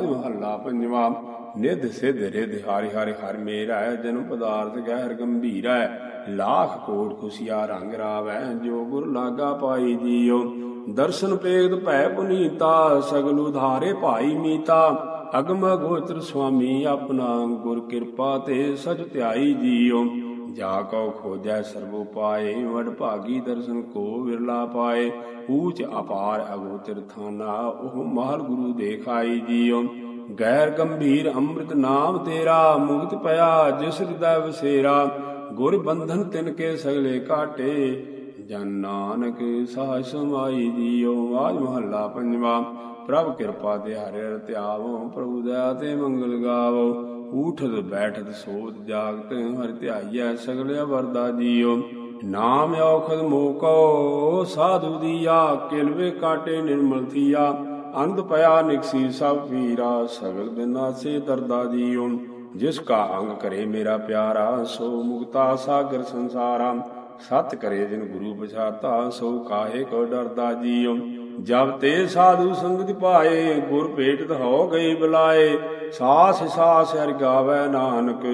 ਮਾਜ ਮਹੱਲਾ ਪੰਜਵਾ। ਨਿਧ ਸਿਧ ਰਿਧ ਹਰਿ ਹਰਿ ਹਰ ਮੇਰਾ ਜਨਮ ਪਦਾਰਥ ਗਹਿਰ ਗੰਭੀਰਾ ਲਾਖ ਕੋਟ ਖੁਸ਼ੀਆ ਰੰਗ ਰਾਵੈ, ਜੋ ਗੁਰ ਲਾਗਾ ਪਾਈ ਜੀਓ। ਦਰਸ਼ਨ ਪੇਗਦ ਭੈ ਪੁਨੀਤਾ, ਸਗਲ ਉਧਾਰੇ ਭਾਈ ਮੀਤਾ। ਅਗਮ ਗੋਚਰ ਸੁਆਮੀ, ਆਪਣਾ ਗੁਰ ਕਿਰਪਾ ਤੇ ਸਚ ਧਿਆਈ ਜੀਓ। ਜਾ ਕਉ ਖੋਜੈ ਸਰਬੋ ਪਾਏ ਵਡ ਭਾਗੀ ਦਰਸ਼ਨ ਕੋ ਵਿਰਲਾ ਪਾਏ। ਊਚ ਅਪਾਰ ਅਗੋਚਰ ਥਾਨਾ, ਉਹ ਮਹਲ ਗੁਰੂ ਦੇਖਾਈ ਜੀਓ ਗੈਰ ਗੰਭੀਰ ਅੰਮ੍ਰਿਤ ਨਾਮ ਤੇਰਾ, ਮੁਕਤ ਪਿਆ ਜਿਸ ਹਿਰਦੈ ਵਸੇਰਾ। ਗੁਰ ਬੰਧਨ ਤਿਨ ਕੇ ਸਗਲੇ ਕਾਟੇ ਜਨ ਨਾਨਕ ਸਹਿ ਸਮਾਈ ਜੀਓ ਆਜ ਮਹੱਲਾ ਪੰਜਵਾ, ਪ੍ਰਭ ਕਿਰਪਾ ਤੇ ਹਰਿ ਹਰਿ ਧਿਆਵੋ, ਪ੍ਰਭੂ ਦਇਆ ਤੇ ਮੰਗਲ ਗਾਵੋ। ਊਠਤ ਬੈਠਤ ਸੋਤ ਜਾਗਤ ਹਰਿ ਧਿਆਈਐ ਸਗਲਿਆ ਵਰਦਾ ਜੀਓ ਨਾਮ ਔਖਦ ਮੋਕੋ, ਸਾਧੂ ਦੀਆ ਕਿਲਵੇ ਕਾਟੇ ਨਿਰਮਲ ਥੀਆ। ਅੰਧ ਪਿਆ ਨਿਕਸੀ ਸਭ ਵੀਰਾ ਸਗਲ ਬਿਨਾਸੇ ਦਰਦਾ ਜੀਓ ਜਿਸ ਕਾ ਅੰਗ ਕਰੇ ਮੇਰਾ ਪਿਆਰਾ, ਸੋ ਮੁਕਤਾ ਸਾਗਰ ਸੰਸਾਰਾ। ਸਤ ਕਰੇ ਜਿਨ ਗੁਰੂ ਪਛਾਤਾ, ਸੋ ਕਾਹੇ ਕੋ ਡਰਦਾ ਜੀਉ। ਜਬ ਤੇ ਸਾਧੂ ਸੰਗਤ ਪਾਏ, ਗੁਰ ਭੇਟਤ ਹੋ ਗਈ ਬੁਲਾਏ। ਸਾਸ ਸਾਸ ਹਰਿ ਗਾਵੇ ਨਾਨਕ,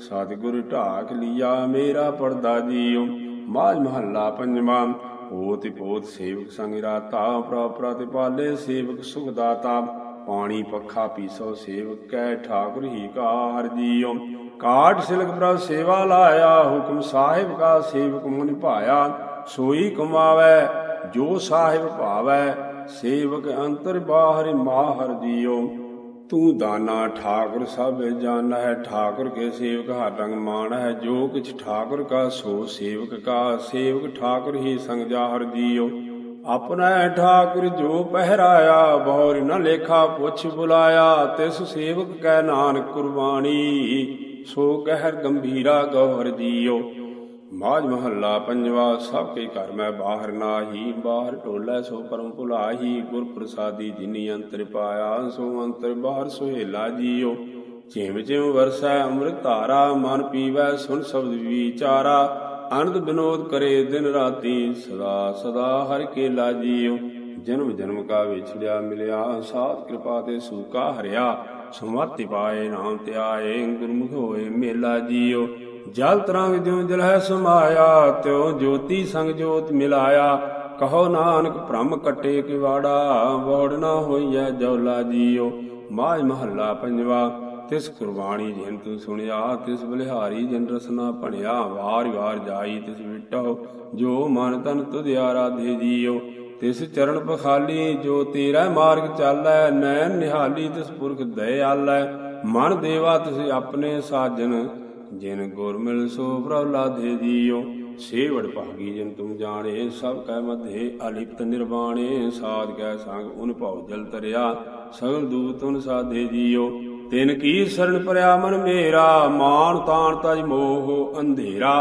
ਸਤਿਗੁਰ ਢਾਕ ਲੀਆ ਮੇਰਾ ਪਰਦਾ ਜੀਉ। ਮਾਜ ਮਹੱਲਾ ਪੰਜਵਾਂ ਹੋਤ ਪੋਤ ਸੇਵਕ ਸੰਗ ਰਾਤਾ, ਪ੍ਰਾਪਰਾ ਤੇ ਪਾਲੇ ਸੇਵਕ ਸੁਖ ਦਾਤਾ। ਪਾਣੀ ਪੱਖਾ ਪੀਸੋ ਸੇਵਕ ਕੈ ਠਾਕੁਰ ਹੀ ਕਾ ਹਰ ਜੀਉ। ਕਾਟ ਸਿਲਕ ਪ੍ਰਭ ਸੇਵਾ ਲਾਇਆ, ਹੁਕਮ ਸਾਹਿਬ ਕਾ ਸੇਵਕ ਮੁਨ ਭਾਇਆ। ਸੋਈ ਕਮਾਵੇ, ਜੋ ਸਾਹਿਬ ਭਾਵੈ, ਸੇਵਕ ਅੰਤਰ ਬਾਹਰ ਮਾਹਰ ਦਿਓ ਤੂੰ ਦਾਨਾ ਠਾਕੁਰ ਸਭ ਜਾਣਾ ਹੈ ਠਾਕੁਰ ਕੇ ਸੇਵਕ ਹਰ ਰੰਗ ਮਾਣ ਹੈ ਜੋ ਕਿਛ ਠਾਕੁਰ ਕਾ ਸੋ ਸੇਵਕ ਕਾ, ਸੇਵਕ ਠਾਕੁਰ ਹੀ ਸੰਗ ਜਾਹਰ ਦਿਓ ਆਪਣਾ ਠਾਕੁਰ ਜੋ ਪਹਿਰਾਇਆ ਬਹੁਰ ਨ ਲੇਖਾ ਪੁੱਛ ਬੁਲਾਇਆ, ਤਿਸ ਸੇਵਕ ਕੈ ਨਾਨਕ ਕੁਰਬਾਨੀ, ਸੋ ਗਹਿਰ ਗੰਭੀਰਾ ਗੌਹਰ ਜੀਓ। ਮਾਝ ਮਹੱਲਾ ਪੰਜਵਾ, ਸਭ ਕੇ ਘਰ ਮੈਂ ਬਾਹਰ ਨਾਹੀ, ਬਾਹਰ ਢੋਲੇ ਸੋ ਪਰਮ ਭੁਲਾਹੀ ਗੁਰ ਪ੍ਰਸਾਦੀ ਜਿਨੀ ਅੰਤਰ ਪਾਇਆ, ਸੋ ਅੰਤਰ ਬਾਹਰ ਸੁਹੇਲਾ ਜੀਓ ਜਿਮ ਜਿਮ ਵਰਸੈ ਅੰਮ੍ਰਿਤ ਧਾਰਾ, ਮਨ ਪੀਵੈ ਸੁਣ ਸ਼ਬਦ ਵਿਚਾਰਾ। ਅਨੰਦ ਬਿਨੋਦ ਕਰੇ ਦਿਨ ਰਾਤੀ, ਸਦਾ ਸਦਾ ਹਰ ਕੇ ਲਾਜੀਓ। ਜਨਮ ਜਨਮ ਕਾ ਵਿਛੜਿਆ ਮਿਲਿਆ, ਸਾਧ ਕਿਰਪਾ ਤੇ ਸੂਕਾ ਹਰਿਆ। ਸਮਤਿ ਪਾਏ ਨਾਮ ਤੇ ਆਏ, ਗੁਰਮੁਖ ਹੋਏ ਮੇਲਾ ਜੀਓ। ਜਲ ਤਰੰਗ ਜਿਉ ਜਲ ਹੈ ਸਮਾਇਆ, ਤਿਉ ਜੋਤੀ ਸੰਗ ਜੋਤ ਮਿਲਾਇਆ। ਕਹੋ ਨਾਨਕ, ਭ੍ਰਮ ਕਟੇ ਕਿਵਾੜਾ ਬੋੜ ਨਾ ਹੋਈਐ ਜੌਲਾ ਜੀਓ। ਮਾਜ ਮਹੱਲਾ ਪੰਜਵਾ, ਤਿਸ ਕੁਰਬਾਨੀ ਜਿਨ ਤੂੰ ਸੁਣਿਆ, ਤਿਸ ਬਲਿਹਾਰੀ ਜਿਨ ਰਸਨਾ ਭਣਿਆ। ਵਾਰ ਵਾਰ ਜਾਈ ਤਿਸ ਵਿਟੋ, ਜੋ ਮਨ ਤਨ ਤੁਧ ਆਰਾਧੇ ਜੀਓ। ਤਿਸ ਚਰਨ ਪਖਾਲੀ, ਜੋ ਤੇਰਾ ਮਾਰਗ ਚਾਲੈ, ਨੈਣ ਨਿਹਾਲੀ ਤਿਸ ਪੁਰਖ ਦਇਆਲੈ। ਮਨ ਦੇਵਾ ਤਿਸ ਆਪਣੇ ਸਾਜਨ ਜਿਨ ਗੁਰ ਮਿਲ ਸੋ ਪ੍ਰਭਲਾਦੇ ਜੀਓ ਸੇਵੜ ਭਾਗੀ ਜਿਨ ਤੁਮ ਜਾਣੇ, ਸਭ ਕੈ ਮਧੇ ਅਲਿਪਤ ਨਿਰਵਾਣੇ। ਸਾਧ ਕੈ ਸੰਗ ਉਨ ਭਉ ਜਲ ਤਰਿਆ, ਸਗਲ ਦੂਤ ਉਨ ਸਾਧੇ ਜੀਓ ਤਿਨ ਕੀ ਸਰਣ ਪਰਿਆ ਮਨ ਮੇਰਾ, ਮਾਨ ਤਾਣ ਤਜ ਮੋਹ ਅੰਧੇਰਾ।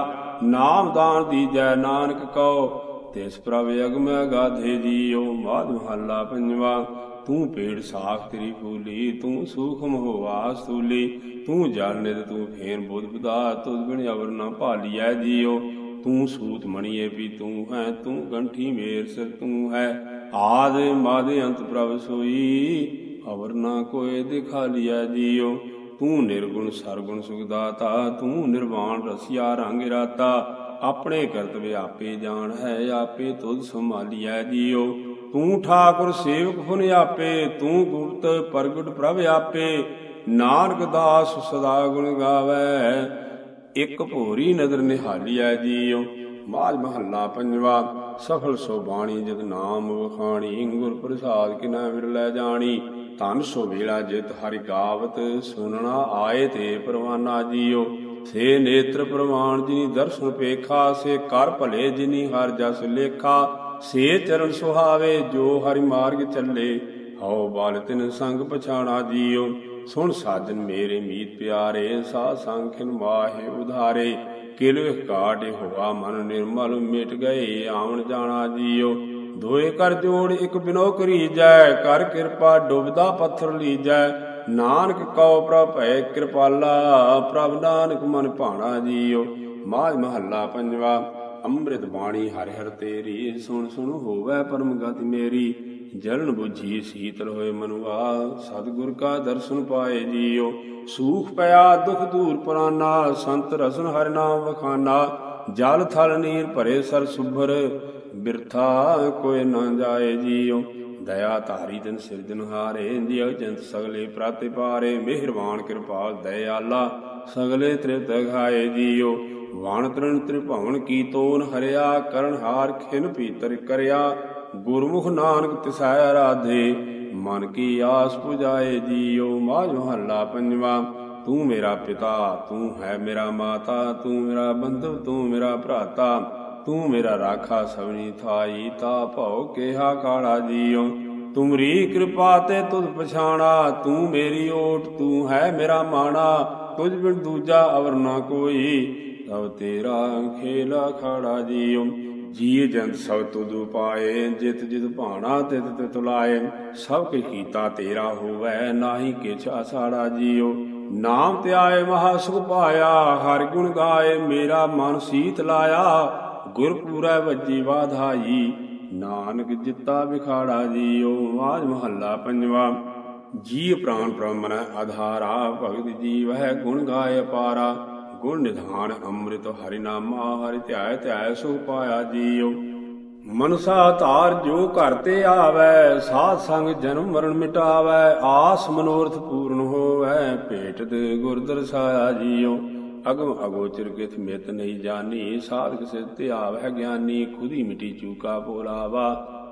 ਨਾਮ ਦਾਨ ਦੀਜੈ ਨਾਨਕ ਕਉ, ਤਿਸ ਪ੍ਰਭ ਅਗਮ ਅਗਾਧੇ ਜੀਓ ਮਾਧ ਮਹੱਲਾ ਪੰਜਵਾ। ਤੂੰ ਪੇੜ ਸਾਖ ਤੇਰੀ ਫੂਲੀ, ਤੂੰ ਸੂਖਮ ਹੋਵਾ ਤੂਲੀ ਤੂੰ ਜਲ ਨਿਦ ਤੂੰ ਫੇਨ ਬੁੱਧ ਬੁਧਾ ਤੁਧ ਬਿਨ ਅਵਰ ਨਾ ਭਾਲੀਐ ਜੀਓ ਤੂੰ ਸੂਤ ਮਣੀਏ ਵੀ ਤੂੰ ਹੈ, ਤੂੰ ਗੰਠੀ ਮੇਰ ਸਿਰ ਤੂੰ ਹੈ। ਆਦ ਮਾਦ ਅੰਤ ਪ੍ਰਭ ਸੋਈ, ਅਵਰ ਨਾ ਕੋਏ ਦਿਖਾ ਲਿਆ ਜੀਓ ਤੂੰ ਨਿਰਗੁਣ ਸਰਗੁਣ ਸੁਖਦਾਤਾ, ਤੂੰ ਨਿਰਵਾਣ ਰਸਿਆ ਰੰਗ ਰਾਤਾ। ਆਪਣੇ ਕਰਤਵ ਆਪੇ ਜਾਣ ਹੈ, ਆਪੇ ਤੁਧ ਸੰਭਾਲੀਐ ਜੀਓ ਤੂੰ ਠਾਕੁਰ ਸੇਵਕ ਫੁਨ ਆਪੇ, ਤੂੰ ਗੁਪਤ ਪ੍ਰਗਟ ਪ੍ਰਭ ਆਪੇ, ਨਾਨਕ ਦਾਸ ਸਦਾ ਗੁਣ ਗਾਵੇ। ਇਕ ਭੋਰੀ ਨਦਰ ਨਿਹਾਲੀਐ ਜੀਉ ਮਾਜ ਮਹੱਲਾ ਪੰਜਵਾ, ਸਫਲ ਸੋ ਬਾਣੀ ਜਦ ਨਾਮ ਵਖਾਣੀ ਗੁਰ ਪ੍ਰਸਾਦ ਕਿਨਾ ਵਿਰਲੇ ਜਾਣੀ, ਧਨ ਸੋ ਵੇਲਾ ਜਿਤ ਹਰਿ ਗਾਵਤ, ਸੁਨਣਾ ਆਏ ਤੇ ਪਰਵਾਨਾ ਜੀਓ ਸੇ ਨੇਤਰ ਪ੍ਰਮਾਣ ਜਿਨੀ ਦਰਸ਼ਨ ਪੇਖਾ, ਸੇ ਕਰ ਭਲੇ ਜਿਨੀ ਹਰ ਜਸ ਲੇਖਾ ਸੇ ਚਰਨ ਸੁਹਾਵੇ, ਜੋ ਹਰਿ ਮਾਰਗ ਚੱਲੇ, ਹਉ ਬਾਲ ਤਿਨ ਸੰਗ ਪਛਾਣਾ ਜੀਉ। ਸੁਣ ਸਾਜਨ ਮੇਰੇ ਮੀਤ ਪਿਆਰੇ, ਸਾ ਸੰਖਿਨ ਮਾਹੇ ਉਧਾਰੇ। ਕਿਲ ਕਾਟ ਹੋਆ ਮਨ ਨਿਰਮਲ ਮਿਟ ਗਏ, ਆਵਣ ਜਾਣਾ ਜੀਉ। ਦੋਏ ਕਰ ਜੋੜ ਇਕ ਬਿਨੋ ਕਰੀਜੈ, ਕਰ ਕਿਰਪਾ ਡੁਬਦਾ ਪੱਥਰ ਲੀਜੈ। ਨਾਨਕ ਕਉ ਪ੍ਰਭ ਭੈ ਕਿਰਪਾਲਾ, ਪ੍ਰਭ ਨਾਨਕ ਮਨ ਭਾਣਾ ਜੀਉ। ਮਾਜ ਮਹੱਲਾ ਪੰਜਵਾ। ਅੰਮ੍ਰਿਤ ਬਾਣੀ ਹਰਿ ਹਰਿ ਤੇਰੀ, ਸੁਣ ਸੁਣ ਹੋਵੇ ਪਰਮ ਗਤੀ ਮੇਰੀ। ਜਲਨ 부ਝੀ ਸੀਤਲ ਹੋਏ ਮਨੁਆ, ਸਤਿਗੁਰ ਕਾ ਦਰਸ਼ਨ ਪਾਏ ਜੀਓ। ਸੂਖ ਪਿਆ, ਦੁਖ ਦੂਰ ਪ੍ਰਾਨਾ, ਸੰਤ ਰਸਨ ਹਰਿ ਨਾਮ ਵਖਾਨਾ। ਜਲ ਥਲ ਨੀਰ ਭਰੇ ਸਰ ਸੁਭਰ, ਬਿਰਥਾ ਕੋਈ ਨਾ ਜਾਏ ਜੀਓ। ਦਇਆ ਧਾਰੀ ਜਨ ਸਿਰਜਨ ਹਾਰੇ ਜਿਉ ਜੰਤ ਸਗਲੇ ਪ੍ਰਾਤੇ ਪਾਰੇ ਮਿਹਰਬਾਨ ਕਿਰਪਾਲ ਦਇਆਲਾ, ਸਗਲੇ ਤ੍ਰਿਤ ਖਾਏ ਜੀਓ। ਵਾਣ ਤ੍ਰਿਣ ਤ੍ਰਿਭਵਨ ਕੀ ਤੋਨ ਹਰਿਆ, ਕਰਨ ਹਾਰ ਖਿਨ ਪੀਤਰ ਕਰਿਆ। ਗੁਰਮੁਖ ਨਾਨਕ ਤਿਸੈ ਰਾਧੇ, ਮਨ ਕੀ ਆਸ ਪੁਜਾਏ ਜੀਓ ਮਾਝ ਮਹੱਲਾ ਪੰਜਵਾ। ਤੂੰ ਮੇਰਾ ਪਿਤਾ, ਤੂੰ ਹੈ ਮੇਰਾ ਮਾਤਾ, ਤੂੰ ਮੇਰਾ ਬੰਧੂ ਤੂੰ ਮੇਰਾ ਭਰਾਤਾ। ਤੂੰ ਮੇਰਾ ਰਾਖਾ ਸਵਣੀ ਥਾਈ, ਤਾ ਭਉ ਕਿਹਾ ਕਾਲਾ ਜੀਉ। ਤੁਮਰੀ ਕਿਰਪਾ ਤੇ ਤੁਧ ਪਛਾਣਾ, ਤੂੰ ਮੇਰੀ ਓਟ, ਤੂੰ ਹੈ ਮੇਰਾ ਮਾਣਾ। ਤੁਝ ਬਿਨ ਦੂਜਾ ਅਵਰ ਨਾ ਕੋਈ। ਤਬ ਤੇਰਾ ਖੇਲਾ ਖਾੜਾ ਜੀਉ ਜੀ ਜੰਤ ਸਭ ਤੁਧ ਉਪਾਏ ਜਿਤ ਜਿਤ ਭਾਣਾ ਤਿਤ ਤਿਤ ਲਾਏ। ਸਭ ਕੁਝ ਕੀਤਾ ਤੇਰਾ ਹੋਵੇ, ਨਾਹੀ ਕਿਛ ਅਸਾੜਾ ਜੀਉ ਨਾਮ ਤੇ ਮਹਾ ਸੁਖ ਪਾਇਆ, ਹਰ ਗੁਣ ਗਾਏ, ਮੇਰਾ ਮਨ ਸੀਤ ਲਾਇਆ। ਗੁਰ ਪੂਰਾ ਵੱਜੀ ਵਾਧਾਈ, ਨਾਨਕ ਜਿੱਤਾ ਵਿਖਾੜਾ ਜੀਓ। ਆਜ ਮਹੱਲਾ ਪੰਜਵਾ ਜੀ ਪ੍ਰਾਨ ਪ੍ਰਮਨ ਆਧਾਰਾ, ਭਗਤ ਜੀਵ ਹੈ ਗੁਣ ਗਾਏ ਪਾਰਾ ਗੁਣ ਨਿਧਾਨ ਅੰਮ੍ਰਿਤ ਹਰਿ ਨਾਮਾ ਹਰਿ ਧਿਆਇ ਧਿਆਇ ਸੁ ਪਾਇਆ ਜੀਓ ਮਨਸਾ ਧਾਰ ਜੋ ਘਰ ਤੇ ਆਵੈ, ਸਾਧ ਸੰਗ ਜਨਮ ਮਰਨ ਮਿਟਾਵੈ, ਆਸ ਮਨੋਰਥ ਪੂਰਨ ਹੋਵੈ ਭੇਟਤ ਗੁਰ ਦਰਸਾਇਆ ਜੀਓ ਅਗਮ ਅਗੋਚਰ ਕਿਥ ਮਿਤ ਨਹੀਂ ਜਾਣੀ ਸਾਧਕ ਸਿਧ ਆਵੈ ਗਿਆਨੀ, ਖੁਦੀ ਮਿਟੀ ਚੂਕਾ ਬੋਲਾਵਾ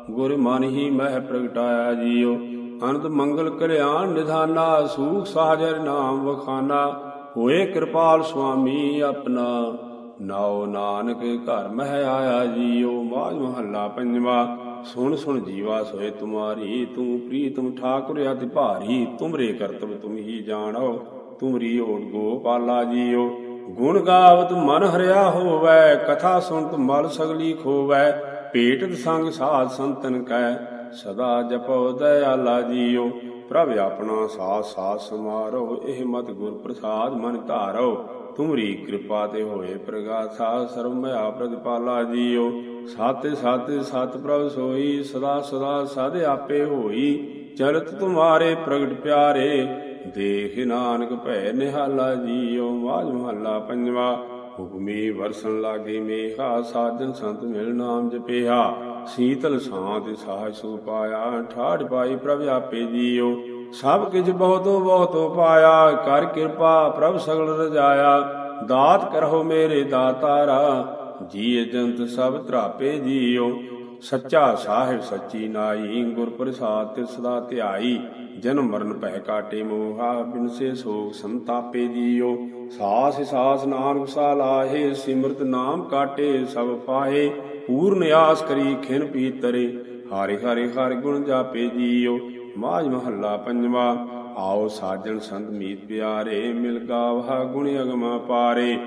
ਗੁਰ ਮਨ ਹੀ ਮਹਿ ਪ੍ਰਗਟਾਇਆ ਜੀਓ ਅਨੰਦ ਮੰਗਲ ਕਲਿਆਣ ਨਿਧਾਨਾ, ਸੂਖ ਸਾਜਰ ਨਾਮ ਵਖਾਨਾ। ਹੋਏ ਕਿਰਪਾਲ ਸੁਆਮੀ, ਆਪਣਾ ਨਾਉ ਨਾਨਕ ਘਰ ਮਹਿ ਆਇਆ ਜੀਓ। ਮਾਜ ਮਹੱਲਾ ਪੰਜਵਾ, ਸੁਣ ਸੁਣ ਜੀਵਾ ਸੋਏ ਤੁਮਾਰੀ, ਤੂੰ ਪ੍ਰੀਤਮ ਠਾਕੁਰ ਅਤਿ ਭਾਰੀ, ਤੁਮਰੇ ਕਰਤਵ ਤੁਮ ਹੀ ਜਾਣੋ, ਤੁਮਰੀ ਓਟ ਗੋਪਾਲਾ ਜੀਓ। ਗੁਣ ਗਾਵਤ ਮਨ ਹਰਿਆ ਹੋਵੈ, ਕਥਾ ਸੁਣਤ ਮਲ ਸਗਲੀ ਖੋਵੈ, ਭੇਟਤ ਸੰਗ ਸਾਧ ਸੰਤਨ ਕੈ, ਸਦਾ ਜਪੋ ਦਇਆਲਾ ਜੀਓ। ਪ੍ਰਭ ਆਪਣਾ ਸਾਥ ਸਾਥ ਸਮਾਰੋ ਇਹ ਮਤ ਗੁਰ ਪ੍ਰਸਾਦ ਮਨ ਧਾਰੋ। ਤੁਮਰੀ ਕਿਰਪਾ ਤੇ ਹੋਏ ਪ੍ਰਗਾਥਾ ਸਰਬ ਮਿਆ ਪ੍ਰਤਿਪਾਲਾ ਜੀਓ। ਸਾਤੇ ਸਾਤੇ ਸਤ ਪ੍ਰਭ ਸੋਈ, ਸਦਾ ਸਦਾ ਸਾਧੇ ਆਪੇ ਹੋਈ। ਚਲਤ ਤੁਮਾਰੇ ਪ੍ਰਗਟ ਪਿਆਰੇ, ਦੇਖ ਨਾਨਕ ਭੈ ਨਿਹਾਲਾ ਜੀਓ। ਮਾਜ ਮਹੱਲਾ ਪੰਜਵਾ, ਹੁਕਮੀ ਵਰਸਣ ਲਾਗੇ ਮੇਹਾ, ਸਾਜਨ ਸੰਤ ਮਿਲ ਨਾਮ ਜਪਿਆ ਸੀਤਲ ਸਾਤ ਸਾਹ ਸੋ ਪਾਇਆ ਠਾੜ ਪਾਈ ਪ੍ਰਭ ਆਪੇ ਜੀਓ। ਸਭ ਕਿਛ ਬਹੁਤੋ ਬਹੁਤੋ ਪਾਇਆ, ਕਰ ਕਿਰਪਾ ਪ੍ਰਭ ਸਗਲ ਰਜਾਇਆ। ਦਾਤ ਕਰੋ ਮੇਰੇ ਦਾਤਾਰਾ ਜੀ ਜੰਤ ਸਭ ਧਰਾਪੇ ਜੀਓ। ਸੱਚਾ ਸਾਹਿਬ ਸੱਚੀ ਨਾਈ ਗੁਰ ਪ੍ਰਸਾਦ ਤੇ ਸਦਾ ਧਿਆਈ। ਜਨਮ ਮਰਨ ਭੈ ਕਾਟੇ ਮੋਹਾ ਬਿਨਸੇ ਸੋਗ ਸੰਤਾਪੇ ਜੀਓ। ਸਾਸ ਸਾਸ ਨਾਨਕ ਸਾ ਲਾਹੇ, ਸਿਮਰਤ ਨਾਮ ਕਾਟੇ ਸਭ ਪਾਹੇ। ਪੂਰਨ ਆਸ ਕਰੀ, ਖਿਨ ਪੀ ਤਰੇ। ਹਾਰੇ ਹਾਰੇ, ਹਰਿ ਗੁਣ ਜਾਪੇ ਜੀਓ ਮਾਜ ਮਹੱਲਾ ਪੰਜਵਾ। ਆਓ ਸਾਜਣ ਸੰਤ ਮੀਤ ਪਿਆਰੇ, ਮਿਲ ਗਾਵਹਾ ਗੁਣ ਅਗਮਾ ਪਾਰੇ।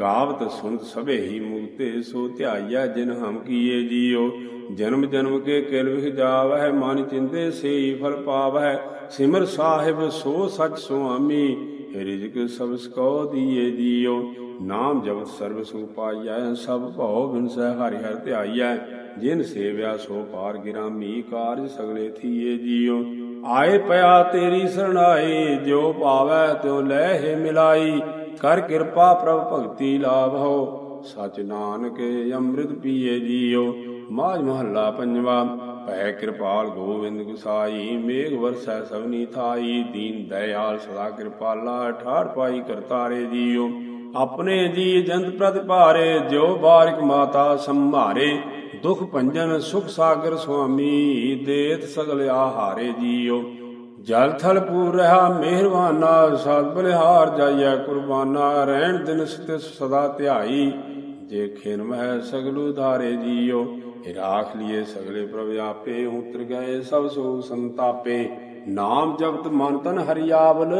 ਗਾਵਤ ਸੁਨਤ ਸਭੇ ਹੀ ਮੁਕਤੇ ਸੋ ਧਿਆਈਆ ਜਿਨ ਹਮ ਕੀਏ ਜੀਓ। ਜਨਮ ਜਨਮ ਕੇ ਕਿਲ ਵਿਖ ਜਾਵਹਿ, ਮਨ ਚਿੰਤੇ ਸੇਈ ਫਲ ਪਾਵਹਿ। ਸਿਮਰ ਸਾਹਿਬ ਸੋ ਸਚ ਸੁਆਮੀ, ਰਿਜਕ ਸਭ ਸਕੋ ਦੀਏ ਜੀਓ। ਨਾਮ ਜਪਤ ਸਰਬ ਸੁਖ ਪਾਈਐ, ਸਭ ਭਉ ਬਿਨਸੈ ਹਰਿ ਹਰਿ ਧਿਆਈਐ, ਜਿਨ ਸੇਵਿਆ ਸੋ ਪਾਰ ਗਿਰਾਮੀ ਕਾਰਜ ਸਗਲੇ ਥੀਏ ਜੀਓ ਆਏ ਪਿਆ ਤੇਰੀ ਸਰਣਾਈ ਜੋ ਭਾਵੈ ਤਿਉ ਲੈ ਹੈ ਮਿਲਾਈ, ਕਰ ਕਿਰਪਾ ਪ੍ਰਭ ਭਗਤੀ ਲਾਭੋ ਸਚ ਨਾਨਕ ਅੰਮ੍ਰਿਤ ਪੀਏ ਜੀਓ ਮਾਝ ਮਹੱਲਾ ਪੰਜਵਾ, ਭੈ ਕਿਰਪਾਲ ਗੋਵਿੰਦ ਗੁਸਾਈ, ਮੇਘ ਵਰਸੈ ਸਭਨੀ ਥਾਈ, ਦੀਨ ਦਇਆਲ ਸਦਾ ਕਿਰਪਾਲਾ ਠਾੜ ਪਾਈ ਕਰਤਾਰੇ ਜੀਓ ਆਪਣੇ ਜੀ ਜੰਤ ਪ੍ਰਤਿਭਾਰੇ ਜਿਉ ਬਾਰਿਕ ਮਾਤਾ ਸੰਭਾਰੇ। ਦੁਖ ਭੰਜਨ ਸੁਖ ਸਾਗਰ ਸੁਆਮੀ, ਦੇਤ ਸਗਲ ਆਹਾਰੇ ਜੀਓ। ਜਲ ਥਲ ਪੂਰ ਰਹਾ ਮਿਹਰਬਾਨਾ ਸਤ ਬਲਿਹਾਰ ਜਾਈਐ ਕੁਰਬਾਨਾ। ਰਹਿਣ ਦਿਨ ਸਤੇ ਸਦਾ ਧਿਆਈ ਜੇ ਖਿਨ ਮਹਿ ਸਗਲੂ ਧਾਰੇ ਜੀਓ। ਰਾਖ ਲਿਏ ਸਗਲੇ ਪ੍ਰਭ ਆਪੇ, ਉਤਰ ਗਏ ਸਭ ਸੋਗ ਸੰਤਾਪੇ। ਨਾਮ ਜਪਤ ਮਨ ਤਨ ਹਰਿਆਵਲ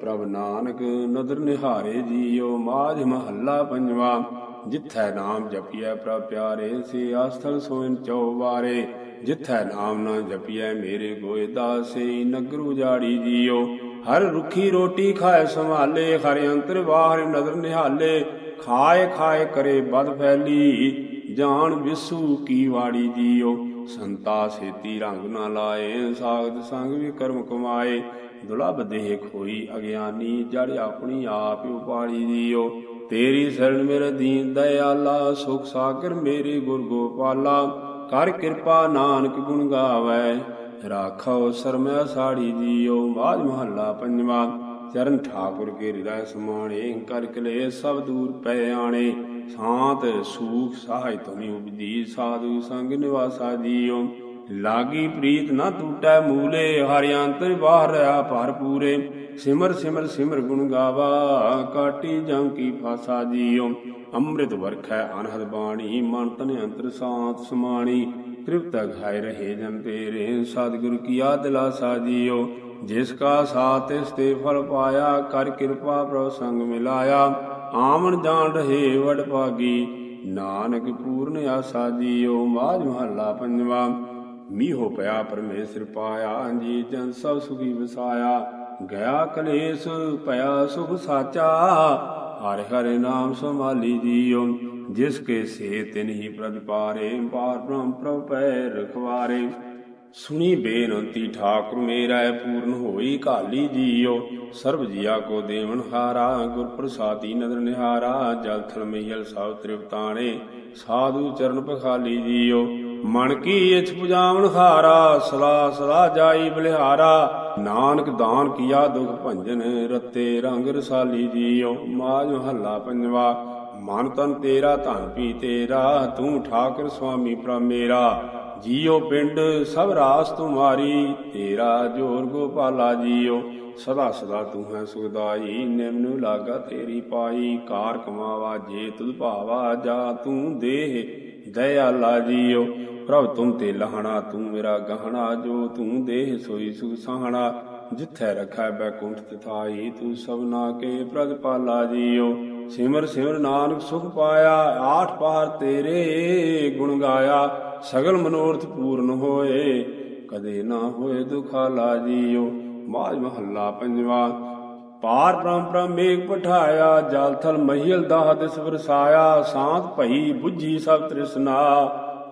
ਪ੍ਰਭ ਨਾਨਕ ਨਦਰ ਨਿਹਾਰੇ ਜੀਓ, ਮਾਝ ਮਹੱਲਾ ਪੰਜਵਾ। ਜਿੱਥੈ ਨਾਮ ਜਪੀਐ ਪ੍ਰਭ ਪਿਆਰੇ, ਸੇ ਆਸਥਲ ਸੋਇਨ ਚਉਬਾਰੇ ਜਿਥੈ ਨਾਮ ਨਾ ਜਪੀਐ ਮੇਰੇ ਗੋਇਦਾ ਸੇ ਨਗਰ ਉਜਾੜੀ ਜੀਓ। ਹਰ ਰੁਖੀ ਰੋਟੀ ਖਾਏ ਸੰਭਾਲੇ, ਹਰ ਅੰਤਰ ਬਾਹਰ ਨਦਰ ਨਿਹਾਲੇ। ਖਾਏ ਖਾਏ ਕਰੇ ਬਦ ਫੈਲੀ, ਜਾਣ ਵਿਸੂ ਕੀ ਵਾੜੀ ਜੀਓ। ਸੰਤਾ ਸੇਤੀ ਰੰਗ ਨਾ ਲਾਏ ਸਾਗਤ ਸੰਗ ਵੀ ਕਰਮ ਕਮਾਏ। ਦੁਲਭ ਦੇਹ ਖੋਈ, ਅਗਿਆਨੀ ਜੜ ਆਪਣੀ ਆਪ ਉਪਾੜੀ ਜੀਓ ਤੇਰੀ ਸ਼ਰਨ ਮੇਰੇ ਦੀਨ ਦਇਆਲਾ, ਸੁਖ ਸਾਗਰ ਮੇਰੇ ਗੁਰ ਗੋਪਾਲਾ। ਕਰ ਕਿਰਪਾ ਨਾਨਕ ਗੁਣ ਗਾਵੇ ਰਾਖੋ ਸਰਮੈ ਸਾੜੀ ਜੀਓ ਬਾਜ ਮਹੱਲਾ ਪੰਜਵਾ, ਚਰਨ ਠਾਕੁਰ ਕੇ ਹਿਰਦੈ ਸਮਾਣੇ, ਕਰ ਕਲੇ ਸਭ ਦੂਰ ਪੈ ਆਣੇ। ਸ਼ਾਂਤ ਸੂਖ ਸਹਾਇ ਤੁਮੀ ਉਪਦੀ, ਸਾਧੂ ਸੰਗ ਨਿਵਾਸਾ ਜੀਓ ਲਾਗੀ ਪ੍ਰੀਤ ਨਾ ਟੂਟੈ ਮੂਲੇ ਹਰਿ ਅੰਤਰ ਬਾਹਰ ਰਹਾ ਭਰ ਪੂਰੇ। ਸਿਮਰ ਸਿਮਰ ਸਿਮਰ ਗੁਣ ਗਾਵਾ, ਕਾਟੀ ਜਮ ਕੀ ਫਾਸਾ ਜੀਓ। ਅੰਮ੍ਰਿਤ ਵਰਖੈ ਅਨਹਦ ਬਾਣੀ ਮਨ ਤਨ ਅੰਤਰ ਸਾਤ ਸਮਾਣੀ। ਤ੍ਰਿਪਤ ਘਾਇ ਰਹੇ ਜਨ ਤੇਰੇ, ਸਤਿਗੁਰ ਕੀ ਦਿਲਾਸਾ ਜੀਓ। ਜਿਸ ਕਾ ਸਾਥ ਇਸ ਤੇ ਫਲ ਪਾਇਆ, ਕਰ ਕਿਰਪਾ ਪ੍ਰਭ ਸੰਗ ਮਿਲਾਇਆ। ਆਮਨ ਜਾਣ ਰਹੇ ਵਡ ਭਾਗੀ, ਨਾਨਕ ਪੂਰਨ ਆਸਾ ਜੀਓ। ਮਾਝ ਮਹੱਲਾ ਪੰਜਵਾ ਮੀਹੋ ਪਿਆ, ਪਰਮੇਸ਼ਰ ਪਾਇਆ ਜੀ ਜਨ ਸਭ ਸੁਖੀ ਵਸਾਇਆ। ਗਿਆ ਕਲੇਸ਼, ਪਿਆ ਸੁਖ ਸਾਚਾ। ਹਰਿ ਹਰਿ ਨਾਮ ਸੰਭਾਲੀ ਜੀਓ, ਜਿਸ ਕੇ ਸੇ ਤਿਨ ਹੀ ਪ੍ਰਤਿਪਾਰੇ ਪਾਰ ਬ੍ਰਹਮ ਪ੍ਰਭ ਪੈ ਰਖਵਾਰੇ। ਸੁਣੀ ਬੇਨੰਤੀ ਠਾਕੁਰ ਮੇਰਾ ਪੂਰਨ ਹੋਈ ਕਾਲੀ ਜੀਓ। ਸਰਬ ਜੀਆ ਕੋ ਦੇਵਨ ਹਾਰਾ, ਗੁਰ ਪ੍ਰਸਾਦੀ ਨਦਰ ਨਿਹਾਰਾ। ਜਲ ਥਲ ਮਹੀਲ ਸਭ ਤ੍ਰਿਪਤਾਣੇ, ਸਾਧੂ ਚਰਨ ਪਖਾਲੀ ਜੀਓ। ਮਨ ਕੀ ਇਛ ਪੁਜਾਵਨ ਹਾਰਾ, ਸਲਾ ਸਲਾ ਜਾਈ ਬਲਿਹਾਰਾ। ਨਾਨਕ ਦਾਨ ਕੀਆ ਦੁਖ ਭੰਜਨ, ਰਤੇ ਰੰਗ ਰਸਾਲੀ ਜੀਓ। ਮਾਜ ਮਹੱਲਾ ਪੰਜਵਾ, ਮਨ ਤਨ ਤੇਰਾ, ਧਨ ਪੀ ਤੇਰਾ। ਤੂੰ ਠਾਕਰ ਸੁਆਮੀ ਪ੍ਰਭ ਮੇਰਾ। ਜੀਓ ਪਿੰਡ, ਸਭ ਰਾਸ ਤੁਮਾਰੀ। ਤੇਰਾ ਜੋਰ ਗੋਪਾਲਾ ਜੀਓ। ਸਦਾ ਸਦਾ ਤੂੰ ਹੈ ਸੁਖਦਾਈ, ਨਿਮਨ ਲਾਗਾ ਤੇਰੀ ਪਾਈ। ਕਾਰ ਕਮਾਵਾ, ਜੇ ਤੁਧ ਭਾਵਾ, ਜਾ ਤੂੰ ਦੇਹ। ਦਇਆਲਾ ਜੀਓ ਪ੍ਰਭ ਤੁਮ ਤੇ ਲਹਣਾ, ਤੂੰ ਮੇਰਾ ਗਹਣਾ, ਜੋ ਤੂੰ ਦੇਹ ਸੋਈ ਸੁਖ ਸਹਣਾ। ਜਿੱਥੈ ਰਖੈ ਬੈਕੁੰਠ ਤਿਥਾਈ ਤੂੰ ਸਭਨਾ ਕੇ ਪ੍ਰਤਪਾਲਾ ਜੀਓ। ਸਿਮਰ ਸਿਮਰ ਨਾਨਕ ਸੁਖ ਪਾਇਆ, ਆਠ ਪਾਰ ਤੇਰੇ ਗੁਣ ਗਾਇਆ। ਸਗਲ ਮਨੋਰਥ ਪੂਰਨ ਹੋਏ, ਕਦੇ ਨਾ ਹੋਏ ਦੁਖਾਲਾ ਜੀਓ। ਮਾਜ ਮਹੱਲਾ ਪੰਜਵਾ ਪਾਰ ਬ੍ਰਹਮ ਬ੍ਰਹਮ ਮੇਘ ਪਠਾਇਆ, ਜਲ ਥਲ ਮਹੀਲ ਦਾਹ ਦਿਸ ਵਰਸਾਇਆ ਸਾਤ ਭਈ 부ਜੀ ਸਭ ਤ੍ਰਿਸ਼ਨਾ,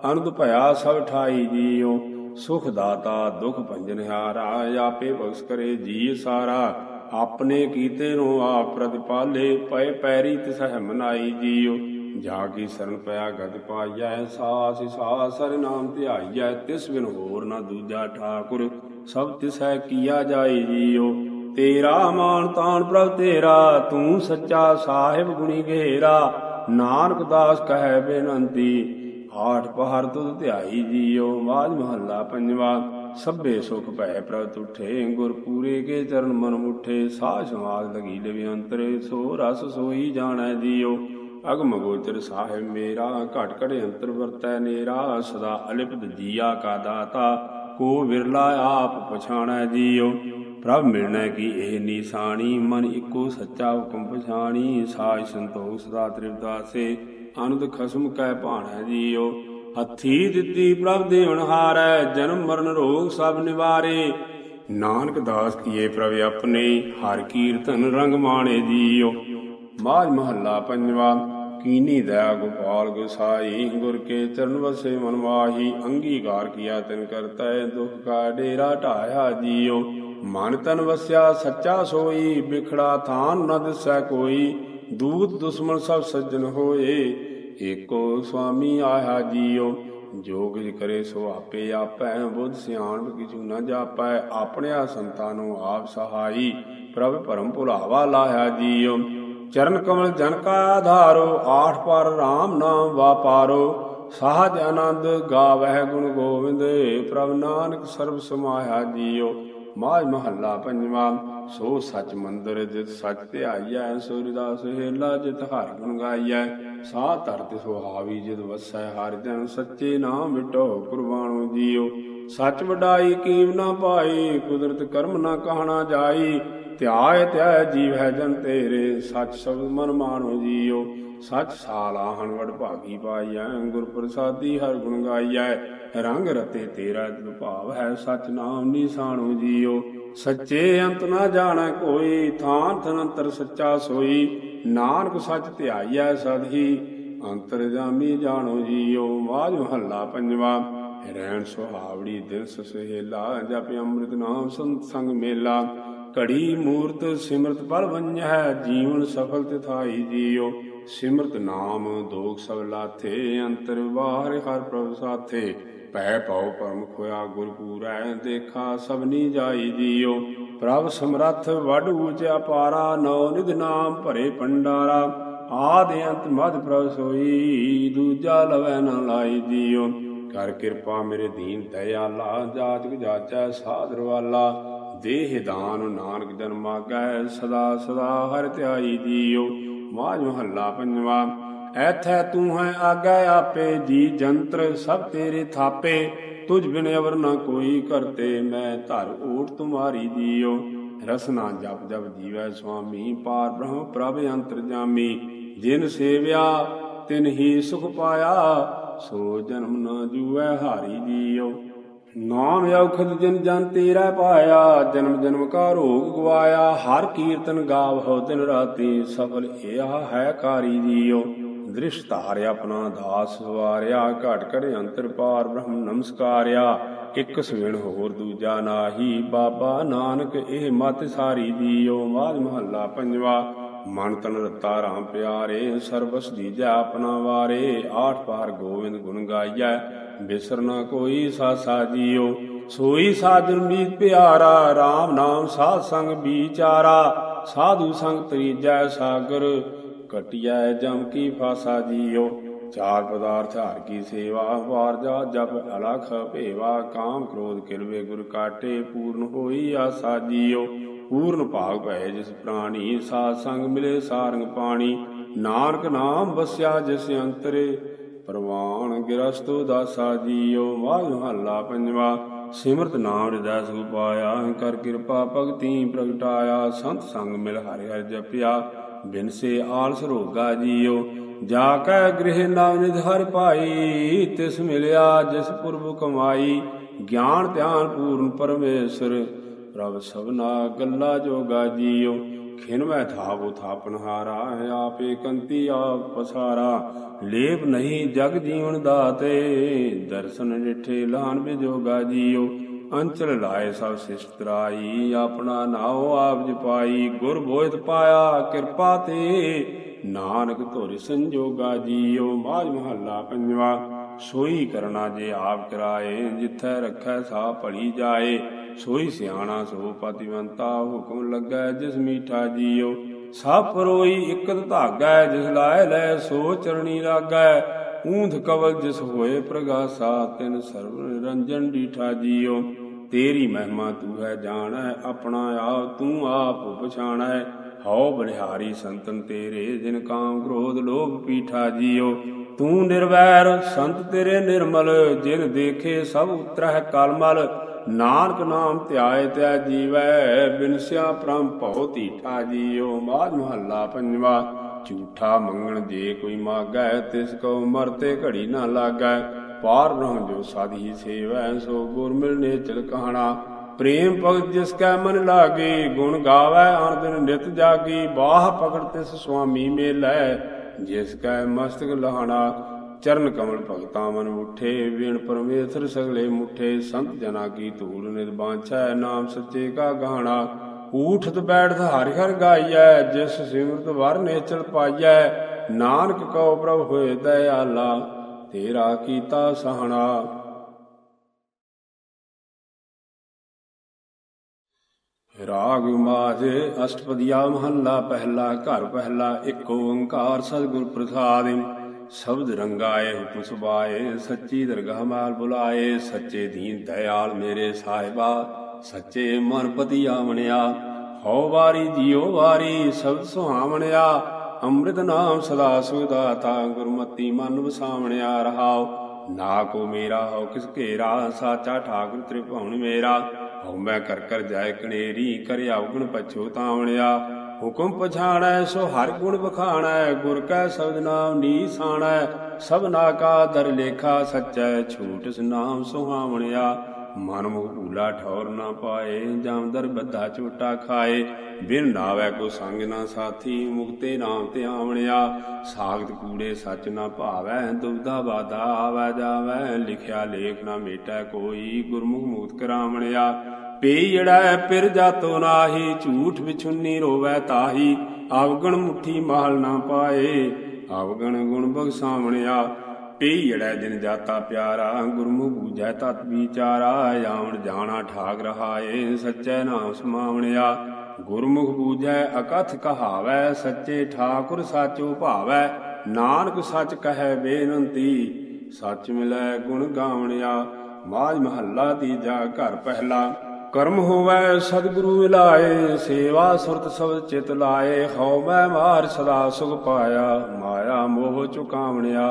ਅਨੰਦ ਭਇਆ ਸਭ ਠਾਈ ਜੀਓ ਸੁਖ ਦਾਤਾ ਦੁਖ ਭੰਜਨ ਹਾਰਾ, ਆਪੇ ਬਖਸ਼ ਕਰੇ ਜੀ ਸਾਰਾ, ਆਪਣੇ ਕੀਤੇ ਨੂੰ ਆਪ ਪ੍ਰਤਿਪਾਲੇ ਪਏ ਪੈਰੀ ਤਿਸਹਿ ਮਨਾਈ ਜੀਓ ਜਾ ਕੀ ਸਰਨ ਪਿਆ ਗਦ ਪਾਈਐ, ਸਾਸ ਸਾਸ ਸਰ ਨਾਮ ਧਿਆਈਐ, ਤਿਸ ਬਿਨ ਹੋਰ ਨਾ ਦੂਜਾ ਠਾਕੁਰ, ਸਭ ਤਿਸ ਤਿਸੈ ਕੀਆ ਜਾਈ ਜੀਓ ਤੇਰਾ ਮਾਨ ਤਾਨ ਪ੍ਰਭ ਤੇਰਾ, ਤੂੰ ਸੱਚਾ ਸਾਹਿਬ ਗੁਣੀ ਘੇਰਾ। ਨਾਨਕ ਦਾਸ ਕਹੈ ਬੇਨੰਤੀ, ਆਠ ਪਹਰ ਤੁਧ ਧਿਆਈ ਜੀਓ ਮਾਜ ਮਹੱਲਾ ਪੰਜਵਾ। ਸਭੇ ਸੁਖ ਭੈ ਪ੍ਰਭ ਤੁਠੇ, ਗੁਰ ਪੂਰੇ ਕੇ ਚਰਨ ਮਨ ਮੁਠੇ। ਸਾਹ ਸਮਾਦ ਲਗੀ ਲਵਿ ਅੰਤਰੇ, ਸੋ ਰਸ ਸੋਈ ਜਾਣੈ ਜੀਓ। ਅਗਮ ਗੋਚਰ ਸਾਹਿਬ ਮੇਰਾ, ਘਟ ਘਟ ਅੰਤਰ ਵਰਤੈ ਨੇਰਾ। ਸਦਾ ਅਲਿਪਤ ਜੀਆ ਕਾ ਦਾਤਾ, ਕੋ ਵਿਰਲਾ ਆਪ ਪਛਾਣੈ ਜੀਓ। ਪ੍ਰਭ ਮਿਲਣਾ ਕੀ ਇਹ ਨੀਸਾਣੀ, ਮਨ ਇੱਕੋ ਸੱਚਾ ਹੁਕਮ ਪਛਾਣੀ ਸਾਜ ਸੰਤੋਖ ਸਦਾ ਤ੍ਰਿਵਦਾਸੇ ਅਨੰਦ ਖਸਮ ਕੈ ਭਾਣਾ ਜੀਓ ਹੱਥੀ ਦਿੱਤੀ ਪ੍ਰਭ ਦੇਵਨ ਹਾਰੈ ਜਨਮ ਮਰਨ ਰੋਗ ਸਭ ਨਿਵਾਰੇ। ਨਾਨਕ ਦਾਸ ਕੀਏ ਪ੍ਰਭ ਆਪਣੇ, ਹਰ ਕੀਰਤਨ ਰੰਗ ਮਾਣੇ ਜੀਓ ਮਾਜ ਮਹੱਲਾ ਪੰਜਵਾ, ਕੀਨੀ ਦਇਆ ਗੋਪਾਲ ਗੁਸਾਈ, ਗੁਰ ਕੇ ਚਰਨ ਵਸੇ ਮਨ ਮਾਹੀ ਅੰਗੀਕਾਰ ਕੀਆ ਤਿਨ ਕਰਤੈ, ਦੁਖ ਕਾ ਡੇਰਾ ਢਾਇਆ ਜੀਓ ਮਨ ਤਨ ਵਸਿਆ, ਸੱਚਾ ਸੋਈ, ਬਿਖੜਾ ਥਾਨ ਨ ਦਿਸੈ ਕੋਈ, ਦੂਤ ਦੁਸ਼ਮਣ ਸਭ ਸੱਜਣ ਹੋਏ। ਏਕੋ ਸੁਆਮੀ ਆਇਆ ਜੀਓ, ਜੋ ਕਿਛ ਕਰੇ ਸੋ ਆਪੇ ਆਪੈ, ਬੁੱਧ ਸਿਆਣ ਕਿਛੂ ਨ ਜਾਪੈ ਆਪਣਿਆ ਸੰਤਾਂ ਨੂੰ ਆਪ ਸਹਾਈ। ਪ੍ਰਭ ਪਰਮ ਭੁਲਾਵਾ ਲਾਇਆ ਜੀਓ, ਚਰਨ ਕਮਲ ਜਨ ਕਾ ਆਧਾਰੋ, ਆਠ ਪਰ RAM ਨਾਮ ਵਾਪਾਰੋ। ਸਾਜ ਆਨੰਦ ਗਾਵਹਿ ਗੁਣ ਗੋਬਿੰਦ ਪ੍ਰਭ ਨਾਨਕ ਸਰਬ ਸਮਾਇਆ ਜੀਓ। ਮਾਝ ਮਹੱਲਾ ਪੰਜਵਾ, ਸੋ ਸਚ ਮੰਦਰ ਜਿਤ ਸਚ ਧਿਆਈਐ ਸੂਰਦਾਸ ਹੇਲਾ ਜਿਤ ਹਰ ਗੁਣ ਗਾਈਐ ਸਾ ਧਰਤ ਸੁਹਾਵੀ ਜਿਤ ਵਸੈ, ਹਰ ਜਨ ਸੱਚੇ ਨਾਮ ਮਿਟੋ ਕੁਰਬਾਨੋ ਜੀਓ। ਸਚ ਵਡਾਈ ਕੀਮ ਨਾ ਪਾਈ, ਕੁਦਰਤ ਕਰਮ ਨਾ ਕਹਣਾ ਜਾਈ ਧਿਆਇ ਧਿਆਇ ਜੀਵ ਹੈ ਜਨ ਤੇਰੇ, ਸਚ ਸਬਦ ਮਨ ਮਾਨੋ ਜੀਓ। ਸੱਚ ਸਾਲਾਹਣ ਵਡ ਭਾਗੀ ਪਾਈਐ ਗੁਰ ਪ੍ਰਸਾਦੀ ਹਰ ਗੁਣ ਗਾਈਐ। ਰੰਗ ਰਤੇ ਤੇਰਾ ਭਾਵ ਹੈ ਸਚ ਨਾਮ ਨਿਸ਼ਾਨੋ ਜੀਓ। ਸੱਚੇ ਅੰਤ ਨਾ ਜਾਣੈ ਕੋਈ ਥਾਨ ਤਨੰਤਰ ਸੱਚਾ ਸੋਈ। ਨਾਨਕ ਸਚ ਧਿਆਈਐ ਸਦ ਹੀ ਅੰਤਰ ਜਾਮੀ ਜਾਣੋ ਜੀਓ। ਮਾਜ ਮਹੱਲਾ ਪੰਜਵਾ ਰਹਿਣ ਸੁਹਾਵੜੀ ਦਿਨ ਸਹੇਲਾ ਜਪ ਅੰਮ੍ਰਿਤ ਨਾਮ ਸੰਤ ਸੰਗ ਮੇਲਾ। ਘੜੀ ਮੂਰਤ ਸਿਮਰਤ ਪਲ ਵੰਜੈ, ਜੀਵਨ ਸਫਲ ਤਿਥਾਈ ਜੀਓ। ਸਿਮਰਤ ਨਾਮ ਦੋਖ ਸਭ ਲਾਥੇ, ਅੰਤਰ ਬਾਹਰ ਹਰ ਪ੍ਰਭ ਸਾਥੇ। ਭੈ ਪਉ ਪਰਮ ਖੋਇਆ, ਗੁਰ ਪੂਰੈ ਦੇਖਾ ਸਭਨੀ ਜਾਈ ਜੀਓ। ਪ੍ਰਭ ਸਮਰੱਥ ਵੱਡ ਊਚ ਅਪਾਰਾ ਨੌ ਨਿਧ ਨਾਮ ਭਰੇ ਪੰਡਾਰਾ। ਆਦ ਅੰਤ ਮਦ ਪ੍ਰਭ ਸੋਈ, ਦੂਜਾ ਲਵੈ ਨ ਲਾਈ ਜੀਓ। ਕਰ ਕਿਰਪਾ ਮੇਰੇ ਦੀਨ ਦਇਆਲਾ ਜਾਤਿਕ ਜਾਚੈ ਸਾਧਰ ਵਾਲਾ ਦੇਹ ਦਾਨ ਨਾਨਕ ਜਨ ਮਾਗੈ, ਸਦਾ ਸਦਾ ਹਰਿ ਧਿਆਈ ਜੀਓ। ਮਾਝ ਮਹੱਲਾ ਪੰਜਵਾ, ਐਥੈ ਤੂੰ ਹੈ ਆਗੈ ਆਪੇ, ਜੀ ਜੰਤਰ ਸਭ ਤੇਰੇ ਥਾਪੇ, ਤੁਝ ਬਿਨ ਅਵਰ ਨਾ ਕੋਈ ਕਰਤੇ, ਮੈਂ ਧਰ ਓਟ ਤੁਮਾਰੀ ਜੀਓ ਰਸਨਾ ਜਪ ਜਪ ਜੀਵੈ ਸੁਆਮੀ, ਪਾਰ ਬ੍ਰਹਮ ਪ੍ਰਭ ਅੰਤਰ ਜਾਮੀ। ਜਿਨ ਸੇਵਿਆ, ਤਿਨ ਹੀ ਸੁਖ ਪਾਇਆ, ਸੋ ਜਨਮ ਨਾ ਜੂਐ ਹਾਰੀ ਜੀਓ। ਨਾਮ ਔਖਦ ਜਿਨ ਜਨ ਤੇਰਾ ਪਾਇਆ, ਜਨਮ ਜਨਮ ਕਾ ਰੋਗ ਗਵਾਇਆ, ਹਰ ਕੀਰਤਨ ਗਾਵਹੁ ਦਿਨ ਰਾਤੀ, ਸਫਲ ਏਹਾ ਹੈ ਕਾਰੀ ਜੀਓ ਦ੍ਰਿਸ਼ ਧਾਰ ਆਪਣਾ ਦਾਸ ਵਾਰਿਆ ਘਟ ਘਟ ਅੰਤਰ ਪਾਰ ਬ੍ਰਹਮ ਨਮਸਕਾਰਿਆ, ਇੱਕ ਸਵੇਣ ਹੋਰ ਦੂਜਾ ਨਾਹੀ, ਬਾਬਾ ਨਾਨਕ ਇਹ ਮਤ ਸਾਰੀ ਜੀਓ ਮਾਝ ਮਹੱਲਾ ਪੰਜਵਾ, ਮਨ ਤਨ ਰਤਾ ਰਾਮ ਪਿਆਰੇ, ਸਰਬਸ ਦੀਜੈ ਆਪਣਾ ਵਾਰੇ, ਆਠ ਪਾਰ ਗੋਵਿੰਦ ਗੁਣ ਗਾਈਐ। ਬਿਸਰ ਨਾ ਕੋਈ ਸਾਸਾ ਜੀਓ। ਸੋਈ ਸਾਜਨ ਮੀਤ ਪਿਆਰਾ RAM ਨਾਮ ਸਾਧ ਸੰਗ ਵਿਚਾਰਾ। ਸਾਧੂ ਸੰਗ ਤਰੀਜੈ ਸਾਗਰ ਕਟਿਐ ਜਮ ਕੀ ਫਾਸਾ ਜੀਓ। ਚਾਰ ਪਦਾਰਥ ਹਰ ਕੀ ਸੇਵਾ, ਵਾਰ ਜਾ ਜਪ ਅਲਖ ਭੇਵਾ। ਕਾਮ ਕ੍ਰੋਧ ਕਿਰਵੇ ਗੁਰ ਕਾਟੇ, ਪੂਰਨ ਹੋਈ ਆਸਾ ਜੀਓ। ਪੂਰਨ ਭਾਗ ਭੈ ਜਿਸ ਪ੍ਰਾਣੀ, ਸਾਧ ਸੰਗ ਮਿਲੇ ਸਾਰੰਗ ਪਾਣੀ। ਨਾਨਕ ਨਾਮ ਵਸਿਆ ਜਿਸ ਅੰਤਰੇ ਪ੍ਰਵਾਨ ਗਿਰਸਤੋ ਦਾਸਾ ਜੀਓ ਮਾਝ ਮਹੱਲਾ ਪੰਜਵਾ। ਸਿਮਰਤ ਨਾਮ ਹਿਰਦੈ ਸੁਖ ਪਾਇਆ ਕਰ ਕਿਰਪਾ ਭਗਤੀ ਪ੍ਰਗਟਾਇਆ। ਸੰਤ ਸੰਗ ਮਿਲ ਹਰਿ ਹਰਿ ਜਪਿਆ, ਬਿਨ ਸੇ ਆਲਸ ਰੋਗਾ ਜੀਓ। ਜਾ ਕੈ ਗ੍ਰਹਿ ਨਾਮ ਨਿਧ ਹਰਿ ਪਾਈ, ਤਿਸ ਮਿਲਿਆ ਜਿਸ ਪੁਰਬ ਕਮਾਈ। ਗਿਆਨ ਧਿਆਨ ਪੂਰਨ ਪਰਮੇਸ਼ਰ, ਪ੍ਰਭ ਸਭਨਾ ਗੱਲਾ ਜੋਗਾ ਜੀਓ। ਖਿਨ ਮੈਂ ਥਾਪ ਆਪੇ ਕੰਤੀ ਆਪ ਪਸਾਰਾ। ਲੇਪ ਨਹੀਂ ਜਗ ਜੀਵਨ ਦਾਤੇ, ਦਰਸ਼ਨ ਡਿਠੇ ਲਾਨ ਬਿਜੋਗਾ ਜੀਓ ਅੰਚਲ ਲਾਏ ਸਭ ਸਿਸ਼ਟ ਤਰਾਈ ਆਪਣਾ ਨਾਉ ਆਪ ਜਪਾਈ। ਗੁਰ ਬੋਇਤ ਪਾਇਆ ਕਿਰਪਾ ਤੇ, ਨਾਨਕ ਧੁਰ ਸੰਜੋਗਾ ਜੀਓ। ਮਾਝ ਮਹੱਲਾ ਪੰਜਵਾ, ਸੋਈ ਕਰਨਾ ਜੇ ਆਪ ਕਰਾਏ, ਜਿੱਥੈ ਰੱਖੈ ਸਾ ਭਲੀ ਜਾਏ। ਸੋਈ ਸਿਆਣਾ ਸੋ ਪਤਿਵੰਤਾ ਹੁਕਮ ਲੱਗੈ, ਜਿਸ ਮੀਠਾ ਜੀਓ। ਸਭ ਪਰੋਈ ਇਕਤ ਧਾਗੈ ਜਿਸ ਲਾਇ ਲੈ ਸੋ ਚਰਣੀ ਲਾਗੈ ਊਂਧ ਕਵਲ ਜਿਸ ਹੋਏ ਪ੍ਰਗਾਸਾ, ਤਿਨ ਸਰਬ ਨਿਰੰਜਨ ਡੀਠਾ ਜੀਓ। ਤੇਰੀ ਮਹਿਮਾ ਤੂੰ ਹੈ, ਜਾਣੈ ਆਪਣਾ ਆਪ ਤੂੰ ਆਪ ਪਛਾਣੈ ਹਉ ਬਲਿਹਾਰੀ ਸੰਤਨ ਤੇਰੇ, ਜਿਨ ਕਾਮ ਕ੍ਰੋਧ ਲੋਭ ਪੀਠਾ ਜੀਓ। ਤੂੰ ਨਿਰਵੈਰ, ਸੰਤ ਤੇਰੇ ਨਿਰਮਲ, ਜਿਨ ਦੇਖੇ ਸਭ ਉਤਰਹਿ ਕਲਮਲ। ਨਾਨਕ ਨਾਮ ਧਿਆਏ, ਤੈ ਜੀਵੈ ਬਿਨਸਿਆ ਪ੍ਰਮ ਭਉ ਧੀਠਾ ਜੀਓ। ਮਾਝ ਮਹੱਲਾ ਪੰਜਵਾ, ਝੂਠਾ ਮੰਗਣ ਜੇ ਕੋਈ ਮਾਗੈ, ਤਿਸ ਕੋ ਮਰਤੇ ਘੜੀ ਨਾ ਲਾਗੈ। ਪਾਰ ਬ੍ਰਹਮ ਜੋ ਸਾਧੀ ਸੇਵੈ, ਸੋ ਗੁਰ ਮਿਲਨੇ ਚਲ ਕਹਾਣਾ। ਪ੍ਰੇਮ ਭਗਤ ਜਿਸ ਕੈ ਮਨ ਲਾਗੇ, ਗੁਣ ਗਾਵੈ ਆਨ ਦਿਨ ਨਿਤ ਜਾਗੀ। ਬਾਹ ਪਕੜ ਤਿਸ ਸੁਆਮੀ ਮੇਲੈ, ਜਿਸ ਕੈ ਮਸਤਕ ਲਹਾਣਾ। ਚਰਨ ਕਮਲ ਭਗਤਾ ਮਨ ਉਠੇ ਵੀਣ ਪਰਮੇਸ਼ਰ ਸਗਲੇ ਮੁਠੇ, ਸੰਤ ਜਨਾ ਕੀ ਧੂੜ ਨਿਦ ਨਾਮ ਸੱਚੇ ਕਾ ਗਾਣਾ। ਊਠਤ ਬੈਠਤ ਹਰਿ ਹਰਿ ਗਾਈਐ, ਜਿਸ ਸਿਮਰਤ ਵਰ ਨੇਚਲ ਪਾਈਐ। ਨਾਨਕ ਕਉ ਪ੍ਰਭ ਹੋਏ ਦਇਆਲਾ, ਤੇਰਾ ਕੀਤਾ ਸਹਣਾ। ਰਾਗ ਮਾਝੇ, ਅਸ਼ਟਪਦੀਆ ਮਹੱਲਾ ਪਹਿਲਾ, ਘਰ ਪਹਿਲਾ, ਇੱਕ ਓੰਕਾਰ ਸਤਿਗੁਰ ਪ੍ਰਸਾਦਿ। ਸ਼ਬਦ ਰੰਗਾਏ ਹੁਕਮ ਸੁਭਾਏ ਸੱਚੀ ਦਰਗਾਹ ਮਾਲ ਬੁਲਾਏ, ਸੱਚੇ ਦੀਨ ਦਇਆਲ ਮੇਰੇ ਸਾਹਿਬਾ, ਸੱਚੇ ਮਨ ਪਤੀ ਆਵਣਿਆ ਹਉ ਵਾਰੀ ਜੀਉ ਵਾਰੀ ਸ਼ਬਦ ਸੁਹਾਵਣਿਆ। ਅੰਮ੍ਰਿਤ ਨਾਮ ਸਦਾ ਸੁਦਾਤਾ ਗੁਰਮਤੀ ਮਨ ਵਸਾਵਣਿਆ ਰਹਾਉ। ਨਾ ਕੋ ਮੇਰਾ, ਹਉ ਕਿਸ ਘੇਰਾ, ਸਾਚਾ ਠਾਕੁਰ ਤ੍ਰਿਭੁਵਨ ਮੇਰਾ। ਹਉ ਮੈਂ ਕਰ ਕਰ ਜਾਏ ਕਨੇਰੀ ਕਰ ਆਉਗਣ ਪਛੋਤਾਵਣਿਆ ਹੁਕਮ ਪਛਾਣੈ, ਸੋ ਹਰ ਗੁਣ ਬਖਾਣੈ ਗੁਰ ਕੈ ਸ਼ਬਦ ਨਾਮ ਨੀਸਾਣੈ ਸਭਨਾ ਕਾ ਦਰ ਲੇਖਾ ਸੱਚੈ ਛੂਟ ਨਾਮ ਸੁਹਾਵਣਿਆ। ਮਨ ਮੁਖ ਭੂਲਾ ਠੌਰ ਨਾ ਪਾਏ ਜਾਮਦਰ ਬੱਧਾ ਝੂਟਾ ਖਾਏ। ਬਿਨ ਨਾਵੇ ਕੋ ਸੰਗ ਨਾ ਸਾਥੀ ਮੁਕਤੇ ਨਾਮ ਤੇ ਆਵਣਿਆ। ਸਾਖਤ ਕੂੜੇ ਸੱਚ ਨਾ ਭਾਵੈ ਦੁਬਦਾ ਬਾਦਾ ਆਵੈ ਜਾਵੈ। ਲਿਖਿਆ ਲੇਖ ਨਾ ਮੇਟੈ ਕੋਈ, ਗੁਰਮੁਖ ਮੁਕਤ ਕਰਾਵਣਿਆ। ਪੀੜੈ ਪਿਰ ਜਾਤੋ ਨਾਹੀ, ਝੂਠ ਵਿਛੁੰਨੀ ਰੋਵੈ ਤਾਹੀ। ਆਵਗਣ ਮੁਠੀ ਮਾਲ ਨਾ ਪਾਏ, ਆਵਗਣ ਗੁਣ ਬਖਸਾਵਣਿਆ ਪੀੜੈ ਜਿਨ ਜਾਤਾ ਪਿਆਰਾ, ਗੁਰਮੁਖ ਬੂਝੈ ਤਤ ਵਿਚਾਰਾ। ਆਵਣ ਜਾਣਾ ਠਾਕ ਰਹਾਏ, ਸੱਚੈ ਨਾਮ ਸਮਾਵਣਿਆ। ਗੁਰਮੁਖ ਬੂਝੈ, ਅਕਥ ਕਹਾਵੈ, ਸੱਚੇ ਠਾਕੁਰ ਸਾਚੋ ਭਾਵੈ। ਨਾਨਕ ਸੱਚ ਕਹੈ ਬੇਨੰਤੀ, ਸੱਚ ਮਿਲੈ ਗੁਣ ਗਾਵਣਿਆ। ਮਾਜ ਮਹੱਲਾ ਤੀਜਾ ਘਰ ਪਹਿਲਾ। ਕਰਮ ਹੋਵੈ, ਸਤਿਗੁਰੂ ਮਿਲਾਏ ਸੇਵਾ ਸੁਰਤ ਸਬਦ ਚਿਤ ਲਾਏ, ਹਉ ਮੈਂ ਮਾਰ ਸਦਾ ਸੁਖ ਪਾਇਆ, ਮਾਇਆ ਮੋਹ ਚੁਕਾਵਣਿਆ,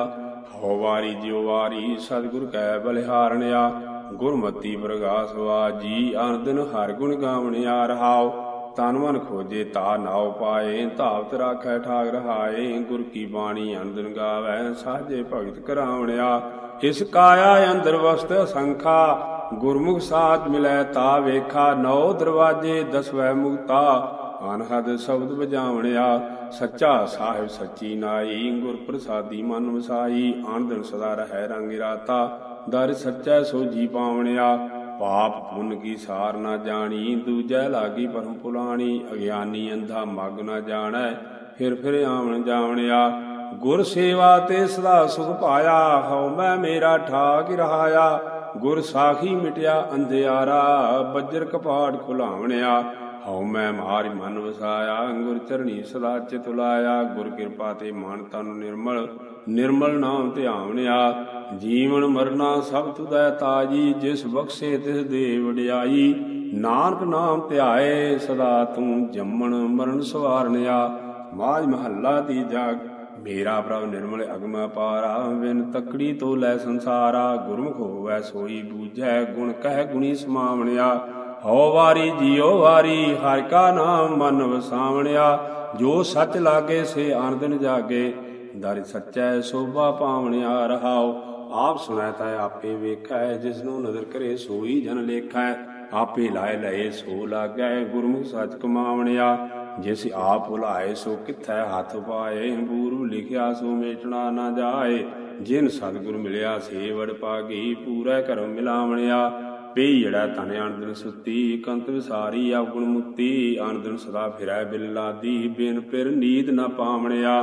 ਹਉ ਵਾਰੀ ਜਿਉ ਵਾਰੀ ਸਤਿਗੁਰ ਕੈ ਬਲਿਹਾਰਣਿਆ, ਗੁਰਮਤੀ ਪ੍ਰਗਾਸ ਵਾਜੀ ਅਨੰਦਨ ਹਰ ਗੁਣ ਗਾਵਣਿਆ, ਰਹਾਉ, ਤਨ ਮਨ ਖੋਜੇ ਤਾ ਨਾਉ ਪਾਏ, ਧਾਵਤ ਰਾਖੈ ਠਾਗ ਰਹਾਏ, ਗੁਰ ਕੀ ਬਾਣੀ ਅਨੰਦਨ ਗਾਵੈ, ਸਾਜੇ ਭਗਤ ਕਰਾਵਣਿਆ, ਇਸ ਕਾਇਆ ਅੰਦਰ ਵਸਤ ਸੰਖਾ ਗੁਰਮੁਖ ਸਾਥ ਮਿਲੈ ਤਾ ਵੇਖਾ, ਨੌ ਦਰਵਾਜੇ ਦਸਵੈ ਮੁਕਤਾ। ਅਨਹਦ ਸ਼ਬਦ ਵਜਾਵਣਿਆ, ਸੱਚਾ ਸਾਹਿਬ ਸੱਚੀ ਨਾਈ ਗੁਰ ਪ੍ਰਸਾਦੀ ਮਨ ਵਸਾਈ ਆਨੰਦਨ ਸਦਾ ਰਹਿ ਰੰਗ ਰਾਤਾ ਦਰ ਸੱਚਾ ਸੋਜੀ ਪਾਵਣਿਆ, ਪਾਪ ਪੁੰਨ ਕੀ ਸਾਰ ਨਾ ਜਾਣੀ, ਦੂਜੈ ਲਾਗੀ ਪਰਮ ਪੁਲਾਣੀ ਅਗਿਆਨੀ ਅੰਧਾ ਮਗ ਨਾ ਜਾਣੈ, ਫਿਰ ਫਿਰ ਆਵਣ ਜਾਵਣਿਆ। ਗੁਰ ਸੇਵਾ ਤੇ ਸਦਾ ਸੁਖ ਪਾਇਆ, ਹਉ ਮੈਂ ਮੇਰਾ ਠਾਕ ਰਹਾਇਆ। ਗੁਰ ਸਾਖੀ ਮਿਟਿਆ ਅੰਧਿਆਰਾ, ਬੱਜਰ ਕਪਾੜ ਖੁਲਾਵਣਿਆ। ਹਉ ਮੈਂ ਮਾਰਿ ਮਨ ਵਸਾਇਆ ਗੁਰ ਚਰਣੀ ਸਦਾ ਚਿਤ ਲਾਇਆ ਗੁਰ ਕਿਰਪਾ ਤੇ ਮਨ ਤਨ ਨਿਰਮਲ ਨਿਰਮਲ ਨਾਮ ਧਿਆਵਣਿਆ ਜੀਵਨ ਮਰਨਾ ਸਭ ਤੁਧੈ ਤਾਜੀ, ਜਿਸ ਬਖਸ਼ੇ ਤਿਸ ਦੇ ਵਡਿਆਈ। ਨਾਨਕ ਨਾਮ ਧਿਆਏ, ਸਦਾ ਤੂੰ ਜੰਮਣ ਮਰਨ ਸਵਾਰਨਿਆ। ਮਾਜ ਮਹੱਲਾ ਜਾਗ ਮੇਰਾ ਪ੍ਰਭ ਨਿਰਮਲ ਅਗਮ ਅਪਾਰਾ ਵਿਨ ਤਕੜੀ ਤੋ ਲੈ ਸੰਸਾਰਾ, ਗੁਰਮੁਖ ਹੋਵੈ ਸੋਈ ਬੂਝੈ, ਗੁਣ ਕਹਿ ਗੁਣੀ ਸਮਾਵਣਿਆ। ਹਉ ਵਾਰੀ ਜੀਉ ਵਾਰੀ, ਹਰਿ ਕਾ ਨਾਮ ਮਨ ਵਸਾਵਣਿਆ। ਜੋ ਸੱਚ ਲਾਗੇ, ਸੇ ਆਨੰਦਨ ਜਾਗੇ। ਦਰ ਸੱਚੈ ਸੋਭਾ ਪਾਵਣਿਆ ਰਹਾਉ। ਆਪ ਸੁਣੈ ਤਾ ਆਪੇ ਵੇਖੈ ਜਿਸ ਨੂੰ ਨਦਰ ਕਰੇ ਸੋਈ ਜਨ ਲੇਖੈ। ਆਪੇ ਲਾਏ ਲਏ ਸੋ ਲਾਗੈ, ਗੁਰਮੁਖ ਸੱਚ ਕਮਾਵਣਿਆ। ਜਿਸ ਆਪ ਭੁਲਾਏ ਸੋ ਕਿਥੈ ਹੱਥ ਪਾਏ? ਬੂਰੂ ਲਿਖਿਆ ਸੋ ਮੇਟਣਾ ਨਾ ਜਾਏ। ਜਿਨ ਸਤਿਗੁਰ ਮਿਲਿਆ ਸੇ ਵਡ ਪਾਗੀ, ਪੂਰਾ ਕਰਮ ਮਿਲਾਵਣਿਆ। ਪੀੜਾ ਤਨ ਅਨੰਦਨ ਸੁਤੀ, ਕੰਤ ਵਿਸਾਰੀ ਆਪਗੁਣ ਮੁਕਤੀ ਅਨੰਦਨ ਸਦਾ ਫਿਰੈ ਬਿਲਾਦੀ ਬਿਨ ਪਿਰ ਨੀਦ ਨਾ ਪਾਵਣਿਆ।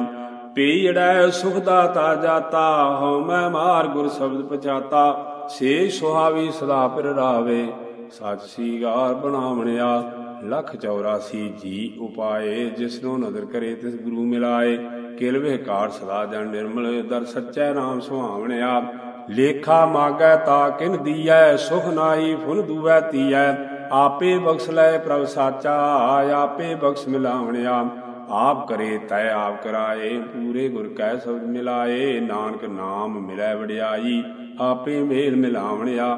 ਪੀੜਾ ਸੁਖ ਦਾਤਾ ਜਾਤਾ, ਹਉ ਮੈਂ ਮਾਰ ਗੁਰ ਸ਼ਬਦ ਪਛਾਤਾ। ਸੇ ਸੁਹਾਵੀ ਸਦਾ ਪਿਰ ਰਾਵੇ, ਸੱਚ ਸੀਗਾਰ ਬਣਾਵਣਿਆ। ਲਖ 84 ਜੀ ਉਪਾਏ, ਜਿਸ ਨੂੰ ਨਦਰ ਕਰੇ ਤਿਸ ਗੁਰੂ ਮਿਲਾਏ। ਕਿਲ ਵਿਹਕਾਰ ਸਦਾ ਜਨ ਨਿਰਮਲ, ਦਰ ਸੱਚੈ ਨਾਮ ਸੁਹਾਵਣਿਆ ਲੇਖਾ ਮਾਗੈ ਤਾ ਕਿਨ ਦੀਐ, ਸੁਖ ਨਾਹੀ ਫੁਨ ਦੂਵੈ ਤੀਐ। ਆਪੇ ਬਖਸ਼ ਲੈ ਪ੍ਰਭ ਸਾਚਾ, ਆਪੇ ਬਖਸ਼ ਮਿਲਾਵਣਿਆ ਆਪ। ਕਰੇ ਤੈ ਆਪ ਕਰਾਏ, ਪੂਰੇ ਗੁਰ ਕੈ ਸਬਦ ਮਿਲਾਏ। ਨਾਨਕ ਨਾਮ ਮਿਲੈ ਵਡਿਆਈ, ਆਪੇ ਮੇਲ ਮਿਲਾਵਣਿਆ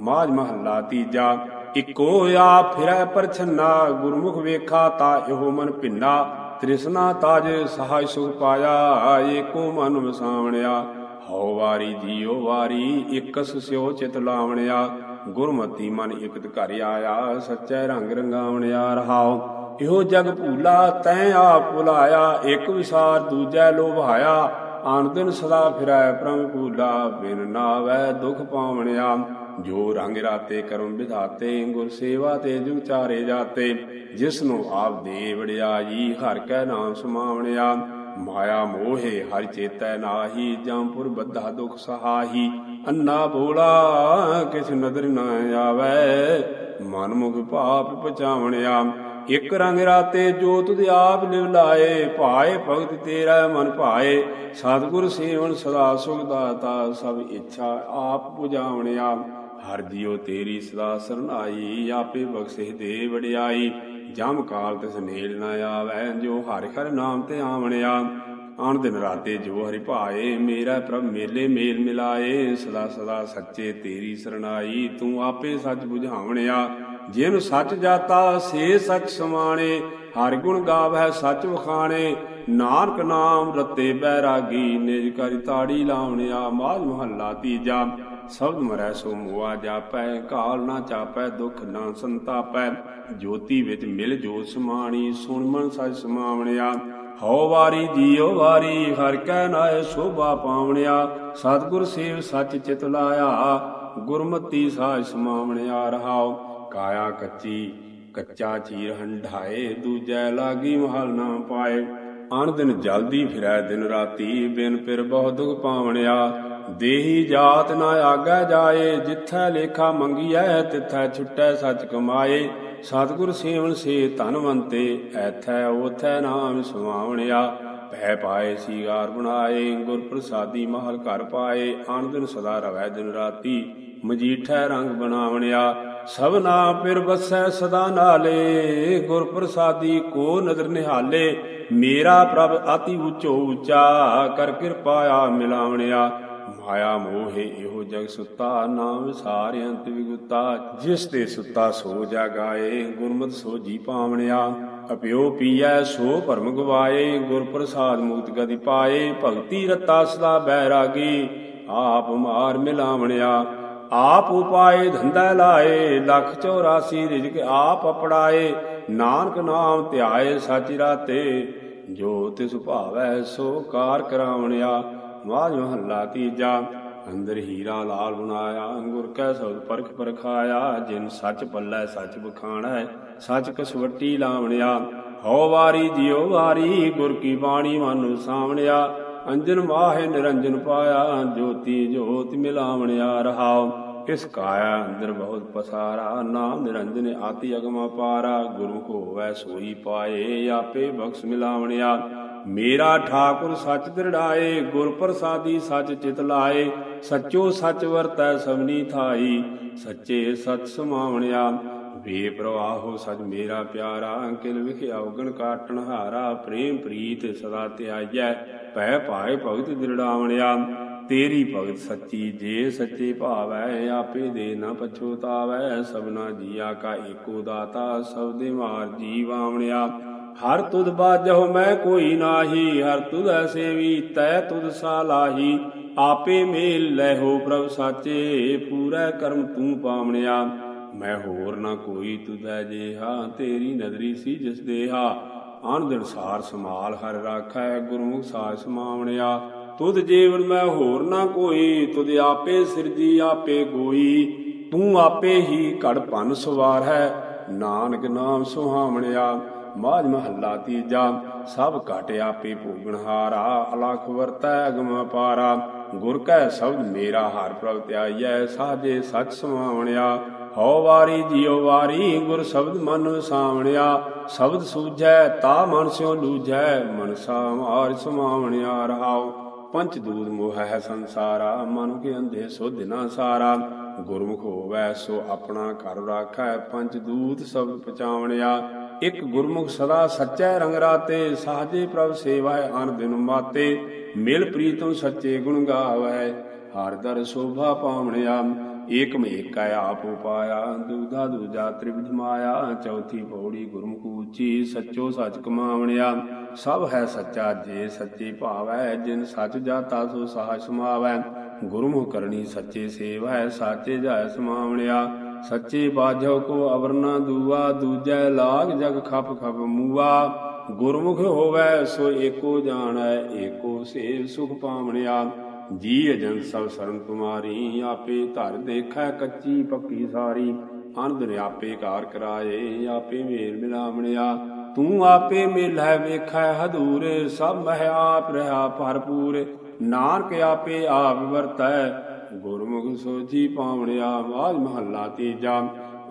ਮਾਜ ਮਹੱਲਾ ਤੀਜਾ ਇਕੋ ਆ ਫਿਰੈ ਪਰਛਨਾ, ਗੁਰਮੁਖ ਵੇਖਾ ਤਾ ਇਹੋ ਮਨ ਭਿੰਨਾ, ਤ੍ਰਿਸ਼ਨਾ ਤਾਜ ਸਹਾਇ ਸੁਖ ਪਾਇਆ, ਏਕੋ ਮਨ ਵਸਾਵਣਿਆ। ਹਉ ਵਾਰੀ ਜੀਉ ਵਾਰੀ ਇਕਸ ਸਿਓ ਚਿਤ ਲਾਵਣਿਆ, ਗੁਰਮਤੀ ਮਨ ਇਕਤ ਘਰ ਆਇਆ, ਸੱਚੈ ਰੰਗ ਰੰਗਾਵਣਿਆ ਰਹਾਉ। ਇਹੋ ਜਗ ਭੂਲਾ, ਤੈ ਆਪ ਭੁਲਾਇਆ, ਇਕ ਵਿਸਾਰ ਦੂਜੈ ਲੋਭਾਇਆ। ਆਨੰਦਨ ਸਦਾ ਫਿਰੈ ਪ੍ਰਮ ਭੂਲਾ, ਬਿਨ ਨਾਵੈ ਦੁਖ ਪਾਵਣਿਆ। ਜੋ ਰੰਗ ਰਾਤੇ ਕਰਮ ਵਿਧਾਤੇ, ਗੁਰ ਸੇਵਾ ਤੇ ਜੁਗ ਚਾਰੇ ਜਾਤੇ ਜਿਸ ਨੂੰ ਆਪ ਦੇ ਵਡਿਆਈ, ਹਰ ਕੈ ਨਾਮ ਸਮਾਵਣਿਆ। ਮਾਇਆ ਮੋਹੇ ਹਰ ਚੇਤੈ ਨਾਹੀ ਜੰਪੁਰ ਬੱਧਾ ਦੁਖ ਸਹਾਹੀ ਅੰਨਾ ਬੋਲਾ ਕਿਸ ਨਦਰ ਨਾ ਆਵੈ, ਮਨ ਮੁਖ ਪਾਪ ਪਚਾਵਣਿਆ ਇਕ ਰੰਗ ਰਾਤੇ ਜੋ ਤੁਧ ਆਪ ਲਿਵ ਲਾਏ, ਭਾਏ ਭਗਤ ਤੇਰਾ ਮਨ ਭਾਏ। ਸਤਿਗੁਰ ਸੇਵਨ ਸਦਾ ਸੁਖ ਦਾਤਾ, ਸਭ ਇੱਛਾ ਆਪ ਪੁਜਾਵਣਿਆ। ਹਰ ਜੀਉ ਤੇਰੀ ਸਦਾ ਸਰਨਾਈ ਆਪੇ ਬਖਸ਼ੇ ਦੇ ਵਡਿਆਈ। ਜਮ ਕਾਲ ਤਿਸ ਨੇਲ ਨ ਆਵੈ, ਜੋ ਹਰਿ ਹਰਿ ਨਾਮ ਤੇ ਆਵਣਿਆ। ਆਣ ਦਿਨ ਰਾਤੇ ਜੋ ਹਰਿ ਭਾਏ, ਮੇਰਾ ਪ੍ਰਭ ਮੇਲੇ ਮੇਲ ਮਿਲਾਏ। ਸਦਾ ਸਦਾ ਸੱਚੇ ਤੇਰੀ ਸਰਨਾਈ ਤੂੰ ਆਪੇ ਸੱਚ ਬੁਝਾਵਣਿਆ। ਜਿਨ ਸੱਚ ਜਾਤਾ, ਸੇ ਸੱਚ ਸਮਾਣੇ। ਹਰ ਗੁਣ ਗਾਵੈ ਸੱਚ ਵਖਾਣੇ। ਨਾਨਕ ਨਾਮ ਰਤੇ ਬੈਰਾਗੀ, ਨਿਜ ਕਰਿ ਤਾੜੀ ਲਾਵਣਿਆ। ਮਾਜ ਮਹੱਲਾ ਤੀਜਾ। ਸਬਦ ਮਰੈ ਸੋ ਮੋਆ ਜਾਪੈ, ਕਾਲ ਨਾ ਚਾਪੈ, ਦੁਖ ਨਾ ਸੰਤਾਪੈ। ਜੋਤੀ ਵਿੱਚ ਮਿਲ ਜੋਤ ਸਮਾਣੀ, ਸੁਣ ਮਨ ਸਜ ਸਮਾਵਣਿਆ। ਹਉ ਵਾਰੀ ਜੀਉ ਵਾਰੀ, ਹਰ ਕੈ ਨਾਏ ਸੋਭਾ ਪਾਵਣਿਆ। ਸਤਿਗੁਰ ਸੇਵ ਸੱਚ ਚਿਤ ਲਾਇਆ, ਗੁਰਮਤੀ ਸਾਜ ਸਮਾਵਣਿਆ ਰਹਾਉ। ਕਾਇਆ ਕੱਚੀ, ਕੱਚਾ ਚੀਰ ਹੰਢਾਏ, ਦੂਜੈ ਲਾਗੀ ਮਹਲ ਨਾ ਪਾਏ। ਅਣ ਦਿਨ ਜਲਦੀ ਫਿਰੈ ਦਿਨ ਰਾਤੀ, ਬਿਨ ਪਿਰ ਬਹੁ ਦੁਖ ਪਾਵਣਿਆ। ਦੇਹੀ ਜਾਤ ਨਾ ਆਗੈ ਜਾਏ, ਜਿੱਥੈ ਲੇਖਾ ਮੰਗੀਐ, ਤਿੱਥੈ ਛੁਟੈ ਸੱਚ ਕਮਾਏ। ਸਤਿਗੁਰ ਸੇਵਨ ਸੇ ਧਨਵੰਤੇ ਐਥੈ ਉਥੈ ਨਾਮ ਸੁਆਵਣਿਆ ਭੈ ਪਾਏ, ਸੀਗਾਰ ਬਣਾਏ, ਗੁਰ ਪ੍ਰਸਾਦੀ ਮਹਲ ਘਰ ਪਾਏ। ਅਣ ਦਿਨ ਸਦਾ ਰਵੈ ਦਿਨ ਰਾਤੀ, ਮਜੀਠੈ ਰੰਗ ਬਣਾਵਣਿਆ। ਸਭਨਾ ਪਿਰ ਬਸੈ ਸਦਾ ਨਾਲੇ ਗੁਰ ਪ੍ਰਸਾਦੀ ਕੋ ਨਦਰ ਨਿਹਾਲੇ। ਮੇਰਾ ਪ੍ਰਭ ਅਤੀ ਉਚੋ ਉਚਾ, ਕਰ ਕਿਰਪਾ ਆ ਮਿਲਾਵਣਿਆ। ਮਾਇਆ ਮੋਹਿ ਇਹੋ ਜਗ ਸੁੱਤਾ, ਨਾਮ ਵਿਸਾਰ ਅੰਤ ਵਿਗੁਤਾ। ਜਿਸ ਤੇ ਸੁੱਤਾ ਸੋ ਜਾਗਾਏ, ਗੁਰਮਤਿ ਸੋ ਜੀ ਪਾਵਣਿਆ। ਅਪਿਓ ਪੀਐ ਸੋ ਭਰਮ ਗਵਾਏ ਗੁਰ ਪ੍ਰਸਾਦ ਮੁਕਤ ਗതി ਪਾਏ। ਭਗਤੀ ਰਤਾ ਸਦਾ ਬੈਰਾਗੀ ਆਪ ਮਾਰ ਮਿਲਾਵਣਿਆ। ਆਪ ਉਪਾਏ ਧੰਦਾ ਲਾਏ, ਲੱਖ 84 ਰਿਜਕ ਆਪ ਅਪੜਾਏ ਨਾਨਕ ਨਾਮ ਧਿਆਏ ਸਚ ਰਾਤੇ। ਜੋ ਤਿਸ ਭਾਵੈ ਸੋ ਕਾਰ ਕਰਾਵਣਿਆ ਮਾਜ ਮਹੱਲਾ ਤੀਜਾ। ਅੰਦਰ ਹੀਰਾ ਲਾਲ ਬਣਾਇਆ ਗੁਰ ਕੈ ਸਬਦ ਪਰਖ ਪਰਖਾਇਆ, ਜਿਨ ਸੱਚ ਪੱਲੇ ਸੱਚ ਬਖਾਣਾ, ਸੱਚ ਕਸਵੱਟੀ ਲਾਵਣਿਆ। ਹਉ ਵਾਰੀ ਜਿਉ ਵਾਰੀ, ਗੁਰ ਕੀ ਬਾਣੀ ਮਨ ਸਾਵਣਿਆ। ਅੰਜਨ ਮਾਹੇ ਨਿਰੰਜਨ ਪਾਇਆ, ਜੋਤੀ ਜੋਤ ਮਿਲਾਵਣਿਆ ਰਹਾਉ। ਇਸ ਕਾਇਆ ਅੰਦਰ ਬਹੁਤ ਪਸਾਰਾ, ਨਾਮ ਨਿਰੰਜਨ ਆਤੀ ਅਗਮਾ ਪਾਰਾ ਗੁਰੂ ਕੋ ਹੋਵੈ ਸੋਈ ਪਾਏ, ਆਪੇ ਬਖਸ਼ ਮਿਲਾਵਣਿਆ ਮੇਰਾ ਠਾਕੁਰ ਸੱਚ ਦਰੜਾਏ, ਗੁਰ ਪ੍ਰਸਾਦੀ ਸੱਚ ਚਿਤ ਲਾਏ। ਸੱਚੋ ਸੱਚ ਵਰਤੈ ਸਭਨੀ ਥਾਈ, ਸੱਚੇ ਸਤ ਸਮਾਵਣਿਆ ਵੇ ਪ੍ਰਵਾਹੋ ਸਜ ਮੇਰਾ ਪਿਆਰਾ, ਅੰਕਿਲ ਵਿਖਿਆ ਉਗਣ ਕਾਟਣ ਹਾਰਾ, ਪ੍ਰੇਮ ਪ੍ਰੀਤ ਸਦਾ ਧਿਆਈਐ ਭੈ ਭਾਏ ਭਗਤ ਦਿਰੜਾਵਣਿਆ, ਤੇਰੀ ਭਗਤ ਸੱਚੀ ਜੇ ਸੱਚੇ ਭਾਵੈ, ਆਪੇ ਦੇ ਨਾ ਪਛੋਤਾਵੈ ਸਭਨਾ ਜੀਆ ਕਾ ਏਕੋ ਦਾਤਾ, ਸਭ ਦੇ ਮਾਰ ਜੀਵ ਆਵਣਿਆ। ਹਰ ਤੁਧ ਬਾਜਹੁ ਮੈਂ ਕੋਈ ਨਾਹੀ, ਹਰ ਤੁਧ ਸੇਵੀ ਤੈ ਤੁਧ ਸਾਲਾਹੀ ਆਪੇ ਮੇਲ ਲੈਹੋ ਪ੍ਰਭ, ਸਾਚੇ ਪੂਰਾ ਕਰਮ ਤੂੰ ਪਾਵਣਿਆ। ਮੈਂ ਹੋਰ ਨਾ ਕੋਈ ਤੁਧੈ ਜੇਹਾ, ਤੇਰੀ ਨਦਰੀ ਸੀ ਜਿਸ ਦੇਹਾ। ਆਨ ਦਿਨ ਸਾਰ ਸਮਾਲ ਹਰ ਰਾਖੈ ਗੁਰਮੁਖ ਸਾਜ ਸਮਾਵਣਿਆ। ਤੁਧ ਜੀਵਨ ਮੈਂ ਹੋਰ ਨਾ ਕੋਈ, ਤੁਧ ਆਪੇ ਸਿਰਜੀ, ਆਪੇ ਗੋਈ। ਤੂੰ ਆਪੇ ਹੀ ਘੜ ਭਨ ਸਵਾਰ ਹੈ ਨਾਨਕ ਨਾਮ ਸੁਹਾਵਣਿਆ। ਮਾਝ ਮਹੱਲਾ ਤੀਜਾ, ਸਭ ਘਟ ਆਪੇ ਭੋਗਣਹਾਰਾ ਅਲਖ ਵਰਤੈ ਅਗਮ ਪਾਰਾ ਗੁਰ ਕੈ ਸ਼ਬਦ ਮੇਰਾ ਹਰ ਪ੍ਰਭ ਧਿਆਈਐ ਸਾਜੇ ਸਚ ਸਮਾਵਣਿਆ। ਹਉ ਵਾਰੀ ਜਿਉ ਵਾਰੀ, ਗੁਰ ਸ਼ਬਦ ਮਨ ਵਸਾਵਣਿਆ ਸ਼ਬਦ ਸੂਝੈ, ਤਾ ਮਨ ਸਿਓ ਲੂਝੈ ਮਨਸਾ ਮਾਰ ਸਮਾਵਣਿਆ ਰਹਾਉ। ਪੰਚ ਦੂਤ ਮੋਹ ਹੈ ਸੰਸਾਰਾ, ਮਨ ਕੇ ਅੰਧੇ ਸੁਧ ਨਾ ਸਾਰਾ। ਗੁਰਮੁਖ ਹੋਵੈ ਸੋ ਆਪਣਾ ਘਰ ਰਾਖੈ, ਪੰਚ ਦੂਤ ਸਭ ਪਚਾਵਣਿਆ ਇਕ ਗੁਰਮੁਖ ਸਦਾ ਸੱਚੈ ਰੰਗ ਰਾਤੇ, ਸਾਜੇ ਪ੍ਰਭ ਸੇਵਾਏ ਅਨ ਦਿਨ ਮਾਤੇ। ਮਿਲ ਪ੍ਰੀਤਮ ਸੱਚੇ ਗੁਣ ਗਾਵੈ, ਹਰ ਦਰ ਸੋਭਾ ਪਾਵਣਿਆ। ਏਕਮ ਮੇਕਾ ਆਪ ਉਪਾਇਆ, ਦੂਜਾ ਦੂਜਾ ਤ੍ਰਿਵਿਧ ਮਾਇਆ। ਚੌਥੀ ਪੌੜੀ ਗੁਰਮੁਖ ਉੱਚੀ ਸੱਚੋ ਸੱਚ ਕਮਾਵਣਿਆ। ਸਭ ਹੈ ਸੱਚਾ, ਜੇ ਸੱਚੇ ਭਾਵੈ, ਜਿਨ ਸੱਚ ਜਾਤਾ ਸੋ ਸਾਹ ਸਮਾਵੈ। ਗੁਰਮੁਖ ਕਰਨੀ ਸੱਚੇ ਸੇਵਾ, ਸਾਚੇ ਜਾਇ ਸਮਾਵਣਿਆ। ਸੱਚੇ ਬਾਝੋ ਕੋ ਅਵਰਨਾ ਦੂਆ, ਦੂਜੈ ਲਾਗ ਜਗ ਖਪ ਖਪ ਮੂਆ। ਗੁਰਮੁਖ ਹੋਵੇ ਸੋ ਏਕੋ ਜਾਣੈ, ਏਕੋ ਸੇਵ ਸੁਖ ਪਾਵਣਿਆ। ਜੀ ਅਜਨ ਸਭ ਸਰਨ ਤੁਮਾਰੀ ਆਪੇ ਧਰ ਦੇਖੈ ਕੱਚੀ ਪੱਕੀ ਸਾਰੀ। ਅਨੰਦ ਆਪੇ ਕਾਰ ਕਰਾਏ, ਆਪੇ ਮੇਲ ਮਿਲਾਵਣਿਆ। ਤੂੰ ਆਪੇ ਮਿਲੈ ਵੇਖੈ ਹਦੂਰ ਸਭ ਮਹਿ ਆਪ ਰਹਾ ਭਰਪੂਰ। ਨਾਨਕ ਆਪੇ ਆਪ ਵਰਤੈ ਗੁਰਮੁਖ ਸੋਜੀ ਪਾਵਣਿਆ ਬਾਜ ਮਹੱਲਾ ਤੀਜਾ।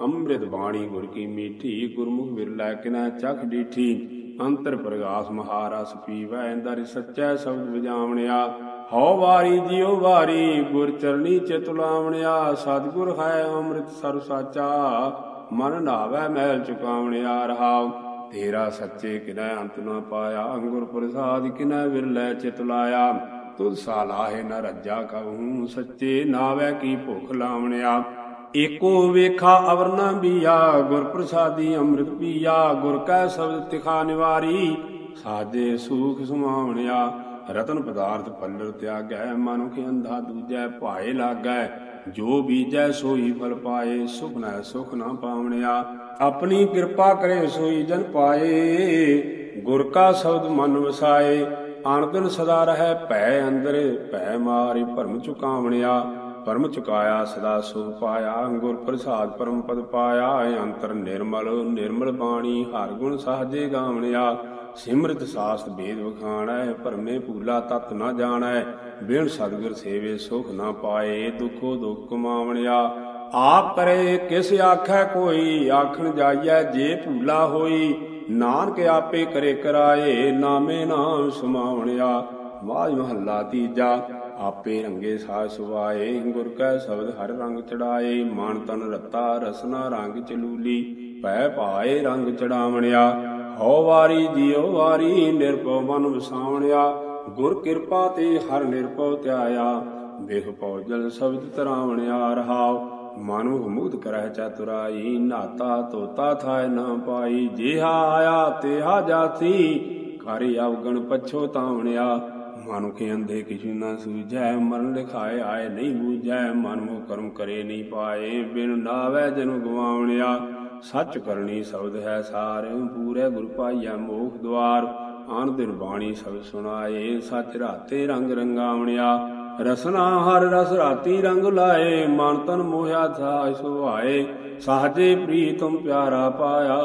ਅੰਮ੍ਰਿਤ ਬਾਣੀ ਗੁਰ ਕੀ ਮੀਠੀ, ਗੁਰਮੁਖ ਵਿਰਲਾ ਕਿਨਾ ਚਖ ਡੀਠੀ। ਅੰਤਰ ਪ੍ਰਗਾਸ ਮਹਾਰਸ ਪੀਵੈ, ਅੰਦਰ ਸੱਚੈ ਸ਼ਬਦ ਵਜਾਵਣਿਆ। ਹਉ ਵਾਰੀ ਜਿਉ ਵਾਰੀ, ਗੁਰ ਚਰਣੀ ਚਿਤ ਲਾਵਣਿਆ ਸਤਿਗੁਰ ਹੈ ਅੰਮ੍ਰਿਤ ਸਰ ਸਾਚਾ, ਮਨ ਨਾਵੈ ਮਹਿਲ ਚੁਕਾਵਣਿਆ ਰਹਾਉ ਤੇਰਾ ਸੱਚੇ ਕਿਨੈ ਅੰਤ ਨਾ ਪਾਇਆ, ਅੰਗੁਰ ਪ੍ਰਸਾਦ ਕਿਨੈ ਵਿਰਲੇ ਚਿਤ ਲਾਇਆ ਤੁਧ ਸਾਲਾਹੇ ਨ ਰੱਜਾ ਕਹੂੰ, ਸੱਚੇ ਨਾਵੈ ਕੀ ਭੁਖ ਲਾਵਣਿਆ? ਏਕੋ ਵੇਖਾ ਅਵਰਨਾ ਬੀਆ, ਗੁਰ ਪ੍ਰਸਾਦੀ ਅੰਮ੍ਰਿਤ ਪੀਆ, ਗੁਰ ਕੈ ਸ਼ਬਦ ਤਿਖਾ ਨਿਵਾਰੀ, ਸਾਜੇ ਸੂਖ ਸੁਮਾਵਣਿਆ। ਰਤਨ ਪਦਾਰਥ ਪੱਲਰ ਤਿਆਗੈ, ਮਨੁਖ ਅੰਧਾ ਦੂਜੈ ਭਾਏ ਲਾਗੈ, ਜੋ ਬੀਜੈ ਸੋਈ ਫਲ ਪਾਏ, ਸੁਖ ਨਾ ਸੁਖ ਨਾ ਪਾਵਣਿਆ। ਆਪਣੀ ਕਿਰਪਾ ਕਰੇ ਸੋਈ ਜਨ ਪਾਏ, ਗੁਰ ਕਾ ਸ਼ਬਦ ਮਨ ਵਸਾਏ ਆਨੰਦਨ ਸਦਾ ਰਹੈ, ਭੈ ਅੰਦਰ, ਭੈ ਮਾਰੀ ਭਰਮ ਚੁਕਾਵਣਿਆ ਪਰਮ ਚੁਕਾਇਆ, ਸਦਾ ਸੁਖ ਪਾਇਆ ਗੁਰ ਪ੍ਰਸਾਦ ਪਰਮ ਪਦ ਪਾਇਆ ਅੰਤਰ ਨਿਰਮਲ ਨਿਰਮਲ ਬਾਣੀ, ਹਰ ਗੁਣ ਸਹਜੇ ਗਾਵਣਿਆ, ਸਿਮਰਤ ਸਾਸਤ ਭੇਦ ਵਖਾਣੈ, ਭਰਮੇ ਭੂਲਾ ਤਤ ਨਾ ਜਾਣੈ, ਬਿਨ ਸਤਿਗੁਰ ਸੇਵੇ ਸੁਖ ਨਾ ਪਾਏ, ਦੁਖੋ ਦੁਖ ਕਮਾਵਣਿਆ। ਆਪ ਕਰੇ ਕਿਸ ਆਖੈ ਕੋਈ, ਆਖਣ ਜਾਈਐ ਜੇ ਭੂਲਾ ਹੋਈ ਨਾਨਕ ਆਪੇ ਕਰੇ ਕਰਾਏ, ਨਾਮੇ ਨਾਮ ਸਮਾਵਣਿਆ। ਵਾਜ ਮਹੱਲਾ ਤੀਜਾ, ਆਪੇ ਰੰਗੇ ਸਾਹ ਸੁਵਾਏ ਗੁਰ ਕੈ ਸ਼ਬਦ ਹਰ ਰੰਗ ਚੜਾਏ, ਮਨ ਤਨ ਰਤਾ ਰਸਨਾ ਰੰਗ ਚਲੂਲੀ ਭੈ ਭਾਏ ਰੰਗ ਚੜਾਵਣਿਆ, ਹਉ ਵਾਰੀ ਜੀਉ ਵਾਰੀ ਨਿਰਭਉ ਮਨ ਵਸਾਵਣਿਆ। ਗੁਰ ਕਿਰਪਾ ਤੇ ਹਰ ਨਿਰਭਉ ਧਿਆਇਆ ਵੇਖ ਪਉ ਜਲ ਸ਼ਬਦ ਤਰਾਵਣਿਆ ਰਹਾਉ। ਮਨੁ ਮੁਕਤ ਕਰਹਿ ਚਤੁਰਾਈ, ਨਾਤਾ ਤੋਤਾ ਥਾਇ ਨਾ ਪਾਈ। ਜਿਹਾ ਆਇਆ, ਤੇਹਾ ਜਾਤੀ। ਕਰਿ ਅਵਗਣ ਪਛੋ ਤਾਵਣਿਆ। ਮਨੁਖ ਅੰਧੇ ਕਿਛੁ ਨਾ ਸੂਝੈ, ਮਰਨ ਲਿਖਾਏ ਆਏ ਨਹੀਂ ਬੂਝੈ। ਮਨ ਮੋ ਕਰਮ ਕਰੇ ਨਹੀਂ ਪਾਏ, ਬਿਨ ਨਾਵੈ ਜਨੁ ਗਵਾਵਣਿਆ ਸੱਚ ਕਰਨੀ ਸ਼ਬਦ ਹੈ ਸਾਰ, ਪੂਰੇ ਗੁਰ ਪਾਈਆ ਮੋਖ ਦੁਆਰ। ਆਨ ਦਿਨ ਬਾਣੀ ਸਭ ਸੁਣਾਏ, ਸੱਚ ਰਾਤੇ ਰੰਗ ਰੰਗਾਵਣਿਆ। ਰਸਨਾ ਹਰ ਰਸ ਰਾਤੀ ਰੰਗ ਲਾਏ, ਮਨ ਤਨ ਮੋਹਿਆ ਥਾ ਸੁਹਾਏ। ਸਾਜੇ ਪ੍ਰੀਤਮ ਪਿਆਰਾ ਪਾਇਆ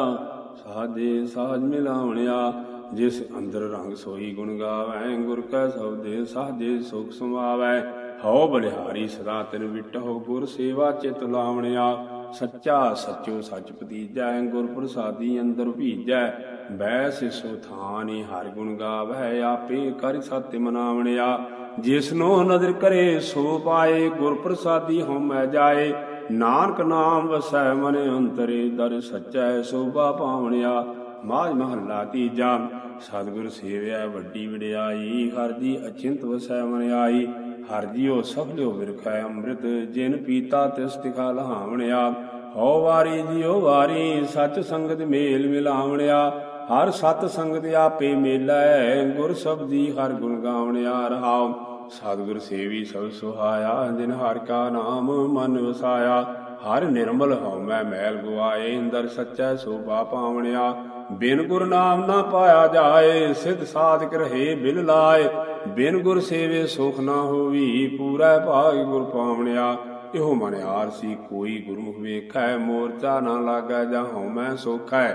ਸਾਜੇ ਸਾਜ ਮਿਲਾਵਣਿਆ ਜਿਸ ਅੰਦਰ ਰੰਗ ਸੋਈ ਗੁਣ ਗਾਵੈ, ਗੁਰ ਕੈ ਸਬਦੇ ਸਾਜੇ ਸੁਖ ਸਮਾਵੈ। ਹਉ ਬਲਿਹਾਰੀ ਸਦਾ ਤਿਨ ਵਿਟਹੁ ਗੁਰ ਸੇਵਾ ਚਿਤ ਲਾਵਣਿਆ। ਸੱਚਾ ਸੱਚੋ ਸੱਚ ਪਤੀਜੈ ਗੁਰ ਪ੍ਰਸਾਦੀ ਅੰਦਰ ਭੀਜੈ। ਬੈ ਸਿਸੋ ਥਾਨੀ ਹਰ ਗੁਣ ਗਾਵੈ, ਆਪੇ ਕਰ ਸਤਿ ਮਨਾਵਣਿਆ। ਜਿਸਨੋ ਨਦਰ ਕਰੇ ਸੋ ਪਾਏ ਗੁਰ ਪ੍ਰਸਾਦੀ ਹਉਮੈ ਜਾਏ। ਨਾਨਕ ਨਾਮ ਵਸੈ ਮਨ ਅੰਤਰੇ, ਦਰ ਸੱਚੈ ਸੋਭਾ ਪਾਵਣਿਆ। ਮਾਜ ਮਹੱਲਾ ਤੀਜਾ, ਸਤਿਗੁਰ ਸੇਵਿਆ ਵੱਡੀ ਵਿੜਾਈ ਹਰ ਦੀ ਅਚਿੰਤ ਵਸੈ ਮਨ ਆਈ। ਹਰ ਜੀਓ ਸਫਲਿਓ ਵਿਰਖੈ ਅੰਮ੍ਰਿਤ, ਜਿਨ ਪੀਤਾ ਤਿਸ ਤਿਖਾ ਲਹਾਵਣਿਆ। ਹਉ ਵਾਰੀ ਜੀਓ ਵਾਰੀ, ਸਚ ਸੰਗਤ ਮੇਲ ਮਿਲਾਵਣਿਆ। ਹਰ ਸਤ ਸੰਗਤ ਆਪੇ ਮੇਲੈ, ਗੁਰ ਸਬਦੀ ਹਰ ਗੁਣ ਗਾਵਣਿਆ ਰਹਾਉ। ਸਤਿਗੁਰ ਸੇਵੀ ਸਭ ਸੁਹਾਇਆ ਦਿਨ ਹਰ ਕਾ ਨਾਮ ਮਨ ਵਸਾਇਆ। ਹਰ ਨਿਰਮਲ ਹਉਮੈ ਮੈਲ ਗਵਾਏ ਅੰਦਰ ਸੱਚੈ ਸੋਭਾ ਪਾਵਣਿਆ। ਬਿਨ ਗੁਰ ਨਾਮ ਨਾ ਪਾਇਆ ਜਾਏ, ਸਿਧ ਸਾਧਕ ਰਹੇ ਬਿਨ ਲਾਏ। ਬਿਨ ਗੁਰ ਸੇਵੇ ਸੁਖ ਨਾ ਹੋਵੀ, ਪੂਰਾ ਭਾਗ ਗੁਰ ਪਾਵਣਿਆ। ਇਹੋ ਮਨ ਆਰਸੀ ਕੋਈ ਗੁਰਮੁਖ ਵੇਖੈ, ਮੋਰਚਾ ਨਾ ਲਾਗੈ ਜਾਂ ਹਉਮੈ ਸੋਖੈ।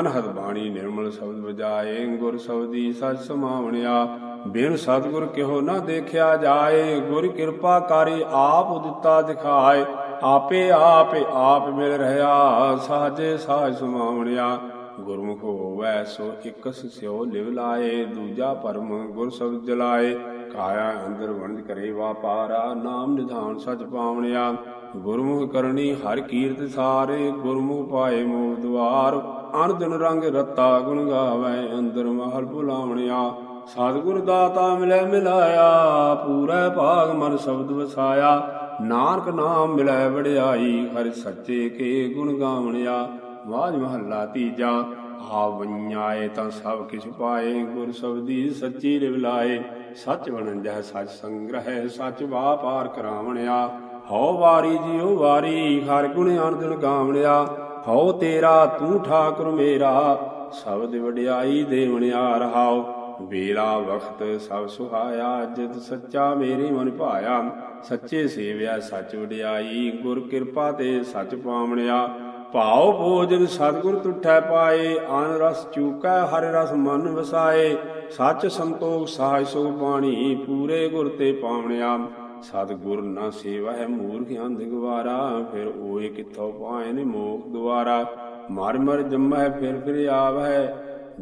ਅਨਹਦ ਬਾਣੀ ਨਿਰਮਲ ਸ਼ਬਦ ਵਜਾਏ ਗੁਰ ਸ਼ਬਦੀ ਸਚ ਸਮਾਵਣਿਆ। ਬਿਨ ਸਤਿਗੁਰ ਕਿਹੋ ਨਾ ਦੇਖਿਆ ਜਾਏ, ਗੁਰ ਕਿਰਪਾ ਕਰੀ ਆਪ ਦਿੱਤਾ ਦਿਖਾਏ। ਆਪੇ ਆਪੇ ਆਪ ਮਿਲ ਰਹਾ, ਸਾਜੇ ਸਾਜ ਸਮਾਵਣਿਆ। ਗੁਰਮੁਖ ਹੋਵੈ ਸੋ ਇਕਸ ਸਿਓ ਲਿਵ ਲਾਏ, ਦੂਜਾ ਪਰਮ ਗੁਰ ਸ਼ਬਦ ਜਲਾਏ। ਕਾਇਆ ਅੰਦਰ ਵਣਜ ਕਰੇ ਵਾਪਾਰਾ, ਨਾਮ ਨਿਧਾਨ ਸਚ ਪਾਵਣਿਆ। ਗੁਰਮੁਖ ਕਰਨੀ ਹਰ ਕੀਰਤ ਸਾਰੇ, ਗੁਰਮੁਖ ਪਾਏ ਮੋਹ ਦੁਆਰ। ਅਨ ਰੰਗ ਰਤਾ ਗੁਣ ਗਾਵੇ, ਅੰਦਰ ਮਹਲ ਭੁਲਾਵਣਿਆ। ਸਤਿਗੁਰ ਦਾਤਾ ਮਿਲੈ ਮਿਲਾਇਆ, ਪੂਰਾ ਭਾਗ ਮਨ ਸ਼ਬਦ ਵਸਾਇਆ। ਨਾਨਕ ਨਾਮ ਮਿਲੈ ਵਡਿਆਈ, ਹਰਿ ਸੱਚੇ ਕੇ ਗੁਣ ਗਾਵਣਿਆ। ਵਾਜ ਮਹੱਲਾ ਤੀਜਾ ਆ ਵඤਾਏ ਤਾਂ ਸਭ ਕਿਛ ਪਾਏ, ਗੁਰ ਸਬਦੀ ਸੱਚੀ ਲਿਵਲਾਏ ਸੱਚ ਬਣੰਜੈ ਸੱਚ ਸੰਗ੍ਰਹਿ, ਸੱਚ ਵਾਪਾਰ ਕਰਾਵਣਿਆ। ਹਉ ਵਾਰੀ ਜੀਉ ਵਾਰੀ, ਹਰ ਗੁਣ ਅਨੰਦਨ ਗਾਵਣਿਆ। ਹਉ ਤੇਰਾ, ਤੂੰ ਠਾਕੁਰ ਮੇਰਾ, ਸਬਦ ਵਡਿਆਈ ਦੇਵਣਿਆ ਰਹਾਉ ਵੇਲਾ ਵਖਤ ਸਭ ਸੁਹਾਇਆ, ਜਿਤ ਸੱਚਾ ਮੇਰੇ ਮਨ ਭਾਇਆ। ਸੱਚੇ ਸੇਵਿਆ, ਸੱਚ ਵਡਿਆਈ, ਗੁਰ ਕਿਰਪਾ ਤੇ ਸੱਚ ਪਾਵਣਿਆ। ਭਾਉ ਭੋਜਨ ਸਤਿਗੁਰ ਤੁਠੈ ਪਾਏ, ਅਨ ਰਸ ਚੂਕੈ, ਹਰ ਰਸ ਮਨ ਵਸਾਏ। ਸੱਚ ਸੰਤੋਖ ਸਹਾਇ ਸੋ ਬਾਣੀ, ਪੂਰੇ ਗੁਰ ਤੇ ਪਾਵਣਿਆ। ਸਤਿਗੁਰ ਨਾ ਸੇਵਾ ਹੈ ਮੂਰਖ ਅੰਧ ਗਵਾਰਾ ਫਿਰ ਓਏ ਕਿਥੋਂ ਪਾਏ ਨੇ ਮੋਖ ਦੁਆਰਾ? ਮਰ ਮਰ ਜੰਮੈ ਫਿਰ ਫਿਰ ਆਵੈ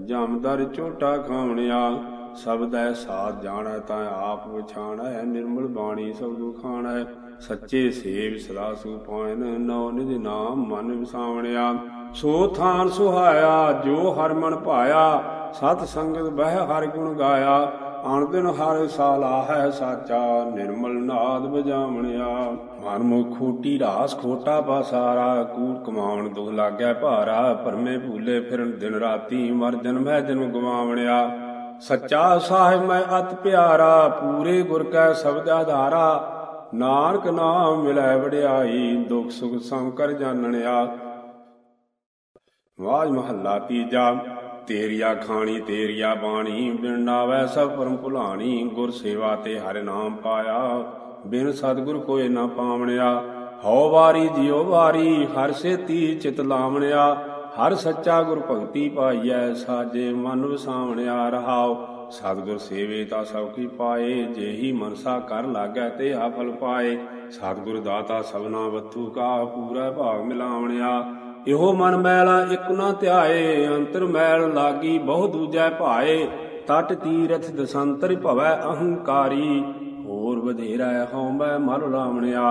ਜਮਦਰ ਝੋਟਾ ਖਾਵਣਿਆ ਸਬਦੈ ਸਾਥ ਜਾਣੈ, ਤਾਂ ਆਪ ਵਿਛਾਣੈ ਨਿਰਮਲ ਬਾਣੀ ਸਭ ਹੈ ਸੱਚੇ ਸੇਵ ਸਦਾ ਸੁ ਪਾਇਨ ਨਉ ਨਿਜ ਨਾਮ ਮਨ ਵਿਸਾਵਣਿਆ। ਸੋ ਥਾਨ ਸੁਹਾਇਆ, ਜੋ ਹਰ ਮਨ ਭਾਇਆ, ਸਤ ਸੰਗਤ ਬਹਿ ਹਰ ਗੁਣ ਗਾਇਆ। ਅਣਦਿਨ ਹਰ ਸਾਲ ਹੈ ਸਾਚਾ, ਨਿਰਮਲ ਨਾਦ ਵਜਾਵਣਿਆ ਮਨ ਮੁਖ ਖੋਟੀ ਰਾਸ ਖੋਟਾ ਪਾਸਾਰਾ ਕੂਟ ਕਮਾਉਣ ਦੁਖ ਲਾਗੈ ਭਾਰਾ। ਪਰਮੇ ਭੂਲੇ ਫਿਰਨ ਦਿਨ ਰਾਤੀ, ਮਰ ਜਨਮੈ ਜਨਮ ਗਵਾਵਣਿਆ। ਸੱਚਾ ਸਾਹਿਬ ਮੈਂ ਅਤ ਪਿਆਰਾ, ਪੂਰੇ ਗੁਰ ਕੈ ਸ਼ਬਦ ਆਧਾਰਾ। ਨਾਨਕ ਨਾਮ ਮਿਲੈ ਵਡਿਆਈ, ਦੁਖ ਸੁਖ ਸੰਕਰ ਜਾਣਨਿਆ ਵਾਜ ਮਹੱਲਾ ਤੀਜਾ। ਤੇਰੀਆ ਖਾਣੀ, ਤੇਰੀਆ ਬਾਣੀ, ਬਿਨ ਨਾਵੈ ਸਭ ਪਰਮ ਭੁਲਾਣੀ, ਗੁਰ ਸੇਵਾ ਤੇ ਹਰਿ ਨਾਮ ਪਾਇਆ। ਬਿਨ ਸਤਗੁਰ ਕੋਏ ਨਾ ਪਾਵਣਿਆ, ਹਉ ਵਾਰੀ ਜਿਉ ਵਾਰੀ, ਹਰ ਸੇਤੀ ਚਿਤ ਲਾਵਣਿਆ। ਹਰ ਸੱਚਾ ਗੁਰ ਭਗਤੀ ਪਾਈਐ, ਸਾਜੇ ਮਨ ਵਸਾਵਣਿਆ ਰਹਾਓ ਸਤਗੁਰ ਸੇਵੇ ਤਾ ਸਭ ਕੀ ਪਾਏ ਜੇਹੀ ਮਨਸਾ ਕਰ ਲਾਗੈ ਤੇ ਆ ਫਲ ਪਾਏ। ਸਤਗੁਰ ਦਾਤਾ ਸਭਨਾ ਵਤੂ ਕਾ, ਪੂਰਾ ਭਾਗ ਮਿਲਾਵਣਿਆ। ਇਹੋ ਮਨ ਮੈਲਾ ਇਕ ਨਾ ਧਿਆਏ, ਅੰਤਰ ਮੈਲ ਲਾਗੀ ਬਹੁ ਦੂਜੈ ਭਾਏ। ਤਟ ਤੀਰਥ ਦਸੰਤਰ ਭਵੈ ਅਹੰਕਾਰੀ। ਹੋਰ ਵਧੇਰਾ ਹਉਮੈ ਮਲ ਲਾਵਣਿਆ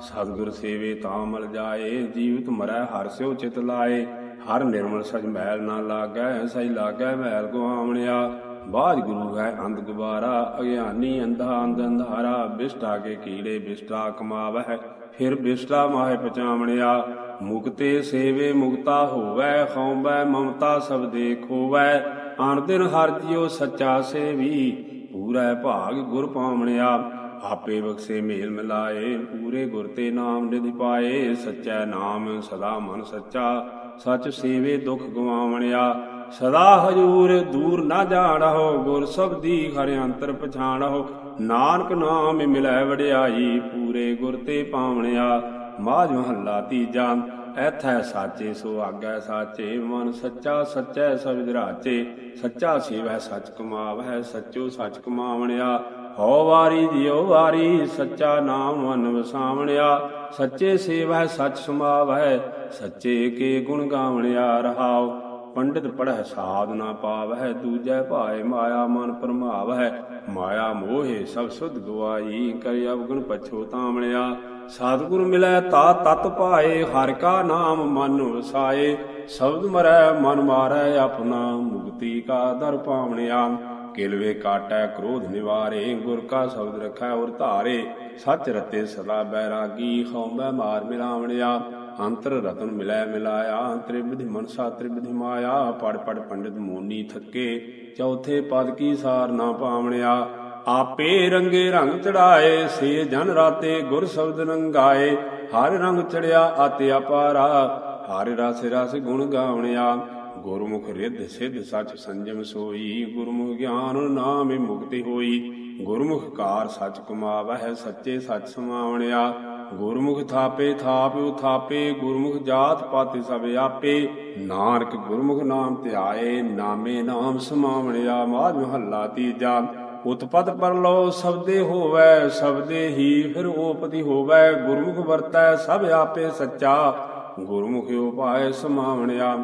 ਸਤਿਗੁਰ ਸੇਵੇ ਤਾਂ ਮਲ ਜਾਏ, ਜੀਵਤ ਮਰੈ ਹਰ ਸਿਓ ਚਿਤ ਲਾਏ। ਹਰ ਨਿਰਮਲ ਸਜ ਮੈਲ ਨਾ ਲਾਗੈ ਸਈ ਲਾਗੈ ਮੈਲ ਗਵਾਵਣਿਆ ਬਾਜ ਗੁਰੂ ਹੈ ਅੰਧ ਗੁਬਾਰਾ, ਅਗਿਆਨੀ ਅੰਧਾ ਅੰਧ ਅੰਧਾਰਾ। ਬਿਸਟਾ ਕੇ ਕੀੜੇ ਬਿਸਟਾ ਕਮਾਵੈ ਫਿਰ ਬਿਸਟਾ ਮਾਹੇ ਪਚਾਵਣਿਆ। ਮੁਕਤੇ ਸੇਵੇ ਮੁਕਤਾ ਹੋਵੈ, ਖੌਬੈ ਮਮਤਾ ਸਭ ਦੇਖੋਵੈ ਆਣ ਦਿਨ ਹਰ ਜਿਉ ਸੱਚਾ ਸੇਵੀ, ਪੂਰਾ ਭਾਗ ਗੁਰ ਪਾਵਣਿਆ। ਆਪੇ ਬਖਸ਼ੇ ਮੇਲ ਮਿਲਾਏ, ਪੂਰੇ ਗੁਰ ਤੇ ਨਾਮ ਨਿਧਿ ਪਾਏ। ਸੱਚਾ ਨਾਮ ਸਦਾ ਮਨ ਸੱਚਾ, ਸਚ ਸੇਵੇ ਦੁਖ ਗਵਾਵਣਿਆ। ਸਦਾ ਹਜੂਰ ਦੂਰ ਨਾ ਜਾਣਹੁ, ਗੁਰ ਸਬਦੀ ਹਰਿ ਅੰਤਰ ਪਛਾਣਹੁ। ਨਾਨਕ ਨਾਮ ਮਿਲੈ ਵਡਿਆਈ, ਪੂਰੇ ਗੁਰ ਤੇ ਪਾਵਣਿਆ। ਮਾਝ ਮਹੱਲਾ ਤੀਜਾ, ਐਥੈ ਸਾਚੇ ਸੋ ਆਗੈ ਸਾਚੇ, ਮਨ ਸੱਚਾ ਸੱਚੈ ਸਬਿ ਰਾਚੇ ਸੱਚਾ ਸੇਵੈ ਸੱਚ ਕਮਾਵੈ ਸੱਚੋ ਸਚ ਕਮਾਵਣਿਆ, ਹਉ ਵਾਰੀ ਜਿਉ ਵਾਰੀ, ਸੱਚਾ ਨਾਮ ਮਨ ਵਸਾਵਣਿਆ, ਸੱਚੇ ਸੇਵੈ ਸੱਚ ਸਮਾਵੈ ਸੱਚੇ ਕੇ ਗੁਣ ਗਾਵਣਿਆ ਰਹਾਉ, ਪੰਡਿਤ ਪੜਹਿ ਸਾਧ ਨਾ ਪਾਵਹਿ, ਦੂਜੈ ਭਾਏ ਮਾਇਆ ਮਨ ਪਰਮਾਵਹਿ, ਮਾਇਆ ਮੋਹਿ ਸਭ ਸੁਧ ਗਵਾਈ, ਕਰਿ ਅਵਗੁਣ ਪਛੋਤਾਵਣਿਆ ਸਤਿਗੁਰ ਮਿਲੈ ਤਾ ਤਤ ਪਾਏ ਹਰਿ ਕਾ ਨਾਮ ਮਨ ਵਸਾਏ। ਸ਼ਬਦ ਮਰੈ, ਮਨ ਮਾਰੈ, ਆਪਣਾ ਮੁਕਤੀ ਕਾ ਦਰ ਪਾਵਣਿਆ ਕਿਲਵੇ ਕਾਟੈ, ਕ੍ਰੋਧ ਨਿਵਾਰੇ, ਗੁਰ ਕਾ ਸ਼ਬਦ ਰਖੈ ਔਰ ਧਾਰੇ। ਸਚ ਰਤੇ ਸਦਾ ਬੈਰਾਗੀ ਖੌਂਬੈ ਮਾਰ ਮਿਲਾਵਣਿਆ। ਅੰਤਰ ਰਤਨ ਮਿਲੈ ਮਿਲਾਇਆ, ਤ੍ਰਿਵਿਧਿ ਮਨਸਾ ਤ੍ਰਿਵਿਧਿ ਮਾਇਆ। ਪੜ ਪੜ ਪੰਡਿਤ ਮੋਨੀ ਥੱਕੇ, ਚੌਥੇ ਪਦ ਕੀ ਸਾਰ ਨਾ ਪਾਵਣਿਆ। ਆਪੇ ਰੰਗੇ ਰੰਗ ਚੜਾਏ, ਸੇ ਜਨ ਰਾਤੇ ਗੁਰ ਸ਼ਬਦ ਰੰਗਾਏ ਹਰ ਰੰਗ ਚੜਿਆ, ਆਤੇ ਅਪਾਰਾ। ਹਰ ਰਸ ਰਸ ਗੁਣ ਗਾਵਣਿਆ। ਗੁਰਮੁਖ ਰਿੱਧ ਸਿੱਧ ਸੱਚ ਸੰਜਮ ਸੋਈ। ਗੁਰਮੁਖ ਗਿਆਨ ਨਾਮੇ ਮੁਕਤੀ ਹੋਈ। ਗੁਰਮੁਖ ਕਾਰ ਸੱਚ ਕਮਾਵਹਿ, ਸੱਚੇ ਸਚ ਸਮਾਵਣਿਆ। ਗੁਰਮੁਖ ਥਾਪੇ, ਥਾਪ ਉਥਾਪੇ। ਗੁਰਮੁਖ ਜਾਤ ਪਾਤਿ ਸਭ ਆਪੇ। ਨਾਨਕ ਗੁਰਮੁਖ ਨਾਮ ਧਿਆਏ, ਨਾਮੇ ਨਾਮ ਸਮਾਵਣਿਆ। ਮਾਝ ਮਹੱਲਾ ਤੀਜਾ। ਉਤਪਤ ਪਰਲੋ ਸਬਦੇ ਹੋਵੈ, ਸਬਦੇ ਹੀ ਫਿਰ ਓਪਤੀ ਹੋਵੈ। ਗੁਰਮੁਖ ਵਰਤੈ, ਸਭ ਆਪੇ ਸੱਚਾ। ਗੁਰਮੁਖ ਉਪਾਏ ਸਮਾਵਣਿਆ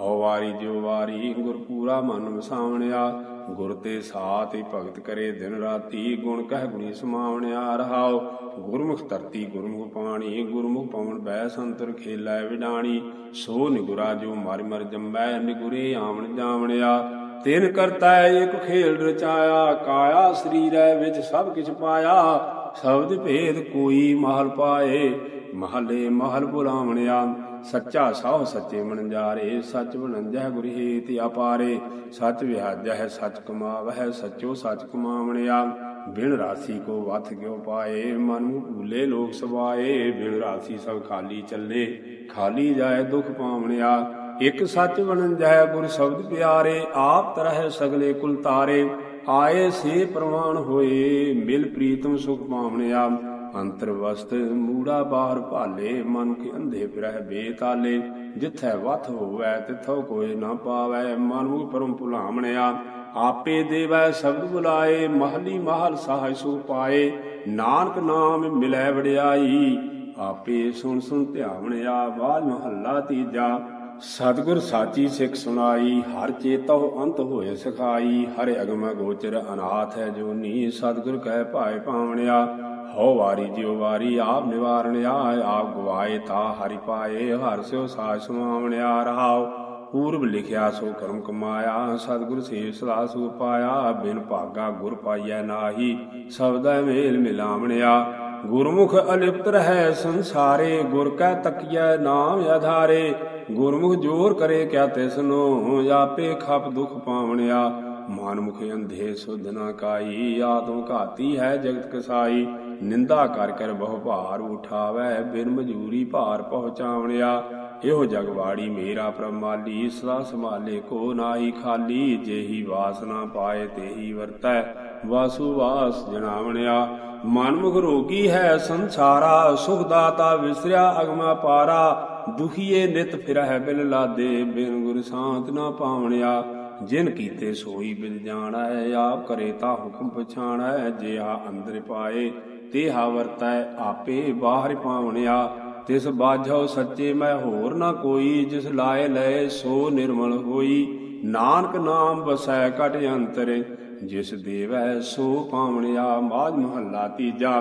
ਹਉ ਵਾਰੀ ਜਿਉ ਵਾਰੀ ਗੁਰ ਪੂਰਾ ਮਨ ਵਸਾਵਣਿਆ। ਗੁਰ ਤੇ ਸਾਥ ਹੀ ਭਗਤ ਕਰੇ ਦਿਨ ਰਾਤੀ, ਗੁਣ ਕਹਿ ਗੁਣੀ ਸਮਾਵਣਿਆ ਰਹਾਉ। ਗੁਰਮੁਖ ਧਰਤੀ ਗੁਰਮੁਖ ਪਾਣੀ, ਗੁਰਮੁਖ ਪਵਨ ਬੈ ਸੰਤਰ ਖੇਲੈ ਵਿਡਾਣੀ। ਸੋ ਨਿਗੁਰਾ ਜੋ ਮਰ ਮਰ ਜੰਮੈ, ਨਿਗੁਰੇ ਆਵਣ ਜਾਵਣਿਆ। ਤਿਨ ਕਰਤਾ ਇੱਕ ਖੇਲ ਰਚਾਇਆ, ਕਾਇਆ ਸਰੀਰੈ ਵਿੱਚ ਸਭ ਕਿਛ ਪਾਇਆ। ਸ਼ਬਦ ਭੇਦ ਕੋਈ ਮਹਲ ਪਾਏ, ਮਹਲੇ ਮਹਲ ਬੁਲਾਵਣਿਆ। ਸੱਚਾ ਸਾਹ ਸੱਚੇ ਮਨਜਾਰੇ, ਸੱਚ ਬਣੰਜੈ ਗੁਰ ਹੇਤਿ ਅਪਾਰੇ। ਸੱਚ ਵਿਹਾਜੈ ਸੱਚ ਕਮਾਵਹਿ, ਸੱਚੋ ਸੱਚ ਕਮਾਵਣਿਆ। ਬਿਨ ਰਾਸੀ ਕੋ ਵਥ ਗਿਓ ਪਾਏ, ਮਨ ਨੂੰ ਭੂਲੇ ਲੋਕ ਸਵਾਏ। ਬਿਨ ਰਾਸੀ ਸਭ ਖਾਲੀ ਚੱਲੇ, ਖਾਲੀ ਜਾਏ ਦੁਖ ਪਾਵਣਿਆ। ਇਕ ਸੱਚ ਬਣੰਜੈ ਗੁਰ ਸ਼ਬਦ ਪਿਆਰੇ, ਆਪ ਤਰਹਿ ਸਗਲੇ ਕੁਲ ਤਾਰੇ। ਆਏ ਸੇ ਪ੍ਰਵਾਨ ਹੋਏ, ਮਿਲ ਪ੍ਰੀਤਮ ਸੁਖ ਪਾਵਣਿਆ। ਅੰਤਰ ਵਸਤ ਮੂੜਾ ਬਾਹਰ ਭਾਲੇ, ਮਨ ਕੇ ਅੰਧੇ ਫਿਰਹਿ ਬੇਤਾਲੇ। ਜਿੱਥੈ ਵਥ ਹੋਵੈ, ਤਿਥੋ ਕੋਈ ਨਾ ਪਾਵੈ, ਮਨ ਨੂੰ ਪਰਮ ਭੁਲਾਵਣਿਆ। ਆਪੇ ਦੇਵੈ ਸ਼ਬਦ ਬੁਲਾਏ, ਮਹਲੀ ਮਹਲ ਸਹਾਇ ਸੋ ਪਾਏ। ਨਾਨਕ ਨਾਮ ਮਿਲੈ ਵਡਿਆਈ, ਆਪੇ ਸੁਣ ਸੁਣ ਧਿਆਵਣਿਆ ਬਾਜ ਮਹੱਲਾ ਤੀਜਾ। ਸਤਿਗੁਰ ਸਾਚੀ ਸਿੱਖ ਸੁਣਾਈ, ਹਰ ਚੇਤਹੁ ਅੰਤ ਹੋਏ ਸਿਖਾਈ, ਹਰਿ ਅਗਮ ਗੋਚਰ ਅਨਾਥ ਹੈ ਜੋਨੀ ਸਤਿਗੁਰ ਕਹਿ ਭਾਏ ਪਾਵਣਿਆ ਹਉ ਵਾਰੀ ਜਿਉ ਵਾਰੀ ਆਪ ਨਿਵਾਰਣਿਆ, ਆਪ ਗਵਾਏ ਤਾ ਹਰਿ ਪਾਏ, ਹਰ ਸਿਓ ਸਾਜ ਸਮਾਵਣਿਆ, ਰਹਾਉ, ਪੂਰਬ ਲਿਖਿਆ ਸੋ ਕਰਮ ਕਮਾਇਆ, ਸਤਿਗੁਰ ਸੇਵ ਸਦਾ ਸੋ ਪਾਇਆ, ਬਿਨ ਭਾਗਾ ਗੁਰ ਪਾਈਐ ਨਾਹੀ, ਸਬਦੈ ਮੇਲ ਮਿਲਾਵਣਿਆ, ਗੁਰਮੁਖ ਅਲਿਪਤ ਰਹੈ ਸੰਸਾਰੇ, ਗੁਰ ਕੈ ਤਕੀਐ ਨਾਮ ਆਧਾਰੇ ਗੁਰਮੁਖ ਜੋਰ ਕਰੇ ਕਿਆ ਤਿਸਨੋ ਆਪੇ ਖਪ ਦੁਖ ਪਾਵਣਿਆ। ਮਨ ਮੁਖ ਅੰਧੇ ਸੁਧ ਨਾ ਕਾਈ, ਆਤਮ ਘਾਤੀ ਹੈ ਜਗਤ ਕਸਾਈ। ਨਿੰਦਾ ਕਰ ਕਰ ਬਹੁ ਭਾਰ ਉਠਾਵੈ, ਬਿਨ ਮਜੂਰੀ ਭਾਰ ਪਹੁੰਚਾਵਣਿਆ। ਇਹੋ ਜਗਵਾੜੀ ਮੇਰਾ ਪ੍ਰਮਾਲੀ, ਸਦਾ ਸੰਭਾਲੇ ਕੋ ਨਾਹੀ ਖਾਲੀ। ਜੇਹੀ ਵਾਸਨਾ ਪਾਏ ਤੇਹੀ ਵਰਤੈ, ਵਾਸੂ ਵਾਸ ਜਣਾਵਣਿਆ ਮਨਮੁਖ ਰੋਗੀ ਹੈ ਸੰਸਾਰਾ, ਸੁਖ ਦਾਤਾ ਵਿਸਰਿਆ ਅਗਮਾ ਪਾਰਾ। ਦੁਖੀਏ ਨਿਤ ਫਿਰਹਿ ਬਿਨ ਲਾਦੇ, ਬਿਨ ਗੁਰ ਸ਼ਾਂਤ ਨਾ ਪਾਵਣਿਆ। ਜਿਨ ਕੀਤੇ ਸੋਈ ਬਿਨ ਜਾਣੈ, ਆਪ ਕਰੇ ਤਾ ਹੁਕਮ ਪਛਾਣੈ। ਜਿਹਾ ਅੰਦਰ ਪਾਏ, ਤੇਹਾ ਵਰਤੈ, ਆਪੇ ਬਾਹਰ ਪਾਵਣਿਆ। ਤਿਸ ਬਾਝੋ ਸੱਚੇ ਮੈਂ ਹੋਰ ਨਾ ਕੋਈ, ਜਿਸ ਲਾਏ ਲਏ ਸੋ ਨਿਰਮਲ ਹੋਈ। ਨਾਨਕ ਨਾਮ ਵਸੈ ਕਟ ਅੰਤਰੇ, ਜਿਸ ਦੇਵੈ ਸੋ ਪਾਵਣਿਆ। ਮਾਜ ਮਹੱਲਾ ਤੀਜਾ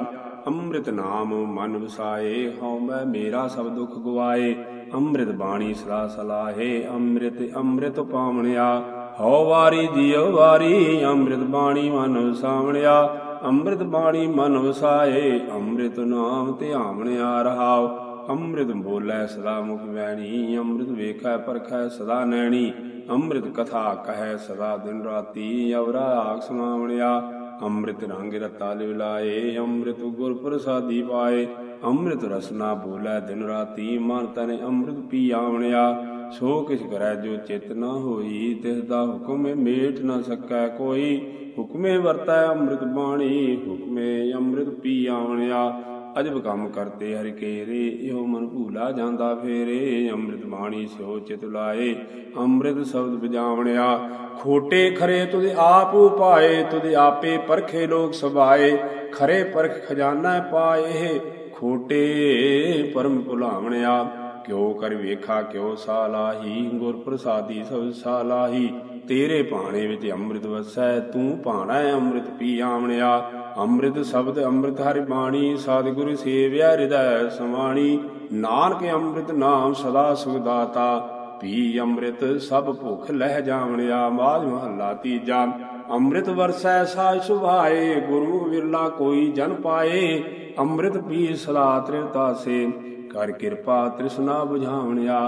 ਅੰਮ੍ਰਿਤ ਨਾਮ ਮਨ ਵਸਾਏ, ਹਉ ਮੈਂ ਮੇਰਾ ਸਭ ਦੁੱਖ ਗਵਾਏ। ਅੰਮ੍ਰਿਤ ਬਾਣੀ ਸਦਾ ਸਲਾਹੇ, ਅੰਮ੍ਰਿਤ ਅੰਮ੍ਰਿਤ ਪਾਵਣਿਆ। ਹਉ ਵਾਰੀ ਜੀਉ ਵਾਰੀ, ਅੰਮ੍ਰਿਤ ਬਾਣੀ ਮਨ ਵਸਾਵਣਿਆ। ਅੰਮ੍ਰਿਤ ਬਾਣੀ ਮਨ ਵਸਾਏ, ਅੰਮ੍ਰਿਤ ਨਾਮ ਧਿਆਵਣਿਆ ਰਹਾਉ। ਅੰਮ੍ਰਿਤ ਬੋਲੇ ਸਦਾ ਮੁਖ ਵੈਣੀ, ਅੰਮ੍ਰਿਤ ਵੇਖੈ ਪਰਖੈ ਸਦਾ ਨੈਣੀ। ਅੰਮ੍ਰਿਤ ਕਥਾ ਕਹੈ ਸਦਾ ਦਿਨ ਰਾਤੀ ਅਵਰਾ ਆਖ ਸੁਣਾਵਣਿਆ। ਅੰਮ੍ਰਿਤ ਰੰਗ ਰਤਾ ਲਿਵਲਾਏ ਅੰਮ੍ਰਿਤ ਗੁਰ ਪ੍ਰਸਾਦੀ ਪਾਏ। ਅੰਮ੍ਰਿਤ ਰਸਨਾ ਬੋਲੇ, ਦਿਨ ਰਾਤੀ ਮਨ ਤਨ ਅੰਮ੍ਰਿਤ ਪੀ ਆਵਣਿਆ। ਸੋ ਕਿਛ ਕਰੈ ਜੋ ਚਿਤ ਨ ਹੋਈ, ਤਿਸ ਦਾ ਹੁਕਮ ਮੇਟ ਨਾ ਸਕੈ ਕੋਈ। ਹੁਕਮੇ ਵਰਤੈ ਅੰਮ੍ਰਿਤ ਬਾਣੀ, ਹੁਕਮੇ ਅੰਮ੍ਰਿਤ ਪੀ ਆਵਣਿਆ। ਅਜਬ ਕੰਮ ਕਰਤੇ ਹਰਿ ਕੇਰੇ, ਇਹੋ ਮਨ ਭੂਲਾ ਜਾਂਦਾ ਫੇਰੇ। ਅੰਮ੍ਰਿਤ ਬਾਣੀ ਸਿਓ ਚਿਤ ਲਾਏ, ਅੰਮ੍ਰਿਤ ਸ਼ਬਦ ਵਜਾਵਣਿਆ। ਖੋਟੇ ਖਰੇ ਤੁਧ ਆਪ ਉਪਾਏ, ਤੁਧ ਆਪੇ ਪਰਖੇ ਲੋਕ ਸਭਾਏ। ਖਰੇ ਪਰਖ ਖਜ਼ਾਨਾ ਪਾਏ, ਖੋਟੇ ਪਰਮ ਭੁਲਾਵਣਿਆ। ਕਿਉ ਕਰ ਵੇਖਾ, ਕਿਉ ਸਾਲਾਹੀ ਗੁਰ ਪ੍ਰਸਾਦੀ ਸਭ ਸਾਲਾਹੀ ਤੇਰੇ ਭਾਣੇ ਵਿੱਚ ਅੰਮ੍ਰਿਤ ਵਸੈ, ਤੂੰ ਭਾਣਾ ਅੰਮ੍ਰਿਤ ਪੀ ਆਵਣਿਆ। ਅੰਮ੍ਰਿਤ ਸ਼ਬਦ ਅੰਮ੍ਰਿਤ ਹਰਿ ਬਾਣੀ, ਸਤਿਗੁਰ ਸੇਵਿਆ ਹਿਰਦੈ ਸਮਾਣੀ। ਨਾਨਕ ਅੰਮ੍ਰਿਤ ਨਾਮ ਸਦਾ ਸੁਖ ਦਾਤਾ ਪੀ ਅੰਮ੍ਰਿਤ ਸਭ ਭੁਖ ਲਹਿ ਜਾਵਣਿਆ ਮਾਜ ਮਹੱਲਾ ਤੀਜਾ। ਅੰਮ੍ਰਿਤ ਵਰਸੈ ਸਾਜ ਸੁਭਾਏ ਗੁਰਮੁਖ ਵਿਰਲਾ ਕੋਈ ਜਨ ਪਾਏ। ਅੰਮ੍ਰਿਤ ਪੀ ਸਦਾ ਤ੍ਰਿਤਾਸੇ ਕਰ ਕਿਰਪਾ ਤ੍ਰਿਸ਼ਨਾ 부ਝਾਵਣਿਆ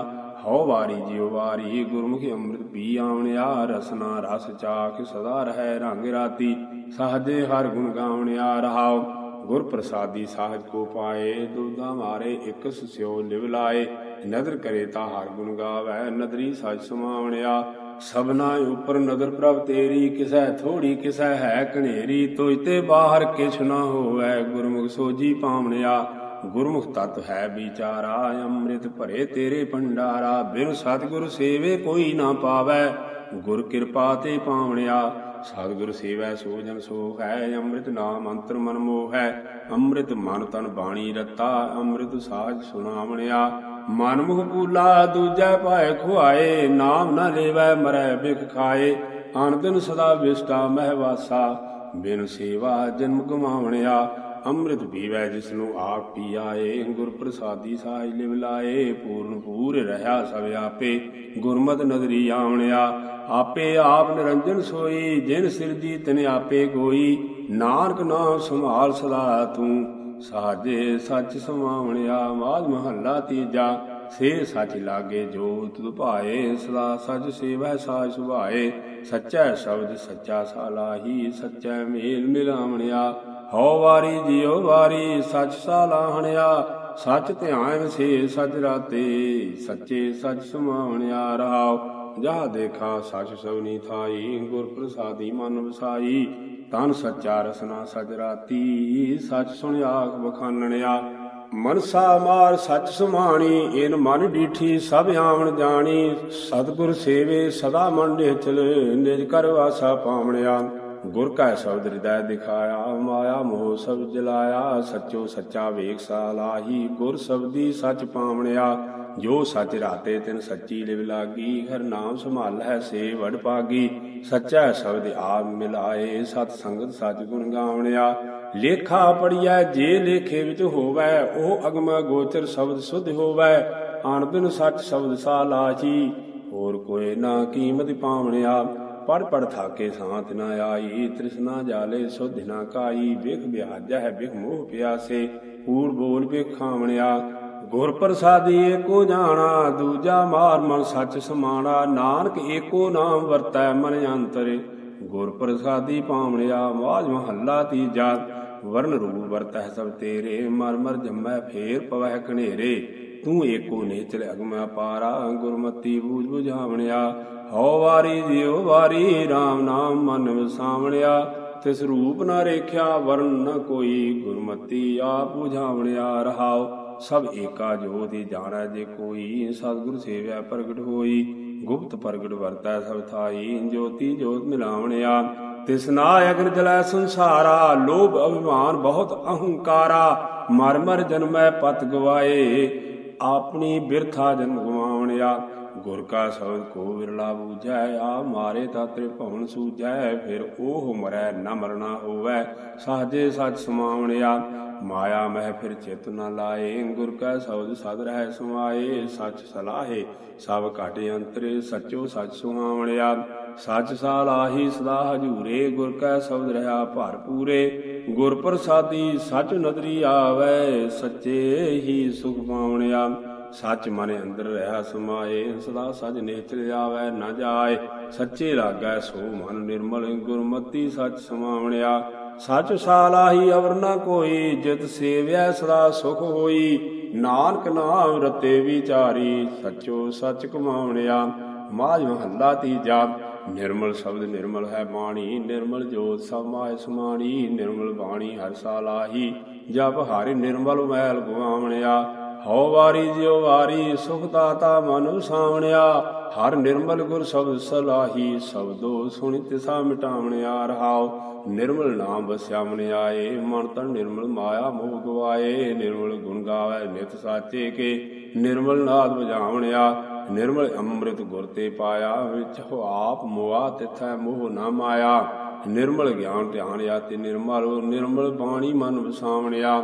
ਹਉ ਵਾਰੀ ਜਿਉ ਵਾਰੀ, ਗੁਰਮੁਖੀ ਅੰਮ੍ਰਿਤ ਪੀ ਆਵਣਿਆ ਰਸਨਾ ਰਸ ਚਾਖ ਸਦਾ ਰਹਿ ਰੰਗ ਰਾਤੀ। ਸਹਜੇ ਹਰ ਗੁਣ ਗਾਵਣਿਆ ਰਹਾਉ ਗੁਰ ਪ੍ਰਸਾਦੀ ਸਾਹਜ ਕੋ ਪਾਏ ਦੁਦਾ ਮਾਰੇ, ਇਕ ਸਿਓ ਲਿਵ ਲਾਏ। ਨਦਰ ਕਰੇ ਤਾ ਹਰ ਗੁਣ ਗਾਵੈ, ਨਦਰੀ ਸਜ ਸਮਾਵਣਿਆ। ਸਭਨਾ ਉਪਰ ਨਦਰ ਪ੍ਰਭ ਤੇਰੀ, ਕਿਸੈ ਥੋੜੀ, ਕਿਸੈ ਹੈ ਕਣੇਰੀ ਤੋਇ ਤੇ ਬਾਹਰ ਕਿਛ ਨਾ ਹੋਵੈ, ਗੁਰਮੁਖ ਸੋਜੀ ਪਾਵਣਿਆ ਗੁਰਮੁਖ ਤਤ ਹੈ ਵਿਚਾਰਾ, ਅੰਮ੍ਰਿਤ ਭਰੇ ਤੇਰੇ ਭੰਡਾਰਾ। ਬਿਨ ਸਤਿਗੁਰ ਸੇਵੇ ਕੋਈ ਨਾ ਪਾਵੈ, ਗੁਰ ਕਿਰਪਾ ਤੇ ਪਾਵਣਿਆ ਸਤਿਗੁਰ ਸੇਵੈ ਸੋ ਜਨ ਸੋਖ ਹੈ, ਅੰਮ੍ਰਿਤ ਨਾਮ ਅੰਤਰ ਮਨ ਮੋਹ। ਹੈ ਅੰਮ੍ਰਿਤ ਮਨ ਤਨ ਬਾਣੀ ਰਤਾ, ਅੰਮ੍ਰਿਤ ਸਾਜ ਸੁਣਾਵਣਿਆ। ਮਨ ਮੁਖ ਪੂਲਾ ਦੂਜੈ ਪਾਏ ਖੁਆਏ, ਨਾਮ ਨਾ ਲੇਵੈ ਮਰੈ ਬਿਖ ਖਾਏ। ਅਨੰਦਨ ਸਦਾ ਵਿਸਟਾ ਮਹਿਵਾਸਾ ਬਿਨ ਸੇਵਾ ਜਨਮ ਗਵਾਵਣਿਆ। ਅੰਮ੍ਰਿਤ ਪੀਵੈ ਜਿਸ ਨੂੰ ਆਪ ਪੀ ਆਏ ਗੁਰ ਪ੍ਰਸਾਦੀ ਸਾਜ ਲਿਵ ਲਾਏ, ਪੂਰਨ ਪੂਰ ਰਹਾ ਸਭ ਆਪੇ, ਗੁਰਮਤਿ ਨਦਰੀ ਆਵਣਿਆ, ਆਪੇ ਆਪ ਨਿਰੰਜਨ ਸੋਈ, ਜਿਨ ਸਿਰਜੀ ਤਿਨ ਆਪੇ ਕੋਈ ਨਾਨਕ ਨਾਮ ਸੰਭਾਲ ਸਦਾ ਤੂੰ, ਸਾਜੇ ਸੱਚ ਸਮਾਵਣਿਆ ਮਾਜ ਮਹੱਲਾ ਤੀਜਾ, ਸੇ ਸੱਚ ਲਾਗੇ ਜੋਤ ਭਾਏ ਸਦਾ ਸੱਚ ਸੇਵੈ ਸਾਜ ਸੁਭਾਏ, ਸੱਚਾ ਸ਼ਬਦ ਸੱਚਾ ਸਾਲਾਹੀ, ਸੱਚਾ ਮੇਲ ਮਿਲਾਵਣਿਆ ਹਉ ਵਾਰੀ ਜਿਉ ਵਾਰੀ ਸਚ ਸਾਲਾਹਣਿਆ ਸੱਚ ਧਿਆਨ ਸੇ ਸੱਚ ਰਾਤੇ, ਸੱਚੇ ਸਚ ਸਮਾਵਣਿਆ ਰਹਾਉ। ਜਹ ਦੇਖਾ ਸੱਚ ਸਭਨੀ ਥਾਈ ਗੁਰ ਪ੍ਰਸਾਦੀ ਮਨ ਵਸਾਈ। ਤਨ ਸੱਚਾ ਰਸਨਾ ਸਜ ਰਾਤੀ, ਸਚ ਸੁਣ ਆਖ ਬਖਾਨਣਿਆ। ਮਨਸਾ ਮਾਰ ਸਚ ਸੁਮਾਣੀ, ਇਨ ਮਨ ਡੀਠੀ ਸਭ ਆਵਣ ਜਾਣੀ। ਸਤਿਗੁਰ ਸੇਵੇ ਸਦਾ ਮਨ ਢੇਚਲ ਨਿਜ ਕਰ ਵਾਸਾ ਪਾਵਣਿਆ। ਗੁਰ ਕਾ ਸ਼ਬਦ ਹਿਰਦੈ ਦਿਖਾਇਆ, ਮਾਇਆ ਮੋਹ ਸਭ ਜਲਾਇਆ, ਸੱਚੋ ਸੱਚਾ ਵੇਖ ਸਾਲਾਹੀ, ਗੁਰ ਸ਼ਬਦੀ ਸੱਚ ਪਾਵਣਿਆ, ਜੋ ਸੱਚ ਰਾਤੇ ਤਿਨ ਸੱਚੀ ਲਿਵ ਲਾਗੀ, ਹਰ ਨਾਮ ਸੰਭਾਲ ਹੈ ਸੇ ਵੜ ਪਾਗੀ, ਸੱਚਾ ਸ਼ਬਦ ਆਪ ਮਿਲਾਏ, ਸਤ ਸੰਗਤ ਸੱਚ ਗੁਣ ਗਾਵਣਿਆ, ਲੇਖਾ ਪੜੀਐ ਜੇ ਲੇਖੇ ਵਿੱਚ ਹੋਵੈ, ਉਹ ਅਗਮ ਗੋਚਰ ਸ਼ਬਦ ਸੁਧ ਹੋਵੈ ਆਨੰਦਨ ਸੱਚ ਸ਼ਬਦ ਸਾਲਾਹੀ, ਹੋਰ ਕੋਈ ਨਾ ਕੀਮਤ ਪਾਵਣਿਆ ਪੜ ਪੜ ਥਾਕੇ ਸਾਥ ਨ ਆਈ, ਤ੍ਰਿਸ਼ਨਾ ਜਾਲੇ ਸੁਧ ਨ ਕਾਈ, ਵਿਖ ਵਿਆਜੈ ਵਿਖ ਮੋਹ ਪਿਆਸੇ ਕੂੜ ਬੋਲ ਵਿਖ ਖਾਵਣਿਆ ਗੁਰ ਪ੍ਰਸਾਦੀ ਏਕੋ ਜਾਣਾ, ਦੂਜਾ ਮਾਰ ਮਨ ਸੱਚ ਸਮਾਣਾ, ਨਾਨਕ ਏਕੋ ਨਾਮ ਵਰਤੈ ਮਨ ਅੰਤਰੇ। ਗੁਰ ਪ੍ਰਸਾਦੀ ਪਾਵਣਿਆ ਮਾਜ ਮਹੱਲਾ ਤੀਜਾ। ਵਰਨ ਰੂਪ ਵਰਤੈ ਸਭ ਤੇਰੇ, ਮਰ ਮਰ ਜੰਮੈ ਫੇਰ ਪਵੈ ਕਨੇਰੇ ਤੂੰ ਏਕੋ ਨੇਚਰ ਅਗਮ ਅਪਾਰਾ ਗੁਰਮਤੀ ਬੂਝ ਬੁਝਾਵਣਿਆ। ਹਉ ਵਾਰੀ ਜਿਉ ਵਾਰੀ RAM ਨਾਮ ਮਨ ਵਸਾਵਣਿਆ ਤਿਸ ਰੂਪ ਨਾ ਰੇਖਿਆ ਵਰਨ ਨ ਕੋਈ, ਗੁਰਮਤੀ ਆਪ ਬੁਝਾਵਣਿਆ। ਰਹਾਉ ਸਭ ਏਕਾ ਜੋਤਿ, ਜਾਣੈ ਜੇ ਕੋਈ, ਸਤਿਗੁਰ ਸੇਵਿਆ ਪ੍ਰਗਟ ਹੋਈ। ਗੁਪਤ ਪ੍ਰਗਟ ਵਰਤੈ ਸਭ ਥਾਈ, ਜੋਤੀ ਜੋਤ ਮਿਲਾਵਣਿਆ। ਤਿਸ ਅਗਰ ਜਲੈ ਸੰਸਾਰਾ, ਲੋਭ ਅਭਿਮਾਨ ਬਹੁਤ ਅਹੰਕਾਰਾ। ਮਰ ਮਰ ਜਨਮੈ ਪਤ ਗਵਾਏ ਆਪਣੀ ਬਿਰਥਾ ਜਨ ਗਵਾਵਣਿਆ ਗੁਰ ਕਾ ਸ਼ਬਦ ਕੋ ਵਿਰਲਾ ਬੂਝੈ ਆ ਮਾਰੇ ਤਾ ਤ੍ਰਿਭਵਨ ਸੂਝੈ, ਫਿਰ ਉਹ ਮਰੈ ਨ ਮਰਨਾ ਹੋਵੈ, ਸਾਜੇ ਸਚ ਸਮਾਵਣਿਆ। ਮਾਇਆ ਮਹਿ ਫਿਰ ਚਿਤ ਨ ਲਾਏ, ਗੁਰ ਕਾ ਸ਼ਬਦ ਸਦ ਰਹਿ ਸਮਾਏ ਸਚ ਸਲਾਹੇ, ਸਭ ਘਾਟੇ ਅੰਤਰੇ ਸਚੋ ਸਚ ਸੁਹਾਵਣਿਆ। ਸਚ ਸਾਲਾਹੀ ਸਦਾ ਹਜੂਰੇ, ਗੁਰ ਕਾ ਸ਼ਬਦ ਰਹਾ ਭਰ ਪੂਰੇ। ਗੁਰ ਪ੍ਰਸਾਦੀ ਸਚ ਨਦਰੀ ਆਵੇ, ਸੱਚੇ ਹੀ ਸੁਖ ਪਾਵਣਿਆ। ਸੱਚ ਮਨ ਅੰਦਰ ਰਹਾ ਸਮਾਏ, ਸਦਾ ਸਜ ਨੇਤਰ ਆਵੇ ਨ ਜਾਏ। ਸੱਚੇ ਲਾਗੈ ਸੋ ਮਨ ਨਿਰਮਲ, ਗੁਰਮਤੀ ਸਚ ਸਮਾਵਣਿਆ। ਸਚ ਸਾਲਾਹੀ ਅਵਰ ਨ ਕੋਈ, ਜਿਤ ਸੇਵਿਆ ਸਦਾ ਸੁਖ ਹੋਈ। ਨਾਨਕ ਨਾਮ ਰਤੇ ਵਿਚਾਰੀ, ਸਚੋ ਸੱਚ ਕਮਾਵਣਿਆ। ਮਾਜ ਮਹੱਲਾ ਤੀਜਾ। ਨਿਰਮਲ ਸ਼ਬਦ ਨਿਰਮਲ ਹੈ ਬਾਣੀ, ਨਿਰਮਲ ਜੋਤ ਸਭ ਸਮਾਣੀ, ਨਿਰਮਲ ਬਾਣੀ ਹਰ ਸਾਲਾਹੀ ਜਪ ਹਰਿ ਨਿਰਮਲ ਮੈਲ ਗਵਾਵਣਿਆ ਹਉ ਵਾਰੀ ਜਿਉ ਵਾਰੀ ਸੁਖ ਦਾਤਾ ਮਨ ਵਸਾਵਣਿਆ ਹਰ ਨਿਰਮਲ ਗੁਰ ਸ਼ਬਦ ਸਲਾਹੀ ਸਬਦੋ ਸੁਣੀ ਤਿਸਾ ਮਿਟਾਵਣਿਆ ਰਹਾਉ। ਨਿਰਮਲ ਨਾਮ ਵਸਿਆ ਮਨ ਆਏ, ਮਨ ਤਨ ਨਿਰਮਲ ਮਾਇਆ ਮੋਹ ਗਵਾਏ। ਨਿਰਮਲ ਗੁਣ ਗਾਵੇ ਨਿਤ ਸਾਚੇ ਕੇ, ਨਿਰਮਲ ਨਾਦ ਵਜਾਵਣਿਆ। ਨਿਰਮਲ ਅੰਮ੍ਰਿਤ ਗੁਰ ਤੇ ਪਾਇਆ, ਵਿੱਚ ਹੋ ਆਪ ਮੋਆ ਤਿਥੈ ਮੋਹ ਨਾ ਮਾਇਆ। ਨਿਰਮਲ ਗਿਆਨ ਧਿਆਨ ਆਤੇ ਨਿਰਮਲ ਨਿਰਮਲ ਬਾਣੀ ਮਨ ਵਸਾਵਣਿਆ।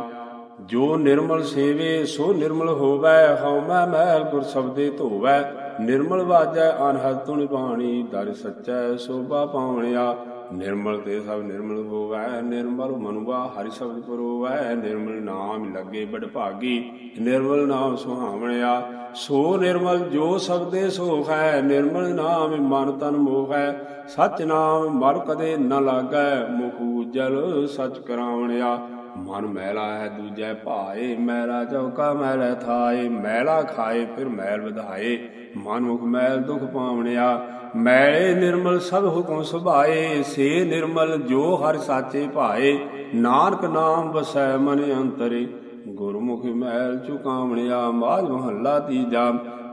ਜੋ ਨਿਰਮਲ ਸੇਵੇ, ਸੋ ਨਿਰਮਲ ਹੋਵੈ ਹਉਮੈ ਮਹਿਲ ਗੁਰ ਸਬਦੇ ਧੋਵੈ। ਨਿਰਮਲ ਵਾਜੈ, ਅਨਹਦ ਤੁਨ ਬਾਣੀ ਦਰ ਸੱਚੈ, ਸੋਭਾ ਪਾਵਣਿਆ ਨਿਰਮਲ ਤੇ ਸਭ ਨਿਰਮਲ ਹੋਵੈ, ਨਿਰਮਲ ਮਨੁਆ, ਹਰਿ ਸ਼ਬਦ ਪਰੋਵੈ। ਨਿਰਮਲ ਨਾਮ ਲੱਗੇ ਬੜ ਭਾਗੀ, ਨਿਰਮਲ ਨਾਮ ਸੁਹਾਵਣਿਆ। ਸੋ ਨਿਰਮਲ ਜੋ ਸਬਦੇ ਸੋਖ ਹੈ ਨਿਰਮਲ ਨਾਮ ਮਨ ਤਨ ਮੋਹ ਹੈ ਸਚ ਨਾਮ ਮਰ ਕਦੇ ਨ ਲਾਗੈ ਮੁਖ ਜਲ ਸਚ ਕਰਾਵਣਿਆ। ਮਨ ਮੈਲਾ ਹੈ ਦੂਜੈ ਭਾਏ, ਮੈਲਾ ਚੌਕਾ ਮੈਲਾ ਥਾਏ, ਮੈਲਾ ਖਾਏ ਫਿਰ ਮੈਲ ਵਧਾਏ। ਮਨ ਮੁਖ ਮੈਲ ਦੁਖ ਪਾਵਣਿਆ, ਮੈਲੇ ਨਿਰਮਲ ਸਭ ਹੁਕਮ ਸੁਭਾਏ, ਸੇ ਨਿਰਮਲ ਜੋ ਹਰ ਸਾਚੇ ਭਾਏ। ਨਾਨਕ ਨਾਮ ਵਸੈ ਮਨ ਅੰਤਰੇ, ਗੁਰਮੁਖ ਮੈਲ ਚੁਕਾਵਣਿਆ ਮਾਜ ਮਹੱਲਾ ਤੀਜਾ।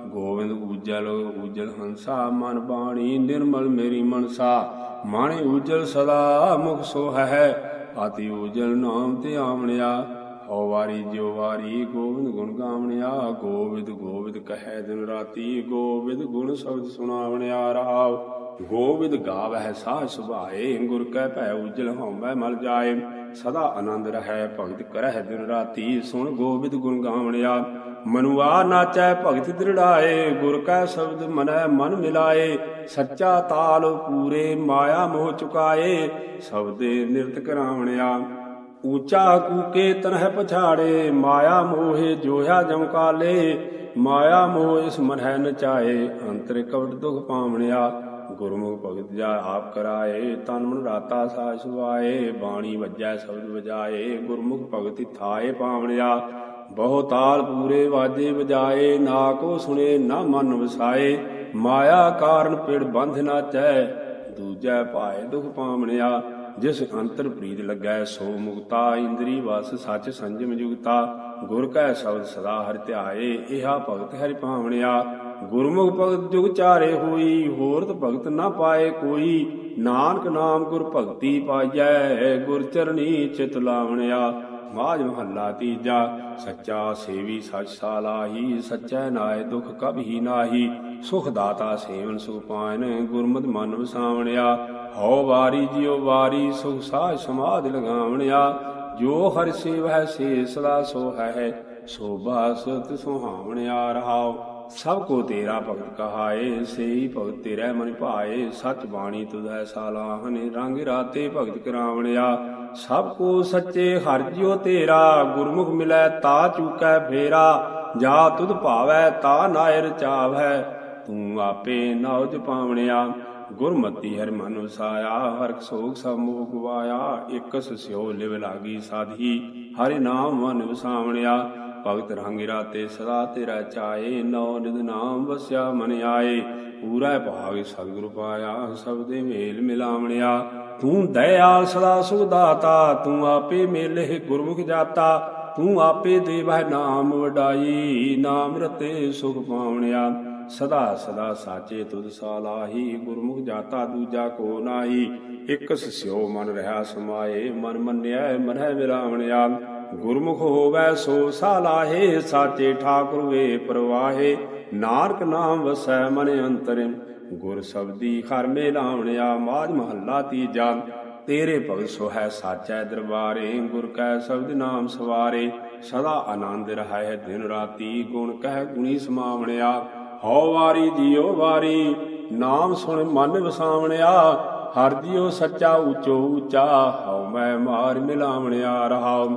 ਗੋਬਿੰਦ ਉਜਲ ਉਜਲ ਹੰਸਾ, ਮਨ ਬਾਣੀ ਨਿਰਮਲ ਮੇਰੀ ਮਨਸਾ। ਮਾਣੇ ਉਜਲ ਸਦਾ ਮੁਖ ਸੋਹੈ ਹੈ ਆਤੀ ਉਜਲ ਨਾਮ ਤੇ ਆਵਣਿਆ, ਹਉ ਵਾਰੀ ਜਿਉ ਵਾਰੀ ਗੋਬਿੰਦ ਗੁਣ ਗਾਵਣਿਆ, ਗੋਬਿੰਦ ਗੋਬਿੰਦ ਕਹੈ ਦਿਨ ਰਾਤੀ, ਗੋਬਿੰਦ ਗੁਣ ਸ਼ਬਦ ਸੁਣਾਵਣਿਆ ਰਾਵ। ਗੋਬਿੰਦ ਗਾਵਹਿ ਸਾਹ ਸੁਭਾਏ, ਗੁਰ ਕੈ ਭੈ ਉਜਲ ਹਉਮੈ ਮਲ ਜਾਏ। ਸਦਾ ਆਨੰਦ ਰਹੈ, ਭਗਤ ਕਰਹਿ ਦਿਨ ਰਾਤੀ। ਸੁਣ ਗੋਬਿੰਦ ਗੁਣ ਗਾਵਣਿਆ, ਮਨੁਆ ਨਾਚੈ ਭਗਤ ਦ੍ਰਿੜਾਏ, ਗੁਰ ਕੈ ਸ਼ਬਦ ਮਨੈ ਮਨ ਮਿਲਾਏ। ਸੱਚਾ ਤਾਲ ਪੂਰੇ, ਮਾਇਆ ਮੋਹ ਚੁਕਾਏ, ਸਬਦੇ ਨਿਰਤ ਕਰਾਵਣਿਆ। ਊਚਾ ਕੂਕੇ ਤਨਹਿ ਪਛਾੜੇ, ਮਾਇਆ ਮੋਹੇ ਜੋਇਆ ਜਮਕਾਲੇ ਮਾਇਆ ਮੋਹ ਇਸ ਮਨਹਿ ਨਚਾਏ, ਅੰਤਰ ਕਵਟ ਦੁਖ ਪਾਵਣਿਆ। ਗੁਰਮੁਖ ਭਗਤ ਜਾ ਆਪ ਕਰਾਏ, ਤਨ ਮਨ ਰਾਤਾ ਸਾਜ ਸੁਆਏ, ਬਾਣੀ ਵੱਜੈ ਸ਼ਬਦ ਵਜਾਏ, ਗੁਰਮੁਖ ਭਗਤੀ ਥਾਏ ਪਾਵਣਿਆ ਬਹੁ ਤਾਲ ਪੂਰੇ ਵਾਜੇ ਵਜਾਏ, ਨਾ ਕੋ ਸੁਣੇ, ਨਾ ਮਨ ਵਸਾਏ। ਮਾਇਆ ਕਾਰਨ ਪਿੜ ਬੰਧ ਨਾਚੈ ਦੂਜੈ ਭਾਏ ਦੁਖ ਪਾਵਣਿਆ ਜਿਸ ਅੰਤਰ ਪ੍ਰੀਤ ਲੱਗੈ, ਸੋ ਮੁਕਤਾ, ਇੰਦਰੀ ਵਸ ਸੱਚ ਸੰਜਮ ਜੁਗਤਾ। ਗੁਰ ਕੈ ਸ਼ਬਦ ਸਦਾ ਹਰਿ ਧਿਆਏ, ਇਹਾ ਭਗਤ ਹਰਿ ਭਾਵਣਿਆ। ਗੁਰਮੁਖ ਭਗਤ ਜੁਗ ਚਾਰੇ ਹੋਈ ਹੋਰਤ ਭਗਤ ਨਾ ਪਾਏ ਕੋਈ। ਨਾਨਕ ਨਾਮ ਗੁਰ ਭਗਤੀ ਪਾਈਐ, ਗੁਰ ਚਰਣੀ ਚਿਤ ਲਾਵਣਿਆ। ਮਾਜ ਮਹੱਲਾ ਤੀਜਾ, ਸੱਚਾ ਸੇਵੀ ਸਚ ਸਾਲਾਹੀ, ਸਚੈ ਨਾਏ ਦੁਖ ਕਬਹੀ ਨਾਹੀ। ਸੁਖ ਦਾਤਾ ਸੇਵਨ ਸੁਖ ਪਾਇਨ, ਗੁਰਮਤਿ ਮਨ ਵਸਾਵਣਿਆ। ਹਉ ਵਾਰੀ ਜਿਉ ਵਾਰੀ, ਸੁਖ ਸਾਜ ਸਮਾਧ ਲਗਾਵਣਿਆ। ਜੋ ਹਰ ਸੇਵਹਿ ਸੇ ਸਦਾ ਸੋ ਹੈ ਸੋਭਾ ਸੁਤ ਸੁਹਾਵਣਿਆ ਰਹਾਉ ਸਭ ਕੋ ਤੇਰਾ ਭਗਤ ਕਹਾਏ, ਸੇਈ ਭਗਤ ਤੇਰੇ ਮਨ ਭਾਏ। ਸਚ ਬਾਣੀ ਤੁਧੈ ਸਾਲਾਹਨ ਰੰਗ ਰਾਤੇ ਭਗਤ ਕਰਾਵਣਿਆ। ਸਭ ਕੋ ਸੱਚੇ ਹਰ ਜਿਉ ਤੇਰਾ, ਗੁਰਮੁਖ ਮਿਲੈ ਤਾ ਚੁਕੈ ਫੇਰਾ। ਜਾ ਤੁਧ ਭਾਵੈ ਤਾ ਨਾਇ ਰਚਾਵੈ ਤੂੰ ਆਪੇ ਨਾਉ ਪਾਵਣਿਆ। ਗੁਰਮਤੀ ਹਰਿ ਮਨ ਵਸਾਇਆ ਹਰਿ ਸੋਖ ਸਭ ਮੋਹ ਗਵਾਇਆ, ਇਕਸ ਸਿਓ ਲਿਵ ਲਾਗੀ ਸਾਧੀ, ਹਰਿ ਨਾਮ ਮਨ ਵਸਾਵਣਿਆ ਭਗਤ ਰੰਗ ਰਾਤੇ ਸਦਾ ਤੇਰਾ ਚਾਏ, ਨੌ ਨਿਦ ਨਾਮ ਵਸਿਆ ਮਨ ਆਏ, ਪੂਰਾ ਭਾਗ ਸਤਿਗੁਰੂ ਪਾਇਆ, ਸਭ ਦੇ ਮੇਲ ਮਿਲਾਵਣਿਆ। ਤੂੰ ਦਇਆਲ ਸਦਾ ਸੁਖ ਦਾਤਾ, ਤੂੰ ਆਪੇ ਮੇਲੇ ਗੁਰਮੁਖ ਜਾਤਾ, ਤੂੰ ਆਪੇ ਦੇਵਹਿ ਨਾਮ ਵਡਾਈ, ਨਾਮ ਰਤੇ ਸੁਖ ਪਾਵਣਿਆ। ਸਦਾ ਸਦਾ ਸਾਚੇ ਤੁਧ ਸਾਲਾਹੀ, ਗੁਰਮੁਖ ਜਾਤਾ ਦੂਜਾ ਕੋ ਨਾਹੀ। ਇਕ ਸਿਓ ਮਨ ਰਹਾ ਸਮਾਏ, ਮਨ ਮੰਨਿਆ, ਮਨਹਿ ਵਿਰਾਵਣਿਆ। ਗੁਰਮੁਖ ਹੋਵੈ ਸੋ ਸਾਲਾਹੇ, ਸਾਚੇ ਠਾਕੁਰ ਵੇ ਪ੍ਰਵਾਹੇ। ਨਾਨਕ ਨਾਮ ਵਸੈ ਮਨ ਅੰਤਰਿ, ਗੁਰ ਸਬਦੀ ਹਰ ਮੇ ਲਾਵਣਿਆ ਮਾਜ ਮਹੱਲਾ ਤੀਜਾ। ਤੇਰੇ ਭਗਤ ਸੋ ਹੈ ਸਾਚੈ ਦਰਬਾਰੇ, ਗੁਰ ਕੈ ਸ਼ਬਦ ਨਾਮ ਸਵਾਰੇ। ਸਦਾ ਆਨੰਦ ਰਹਿ ਦਿਨ ਰਾਤੀ, ਗੁਣ ਕਹਿ ਗੁਣੀ ਸਮਾਵਣਿਆ। ਹਉ ਵਾਰੀ ਜੀਉ ਵਾਰੀ, ਨਾਮ ਸੁਣ ਮਨ ਵਸਾਵਣਿਆ, ਹਰ ਜੀਉ ਸੱਚਾ ਉਚੋ ਉਚਾ, ਹਉ ਮੈਂ ਮਾਰ ਮਿਲਾਵਣਿਆ ਰਹਾਉ।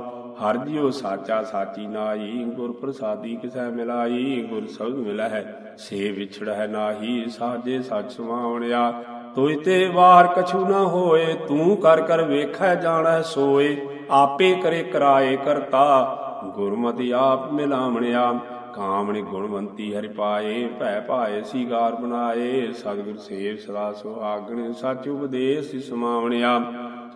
ਹਰ ਜੀਉ ਸਾਚਾ ਸਾਚੀ ਨਾਈ ਗੁਰ ਪ੍ਰਸਾਦੀ ਕਿਸੈ ਮਿਲਾਈ ਗੁਰ ਸਬਦ ਮਿਲੈ ਸੇ ਵਿਛੜੈ ਨਾਹੀ, ਸਾਜੇ ਸੱਚ ਸਮਾਵਣਿਆ। ਤੋਇ ਤੇ ਵਾਰ ਕਛੂ ਨਾ ਹੋਏ, ਤੂੰ ਕਰ ਕਰ ਵੇਖੈ ਜਾਣੈ ਸੋਏ, ਆਪੇ ਕਰੇ ਕਰਾਏ ਕਰਤਾ, ਗੁਰਮਤਿ ਆਪ ਮਿਲਾਵਣਿਆ। ਕਾਮਣੀ ਗੁਣਵੰਤੀ ਹਰਿ ਪਾਏ, ਭੈ ਭਾਏ, ਸੀਗਾਰ ਬਣਾਏ, ਸਤਿਗੁਰ ਸੇਵ ਸਦਾ ਸੁਹਾਗਣ, ਸੱਚ ਉਪਦੇਸ ਸਮਾਵਣਿਆ।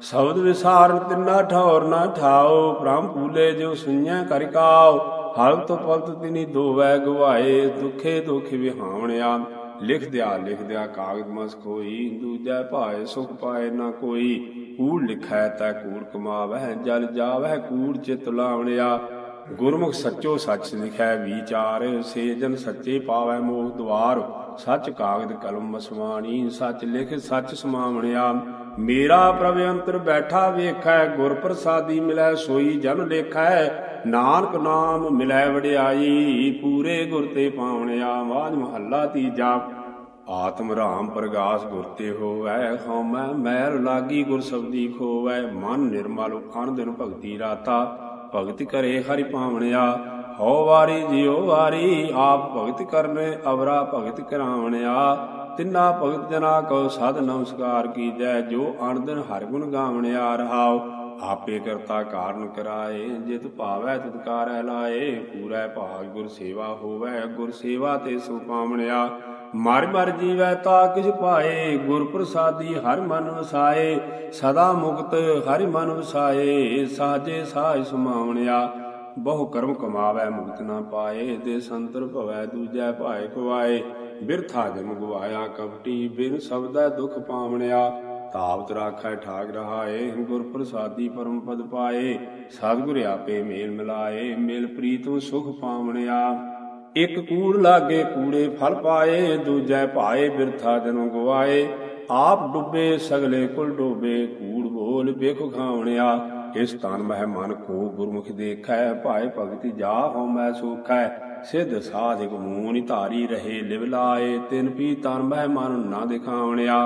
ਸ਼ਬਦ ਵਿਸਾਰਨ ਤਿੰਨਾ ਠੌਰ ਨਾ ਠਾਓ ਪ੍ਰਮ ਪੂਲੇ ਜੋ ਸੁਣਿਆ ਕਰ ਕਾਓ। ਹਲਤ ਪਲਤ ਤਿਨੀ ਦੋਵੈ ਗਵਾਏ, ਦੁਖੇ ਦੁਖ ਵਿਹਾਵਣਿਆ। ਲਿਖ ਦਿਆ ਲਿਖ ਦਿਆ ਕਾਗਦ ਮਸ ਕੋਈ ਦੂਜੈ ਭਾਏ ਸੁਖ ਪਾਏ ਨਾ ਕੋਈ। ਕੂੜ ਲਿਖੈ ਤੈ ਕੂੜ ਕਮਾਵੈ ਜਲ ਜਾਵੈ ਕੂੜ ਚਿਤ ਲਾਵਣਿਆ। ਗੁਰਮੁਖ ਸੱਚੋ ਸੱਚ ਲਿਖੈ ਵਿਚਾਰ ਸੇ ਜਨ ਸੱਚੇ ਪਾਵੈ ਮੋਹ ਦੁਆਰ ਸੱਚ ਕਾਗਦ ਕਲਮ ਮਸਵਾਣੀ ਸੱਚ ਲਿਖ ਸੱਚ ਸਮਾਵਣਿਆ। ਮੇਰਾ ਪ੍ਰਭ ਅੰਤਰ ਬੈਠਾ ਵੇਖੈ, ਗੁਰ ਪ੍ਰਸਾਦੀ ਮਿਲੈ ਸੋਈ ਜਨ ਲੇਖੈ। ਨਾਨਕ ਨਾਮ ਮਿਲੈ ਵਡਿਆਈ, ਪੂਰੇ ਗੁਰ ਤੇ ਪਾਵਣਿਆ। ਮਾਜ ਮਹੱਲਾ ਤੀਜਾ, ਆਤਮ ਰਾਮ ਪ੍ਰਗਾਸ ਗੁਰ ਤੇ ਹੋਵੈ। ਹਉਮੈ ਮੈਲ ਲਾਗੀ ਗੁਰ ਸਬਦੀ ਖੋਵੈ। ਮਨ ਨਿਰਮਲ ਅਨ ਦਿਨ ਭਗਤੀ ਰਾਤਾ। ਭਗਤ ਕਰੇ ਹਰਿ ਪਾਵਣਿਆ ਹਉ ਵਾਰੀ ਜਿਉ ਵਾਰੀ, ਆਪ ਭਗਤ ਕਰਨੇ ਅਵਰਾ ਭਗਤ ਕਰਾਵਣਿਆ। ਤਿੰਨਾ ਭਗਤ ਜਨਾ ਕੋ ਸਾਧ ਨਮਸਕਾਰ ਕੀਜੈ, ਜੋ ਅਣਦਿਨ ਹਰਿ ਗੁਣ ਗਾਵਣਿਆ ਰਹਾਉ। ਆਪੇ ਕਰਤਾ ਕਾਰਨ ਕਰਾਏ, ਜਿਤ ਭਾਵੈ ਤਿਤ ਕਾਰੈ ਲਾਏ। ਪੂਰੈ ਭਾਗ ਗੁਰ ਸੇਵਾ ਹੋਵੈ, ਗੁਰ ਸੇਵਾ ਤੇ ਸੋ ਪਾਵਣਿਆ। ਮਰ ਮਰ ਜੀਵੈ ਤਾ ਕਿਛ ਪਾਏ ਗੁਰ ਪ੍ਰਸਾਦੀ ਹਰ ਮਨ ਵਸਾਏ, ਸਦਾ ਮੁਕਤ ਹਰਿ ਮਨ ਵਸਾਏ, ਸਾਜੇ ਸਾਜ ਸਮਾਵਣਿਆ, ਬਹੁ ਕਰਮ ਕਮਾਵੈ ਮੁਕਤ ਨਾ ਪਾਏ, ਦੇ ਸੰਤਰ ਭਵੈ ਦੂਜੈ ਭਾਏ ਖਵਾਏ, ਬਿਰਥਾ ਜਨ ਗਵਾਇਆ ਕਪਟੀ, ਬਿਨ ਸਬਦੈ ਦੁਖ ਪਾਵਣਿਆ ਤਾਵਤ ਰਾਖੈ ਠਾਗ ਰਹਾਏ ਗੁਰ ਪ੍ਰਸਾਦੀ ਪਰਮ ਪਦ ਪਾਏ, ਸਤਿਗੁਰ ਆਪੇ ਮੇਲ ਮਿਲਾਏ, ਮਿਲ ਪ੍ਰੀਤਮ ਸੁਖ ਪਾਵਣਿਆ। ਇਕ ਕੂੜ ਲਾਗੇ ਕੂੜੇ ਫਲ ਪਾਏ, ਦੂਜੈ ਭਾਏ ਬਿਰਥਾ ਜਨੁ ਗਵਾਏ। ਆਪ ਡੁੱਬੇ, ਸਗਲੇ ਕੁਲ ਡੋਬੇ, ਕੂੜ ਬੋਲ ਬੇਖ ਖਾਵਣਿਆ ਇਸ ਤਨ ਮਹਿ ਮਨ ਕੋ ਗੁਰਮੁਖ ਦੇਖੈ, ਭਾਏ ਭਗਤੀ ਜਾ ਹਉ ਮੈਂ ਸੁਖੈ। ਸਿਧ ਸਾਧਿਕ ਮੂਨਿ ਧਾਰੀ ਰਹੇ, ਲਿਵ ਲਾਏ, ਤਿਨ ਪੀ ਤਨ ਮਹਿ ਮਨ ਨਾ ਦਿਖਾਵਣਿਆ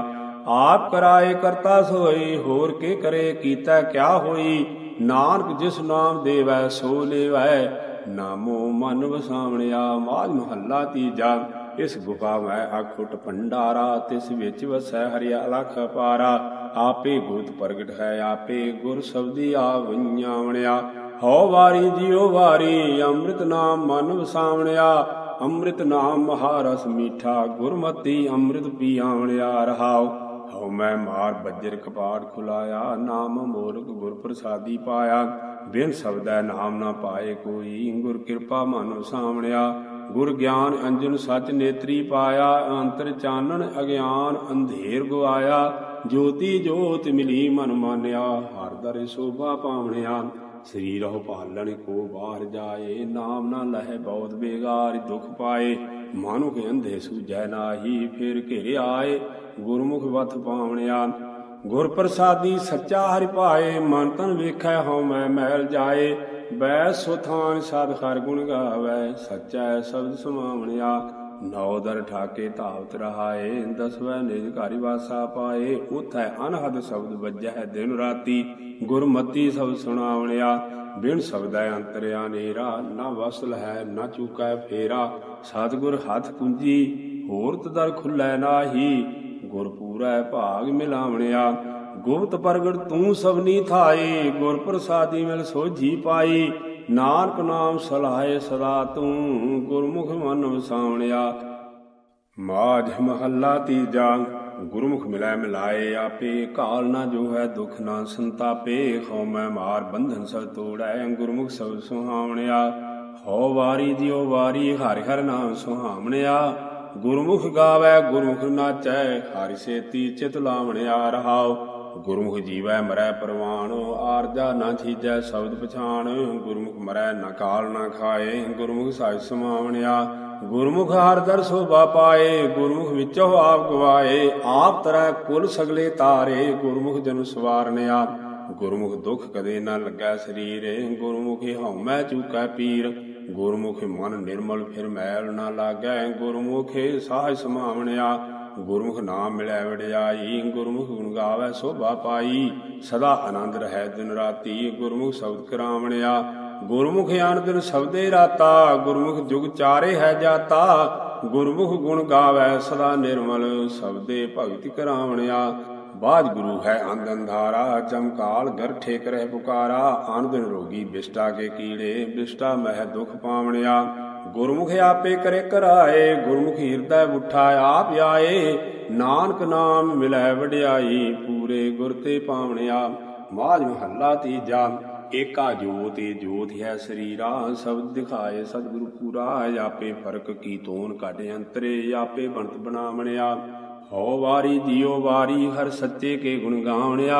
ਆਪ ਕਰਾਏ ਕਰਤਾ ਸੋਈ, ਹੋਰ ਕੇ ਕਰੇ ਕੀਤਾ ਕਿਆ ਹੋਈ। ਨਾਨਕ ਜਿਸ ਨਾਮ ਦੇਵੈ, ਸੋ ਲੇਵੈ। ਨਾਮੋ ਮਨ ਵਸਾਵਣਿਆ ਮਾਜ ਮਹੱਲਾ ਤੀਜਾ। ਇਸ ਗੁਫਾ ਮੈਂ ਅਖੁੱਟ ਭੰਡਾਰਾ ਤਿਸ ਵਿੱਚ ਵਸੈ ਹਰਿਆ ਲਖ ਪਾਰਾ। ਆਪੇ ਗੋਤ ਪ੍ਰਗਟ ਹੈ, ਆਪੇ ਗੁਰ ਸਬਦੀ ਆਵਿਆਵਣਿਆ ਹਉ ਵਾਰੀ ਜਿਉ ਵਾਰੀ, ਅੰਮ੍ਰਿਤ ਨਾਮ ਮਨ ਵਸਾਵਣਿਆ। ਅੰਮ੍ਰਿਤ ਨਾਮ ਮਹਾਰਸ ਮੀਠਾ, ਗੁਰਮਤੀ ਅੰਮ੍ਰਿਤ ਪੀਆਵਣਿਆ ਰਹਾਉ। ਹਉ ਮੈਂ ਮਾਰ, ਬੱਜਰ, ਕਪਾੜ ਖੁਲਾਇਆ, ਨਾਮ ਮੋਰਕ ਗੁਰ ਪ੍ਰਸਾਦੀ ਪਾਇਆ। ਬਿਨ ਸਬਦੈ ਨਾਮ ਨਾ ਪਾਏ ਕੋਈ। ਗੁਰ ਕਿਰਪਾ ਮਨ ਸਾਹਮਣਿਆ, ਗੁਰ ਗਿਆਨ ਅੰਜਨ ਸਚ ਨੇਤਰੀ ਪਾਇਆ, ਅੰਤਰ ਚਾਨਣ ਅਗਿਆਨ ਅੰਧੇਰ ਗਵਾਇਆ। ਜੋਤੀ ਜੋਤ ਮਿਲੀ ਮਨ ਮਾਨਿਆ, ਹਰ ਦਰ ਸੋਭਾ ਪਾਵਣਿਆ। ਸਰੀਰ ਹੋ ਪਾਲਣ ਕੋ ਬਾਹਰ ਜਾਏ, ਨਾਮ ਨਾ ਲਹਿ ਬਹੁਤ ਬੇਗਾਰ ਦੁਖ ਪਾਏ। ਮਾਨੁਖ ਅੰਧੇ ਸੂਝੈ ਨਾਹੀ, ਫਿਰ ਘਿਰ ਆਏ, ਗੁਰਮੁਖ ਵਤ ਪਾਵਣਿਆ। ਗੁਰ ਪ੍ਰਸਾਦੀ ਸੱਚਾ ਹਰਿ ਪਾਏ ਮਨ ਤਨ ਵੇਖੈ ਹਉ ਮੈਂ ਮਹਿਲ ਜਾਏ। ਬੈ ਸੁਥਾਨ ਸਦ ਹਰ ਗੁਣ ਗਾਵੈ, ਸੱਚਾ ਸ਼ਬਦ ਸਮਾਵਣਿਆ ਨੌ ਦਰ ਠਾਕੇ ਧਾਵਤ ਰਹਾਏ, ਦਸਵੈ ਨਿਜ ਘਾਰੀ ਵਾਸਾ ਪਾਏ। ਉਥੈ ਅਨਹਦ ਸ਼ਬਦ ਵੱਜੈ ਦਿਨ ਰਾਤੀ, ਗੁਰਮਤੀ ਸਭ ਸੁਣਾਵਣਿਆ। ਬਿਨ ਸਬਦੈ ਅੰਤਰਿਆ ਨੇਰਾ ਨਾ ਵਸਲ ਹੈ ਨਾ ਚੁਕੈ ਫੇਰਾ। ਸਤਿਗੁਰ ਹੱਥ ਕੁੰਜੀ, ਹੋਰ ਤਦਰ ਖੁੱਲੈ ਨਾਹੀ। ਗੁਰ ਪੂਰੈ ਭਾਗ ਮਿਲਾਵਣਿਆ। ਗੁਪਤ ਪ੍ਰਗਟ ਤੂੰ ਸਭਨੀ ਥਾਏ ਗੁਰ ਪ੍ਰਸਾਦੀ ਮਿਲ ਸੋਝੀ ਪਾਈ। ਨਾਨਕ ਨਾਮ ਸਲਾਹੇ ਸਦਾ ਤੂੰ ਗੁਰਮੁਖ ਮਨ ਵਸਾਵਣਿਆ ਮਾਝ ਮਹੱਲਾ ਤੀਜਾ, ਗੁਰਮੁਖ ਮਿਲੈ ਮਿਲਾਏ ਆਪੇ। ਕਾਲ ਨਾ ਜੋ ਹੈ ਦੁਖ ਨਾ ਸੰਤਾਪੇ। ਹਉ ਮੈਂ ਮਾਰ ਬੰਧਨ ਸਭ ਤੋੜੈ, ਗੁਰਮੁਖ ਸਭ ਸੁਹਾਵਣਿਆ। ਹਉ ਵਾਰੀ ਦਿਓ ਵਾਰੀ, ਹਰਿ ਹਰਿ ਨਾਮ ਸੁਹਾਵਣਿਆ। ਗੁਰਮੁਖ ਗਾਵੇ, ਗੁਰਮੁਖ ਨਾਚੈ ਹਰਿ ਸੇਤੀ ਚਿਤ ਲਾਵਣਿਆ ਰਹਾਉ। ਗੁਰਮੁਖ ਜੀਵੈ ਮਰੈ ਪਰਵਾਣ, ਆਰਜਾ ਨਾ ਛੀਜੈ ਸ਼ਬਦ ਪਛਾਣ। ਗੁਰਮੁਖ ਮਰੈ ਨਾ ਕਾਲ ਨਾ ਖਾਏ, ਗੁਰਮੁਖ ਸਾਜ ਸਮਾਵਣਿਆ। ਗੁਰਮੁਖ ਹਰ ਦਰ ਸੋਭਾ ਪਾਏ, ਗੁਰਮੁਖ ਵਿੱਚੋ ਆਪ ਗਵਾਏ। ਆਪ ਤਰੈ ਕੁਲ ਸਗਲੇ ਤਾਰੇ, ਗੁਰਮੁਖ ਜਨ ਸਵਾਰਨਿਆ। ਗੁਰਮੁਖ ਦੁਖ ਕਦੇ ਨਾ ਲੱਗੈ ਸਰੀਰੇ, ਗੁਰਮੁਖੇ ਹਉਮੈ ਚੂਕੈ ਪੀਰ। ਗੁਰਮੁਖ ਮਨ ਨਿਰਮਲ ਫਿਰ ਮੈਲ ਨਾ ਲਾਗੈ, ਗੁਰਮੁਖੇ ਸਾਜ ਸਮਾਵਣਿਆ। ਗੁਰਮੁਖ ਨਾਮ ਮਿਲੈ ਵਡਿਆਈ, ਗੁਰਮੁਖ ਗੁਣ ਗਾਵੇ ਸੋਭਾ ਪਾਈ। ਸਦਾ ਆਨੰਦ ਰਹਿ ਦਿਨ ਰਾਤੀ, ਗੁਰਮੁਖ ਸ਼ਬਦ ਕਰਾਵਣਿਆ। ਗੁਰਮੁਖ ਆਨ ਦਿਨ ਸ਼ਬਦੇ ਰਾਤਾ, ਗੁਰਮੁਖ ਜੁਗ ਚਾਰੇ ਹੈ ਜਾਤਾ। ਗੁਰਮੁਖ ਗੁਣ ਗਾਵੈ ਸਦਾ ਨਿਰਮਲ, ਸ਼ਬਦੇ ਭਗਤ ਕਰਾਵਣਿਆ। ਬਾਜ ਗੁਰੂ ਹੈ ਅੰਧ ਅੰਧਾਰਾ ਚਮਕਾਲ ਗਰ ਠੇਕ ਰਹਿ ਪੁਕਾਰਾ ਆਨ ਦਿਨ ਰੋਗੀ ਬਿਸ਼ਟਾ ਕੇ ਕੀੜੇ, ਬਿਸ਼ਟਾ ਮਹਿ ਦੁਖ ਪਾਵਣਿਆ। ਗੁਰਮੁਖ ਆਪੇ ਕਰੇ ਕਰਾਏ, ਗੁਰਮੁਖ ਹਿਰਦੈ ਉਠਾ ਆਪ ਆਏ। ਨਾਨਕ ਨਾਮ ਮਿਲੈ ਵਡਿਆਈ, ਪੂਰੇ ਗੁਰ ਤੇ ਪਾਵਣਿਆ। ਮਾਜ ਮਹੱਲਾ ਤੀਜਾ, ਏਕਾ ਜੋਤਿ ਜੋਤ ਹੈ ਸਰੀਰਾ। ਸਬਦ ਦਿਖਾਏ ਸਤਿਗੁਰੂ ਪੂਰਾ, ਆਪੇ ਫ਼ਰਕ ਕੀ ਤੋਨ ਘਟ ਅੰਤਰੇ, ਆਪੇ ਬਣਤ ਬਣਾਵਣਿਆ। ਹਉ ਵਾਰੀ ਦਿਓ ਵਾਰੀ ਹਰ ਸੱਚੇ ਕੇ ਗੁਣ ਗਾਵਣਿਆ।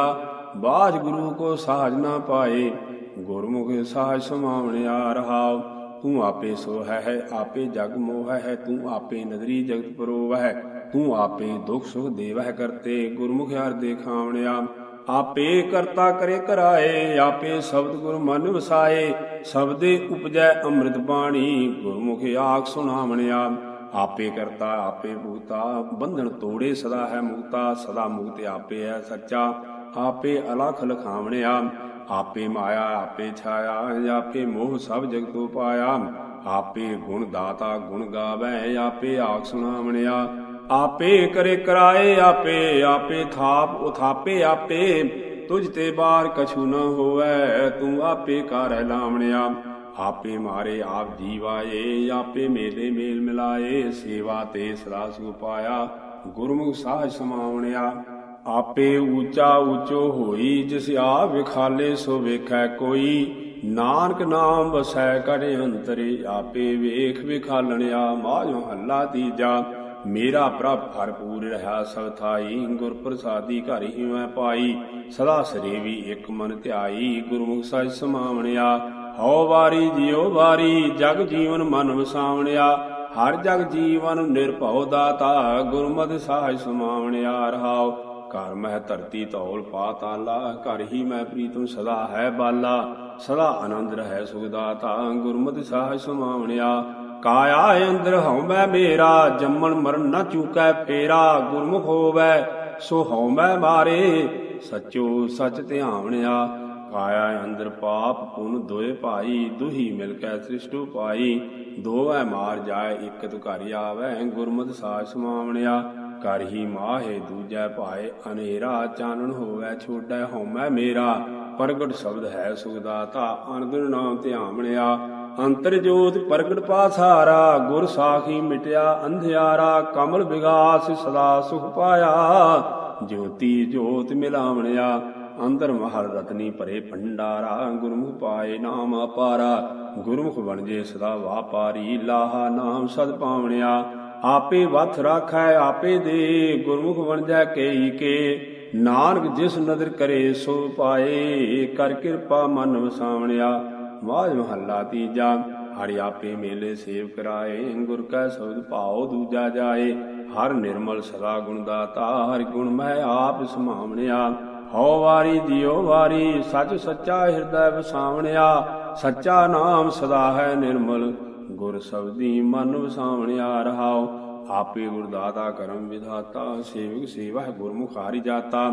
ਬਾਜ ਗੁਰੂ ਕੋ ਸਾਜ ਨਾ ਪਾਏ, ਗੁਰਮੁਖ ਸਾਜ ਸਮਾਵਣਿਆ ਰਹਾਉ। ਤੂੰ ਆਪੇ ਸੋ ਹੈ ਆਪੇ ਜਗ ਮੋਹ ਹੈ ਤੂੰ ਆਪੇ ਨਦਰੀ ਜਗਤ ਪਰੋਵ ਹੈ ਤੂੰ ਆਪੇ ਦੁਖ ਸੁਖ ਦੇਵਹਿ ਕਰਤੇ, ਗੁਰਮੁਖ ਹਰ ਦੇਖਾਵਣਿਆ। ਆਪੇ ਕਰਤਾ ਕਰੇ ਕਰਾਏ, ਆਪੇ ਸ਼ਬਦ ਗੁਰ ਮਨ ਵਸਾਏ। ਸ਼ਬਦੇ ਉਪਜੈ ਅੰਮ੍ਰਿਤ ਬਾਣੀ ਗੁਰਮੁਖ ਆਖ ਸੁਣਾਵਣਿਆ। ਆਪੇ ਕਰਤਾ, ਆਪੇ ਭੂਤਾ, ਬੰਧਨ ਤੋੜੇ ਸਦਾ ਹੈ ਮੁਕਤਾ ਸਦਾ ਮੁਕਤ ਆਪੇ ਹੈ ਸੱਚਾ। ਆਪੇ ਅਲਖ ਲਖਾਵਣਿਆ, ਆਪੇ ਮਾਇਆ, ਆਪੇ ਛਾਇਆ, ਆਪੇ ਮੋਹ ਸਭ ਜਗ ਤੋਂ ਪਾਇਆ। ਆਪੇ ਗੁਣ ਦਾਤਾ, ਗੁਣ ਗਾਵੇ, ਆਪੇ ਆਖ ਸੁਣਾਵਣਿਆ। ਆਪੇ ਕਰੇ ਕਰਾਏ, ਆਪੇ ਆਪੇ ਥਾਪ, ਉਥਾਪੇ ਆਪੇ। ਤੁਝ ਤੇ ਬਾਹਰ ਕਛੂ ਨਾ ਹੋਵੇ, ਤੂੰ ਆਪੇ ਕਰੈ ਲਾਵਣਿਆ। ਆਪੇ ਮਾਰੇ ਆਪ ਜੀਵਾਏ, ਆਪੇ ਮੇਲੇ ਮੇਲ ਮਿਲਾਏ, ਸੇਵਾ ਤੇ ਸਦਾ ਸੁ ਪਾਇਆ, ਗੁਰਮੁਖ ਸਾਜ ਸਮਾਵਣਿਆ। ਆਪੇ ਊਚਾ ਊਚੋ ਹੋਈ, ਜਿਸ ਆਪ ਵਿਖਾਲੇ ਸੋ ਵੇਖੈ ਕੋਈ। ਨਾਨਕ ਨਾਮ ਵਸੈ ਕਰੇ ਅੰਤਰੇ, ਆਪੇ ਵੇਖ ਵਿਖਾਲਣਿਆ, ਮਾਝੋ ਹੱਲਾ ਤੀਜਾ। ਮੇਰਾ ਪ੍ਰਭ ਭਰਪੂਰ ਰਹਾ, ਸਭ ਥਾਈ ਗੁਰ ਪ੍ਰਸਾਦੀ ਘਰ ਹੀ ਮੈਂ ਪਾਈ। ਸਦਾ ਸਰੇਵੀ ਇੱਕ ਮਨ ਧਿਆਈ, ਗੁਰਮੁਖ ਸਜ ਸਮਾਵਣਿਆ। ਹਉ ਵਾਰੀ ਜਿਉ ਵਾਰੀ, ਜਗ ਜੀਵਨ ਮਨ ਵਸਾਵਣਿਆ। ਹਰ ਜਗ ਜੀਵਨ ਨਿਰਭਉ ਦਾਤਾ, ਗੁਰਮਤਿ ਸਾਜ ਸਮਾਵਣਿਆ ਰਹਾਉ। ਘਰ ਮਹਿ ਧਰਤੀ ਧੌਲ ਪਾਤਾਲਾ ਘਰ ਹੀ ਮੈਂ ਪ੍ਰੀਤਮ ਸਦਾ ਹੈ ਬਾਲਾ। ਸਦਾ ਆਨੰਦ ਰਹਿ ਸੁਖ ਦਾਤਾ, ਗੁਰਮਤਿ ਸਾਜ ਸਮਾਵਣਿਆ। ਕਾਇਆ ਅੰਦਰ ਹਉ ਮੈਂ ਮੇਰਾ, ਜੰਮਣ ਮਰਨ ਨਾ ਚੂਕੈ ਫੇਰਾ। ਗੁਰਮੁਖ ਹੋਵੈ, ਸੋ ਹਉ ਮੈਂ ਮਾਰੇ, ਸਚੋ ਸਚ ਧਿਆਵਣਿਆ। ਕਾਇਆ ਅੰਦਰ ਪਾਪ ਪੁਨ ਦੋਏ ਭਾਈ, ਦੁਹੀ ਮਿਲ ਕੈ ਸ੍ਰਿਸ਼ਟੂ ਪਾਈ ਦੋਵੇਂ ਮਾਰ ਜਾਏ, ਇਕ ਤੁ ਆਵੈ, ਗੁਰਮਤਿ ਸਾਜ ਸਮਾਵਣਿਆ। ਕਰ ਹੀ ਮਾਹੇ, ਦੂਜੈ ਭਾਏ, ਅਨੇਰਾ, ਚਾਨਣ ਹੋਵੈ ਛੋਟੈ ਹਉਮੈ ਮੇਰਾ। ਪ੍ਰਗਟ ਸ਼ਬਦ ਹੈ ਸੁਖਦਾਤਾ ਅਨੰਦਨ ਨਾਮ ਧਿਆਵਣਿਆ। ਅੰਤਰ ਜੋਤ ਪ੍ਰਗਟ ਪਾਸਾਰਾ, ਗੁਰ ਸਾਖੀ ਮਿਟਿਆ ਅੰਧਿਆਰਾ। ਕਮਲ ਵਿਗਾਸ ਸਦਾ ਸੁਖ ਪਾਇਆ, ਜੋਤੀ ਜੋਤ ਮਿਲਾਵਣਿਆ। ਅੰਦਰ ਮਹਰ ਰਤਨੀ ਭਰੇ ਭੰਡਾਰਾ, ਗੁਰਮੁਖ ਪਾਏ ਨਾਮ ਅਪਾਰਾ। ਗੁਰਮੁਖ ਬਣਜੇ ਸਦਾ ਵਾਪਾਰੀ, ਲਾਹਾ ਨਾਮ ਸਦ ਪਾਵਣਿਆ। ਆਪੇ ਵਥ ਰਾਖੈ, ਆਪੇ ਦੇ, ਗੁਰਮੁਖ ਬਣਜੈ ਕੇਈ ਕੇ। ਨਾਨਕ ਜਿਸ ਨਦਰ ਕਰੇ, ਸੋ ਪਾਏ, ਕਰ ਕਿਰਪਾ ਮਨ ਵਸਾਵਣਿਆ। ਮਾਝ ਮਹੱਲਾ ਤੀਜਾ, ਹਰਿ ਆਪੇ ਮੇਲੇ ਸੇਵ ਕਰਾਏ, ਗੁਰ ਕੈ ਸਬਦ ਭਾਉ ਦੂਜਾ ਜਾਏ। ਹਰ ਨਿਰਮਲ ਸਦਾ ਗੁਣ ਦਾਤਾ, ਹਰ ਗੁਣ ਮੈਂ ਆਪ ਸਮਾਵਣਿਆ। ਹਉ ਵਾਰੀ ਦਿਓ ਵਾਰੀ, ਸੱਚ ਸੱਚਾ ਹਿਰਦੈ ਵਸਾਵਣਿਆ, ਸੱਚਾ ਨਾਮ ਸਦਾ ਹੈ ਨਿਰਮਲ। ਗੁਰ ਸਬਦੀ ਮਨ ਵਸਾਵਣਿਆ ਰਹਾਉ, ਆਪੇ ਗੁਰ ਕਰਮ ਵਿਧਾਤਾ, ਸੇਵਕ ਸੇਵਾ ਹੈ ਗੁਰਮੁਖ ਹਾਰੀ ਜਾਤਾ।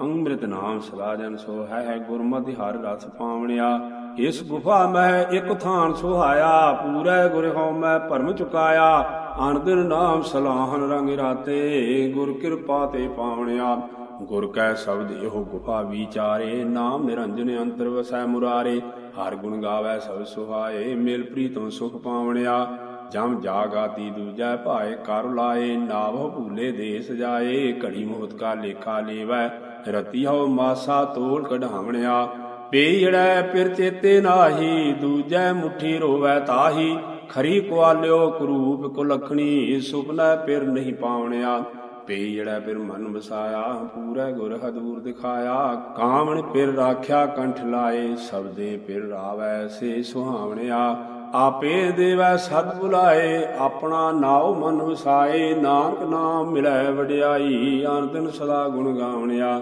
ਅੰਮ੍ਰਿਤ ਨਾਮ ਸਦਾ ਜਨ ਸੋ ਹੈ ਹੈ ਗੁਰਮਤਿ ਹਰ ਰਸ ਪਾਵਣਿਆ। ਇਸ ਗੁਫਾ ਮਹਿ ਇਕ ਥਾਨ ਸੁਹਾਇਆ, ਪੂਰੇ ਗੁਰ ਹਉ ਮੈਂ ਭਰਮ ਚੁਕਾਇਆ। ਅਨੰਦਰ ਨਾਮ ਸਲਾਹਨ ਰੰਗ ਰਾਤੇ, ਗੁਰ ਕਿਰਪਾ ਤੇ ਪਾਵਣਿਆ। ਗੁਰ ਕੈ ਸ਼ਬਦ ਇਹੋ ਗੁਫਾ ਵਿਚਾਰੇ, ਨਾਮ ਨਿਰੰਜਨ ਅੰਤਰ ਵਸੈ ਮੁਰਾਰੇ। ਹਰ ਗੁਣ ਗਾਵੇ ਸਭ ਸੁਹਾਏ, ਮਿਲ ਪ੍ਰੀਤਮ ਸੁਖ ਪਾਵਣਿਆ। ਜਮ ਜਾਗਾਤੀ ਦੂਜੈ ਭਾਏ, ਕਰ ਲਾਏ, ਨਾਵ ਭੂਲੇ ਦੇ ਸਜਾਏ ਘੜੀ ਮੋਹਤ ਕਾ ਲੇਖਾ ਲੇਵੈ, ਰਤੀ ਹਉ ਮਾਸਾ ਤੋਲ ਕਢਾਵਣਿਆ। ਪੇੜੈ ਪਿਰ ਚੇਤੇ ਨਾਹੀ, ਦੂਜੈ ਮੁਠੀ ਰੋਵੈ ਤਾਹੀ। ਖਰੀ ਕੁਆਲਿਓ ਕਰੂਪ ਕੋ ਲਖਣੀ ਸੁਪਨਾ ਪਿਰ ਨਹੀਂ ਪਾਵਣਿਆ। ਪੇ ਪੇੜੈ ਫਿਰ ਮਨ ਵਸਾਇਆ, ਪੂਰਾ ਗੁਰ ਹਦੂਰ ਦਿਖਾਇਆ। ਕਾਮਣ ਪਿਰ ਰਾਖਿਆ ਕੰਠ ਲਾਏ, ਸਬਦੇ ਪਿਰ ਰਾਵੈ ਸੇ ਸੁਹਾਵਣਿਆ। ਆਪੇ ਦੇਵੈ ਸਤ ਬੁਲਾਏ, ਆਪਣਾ ਨਾਉ ਮਨ ਵਸਾਏ। ਨਾਨਕ ਨਾਮ ਮਿਲੈ ਵਡਿਆਈ, ਆਨੰਦਨ ਸਦਾ ਗੁਣ ਗਾਵਣਿਆ।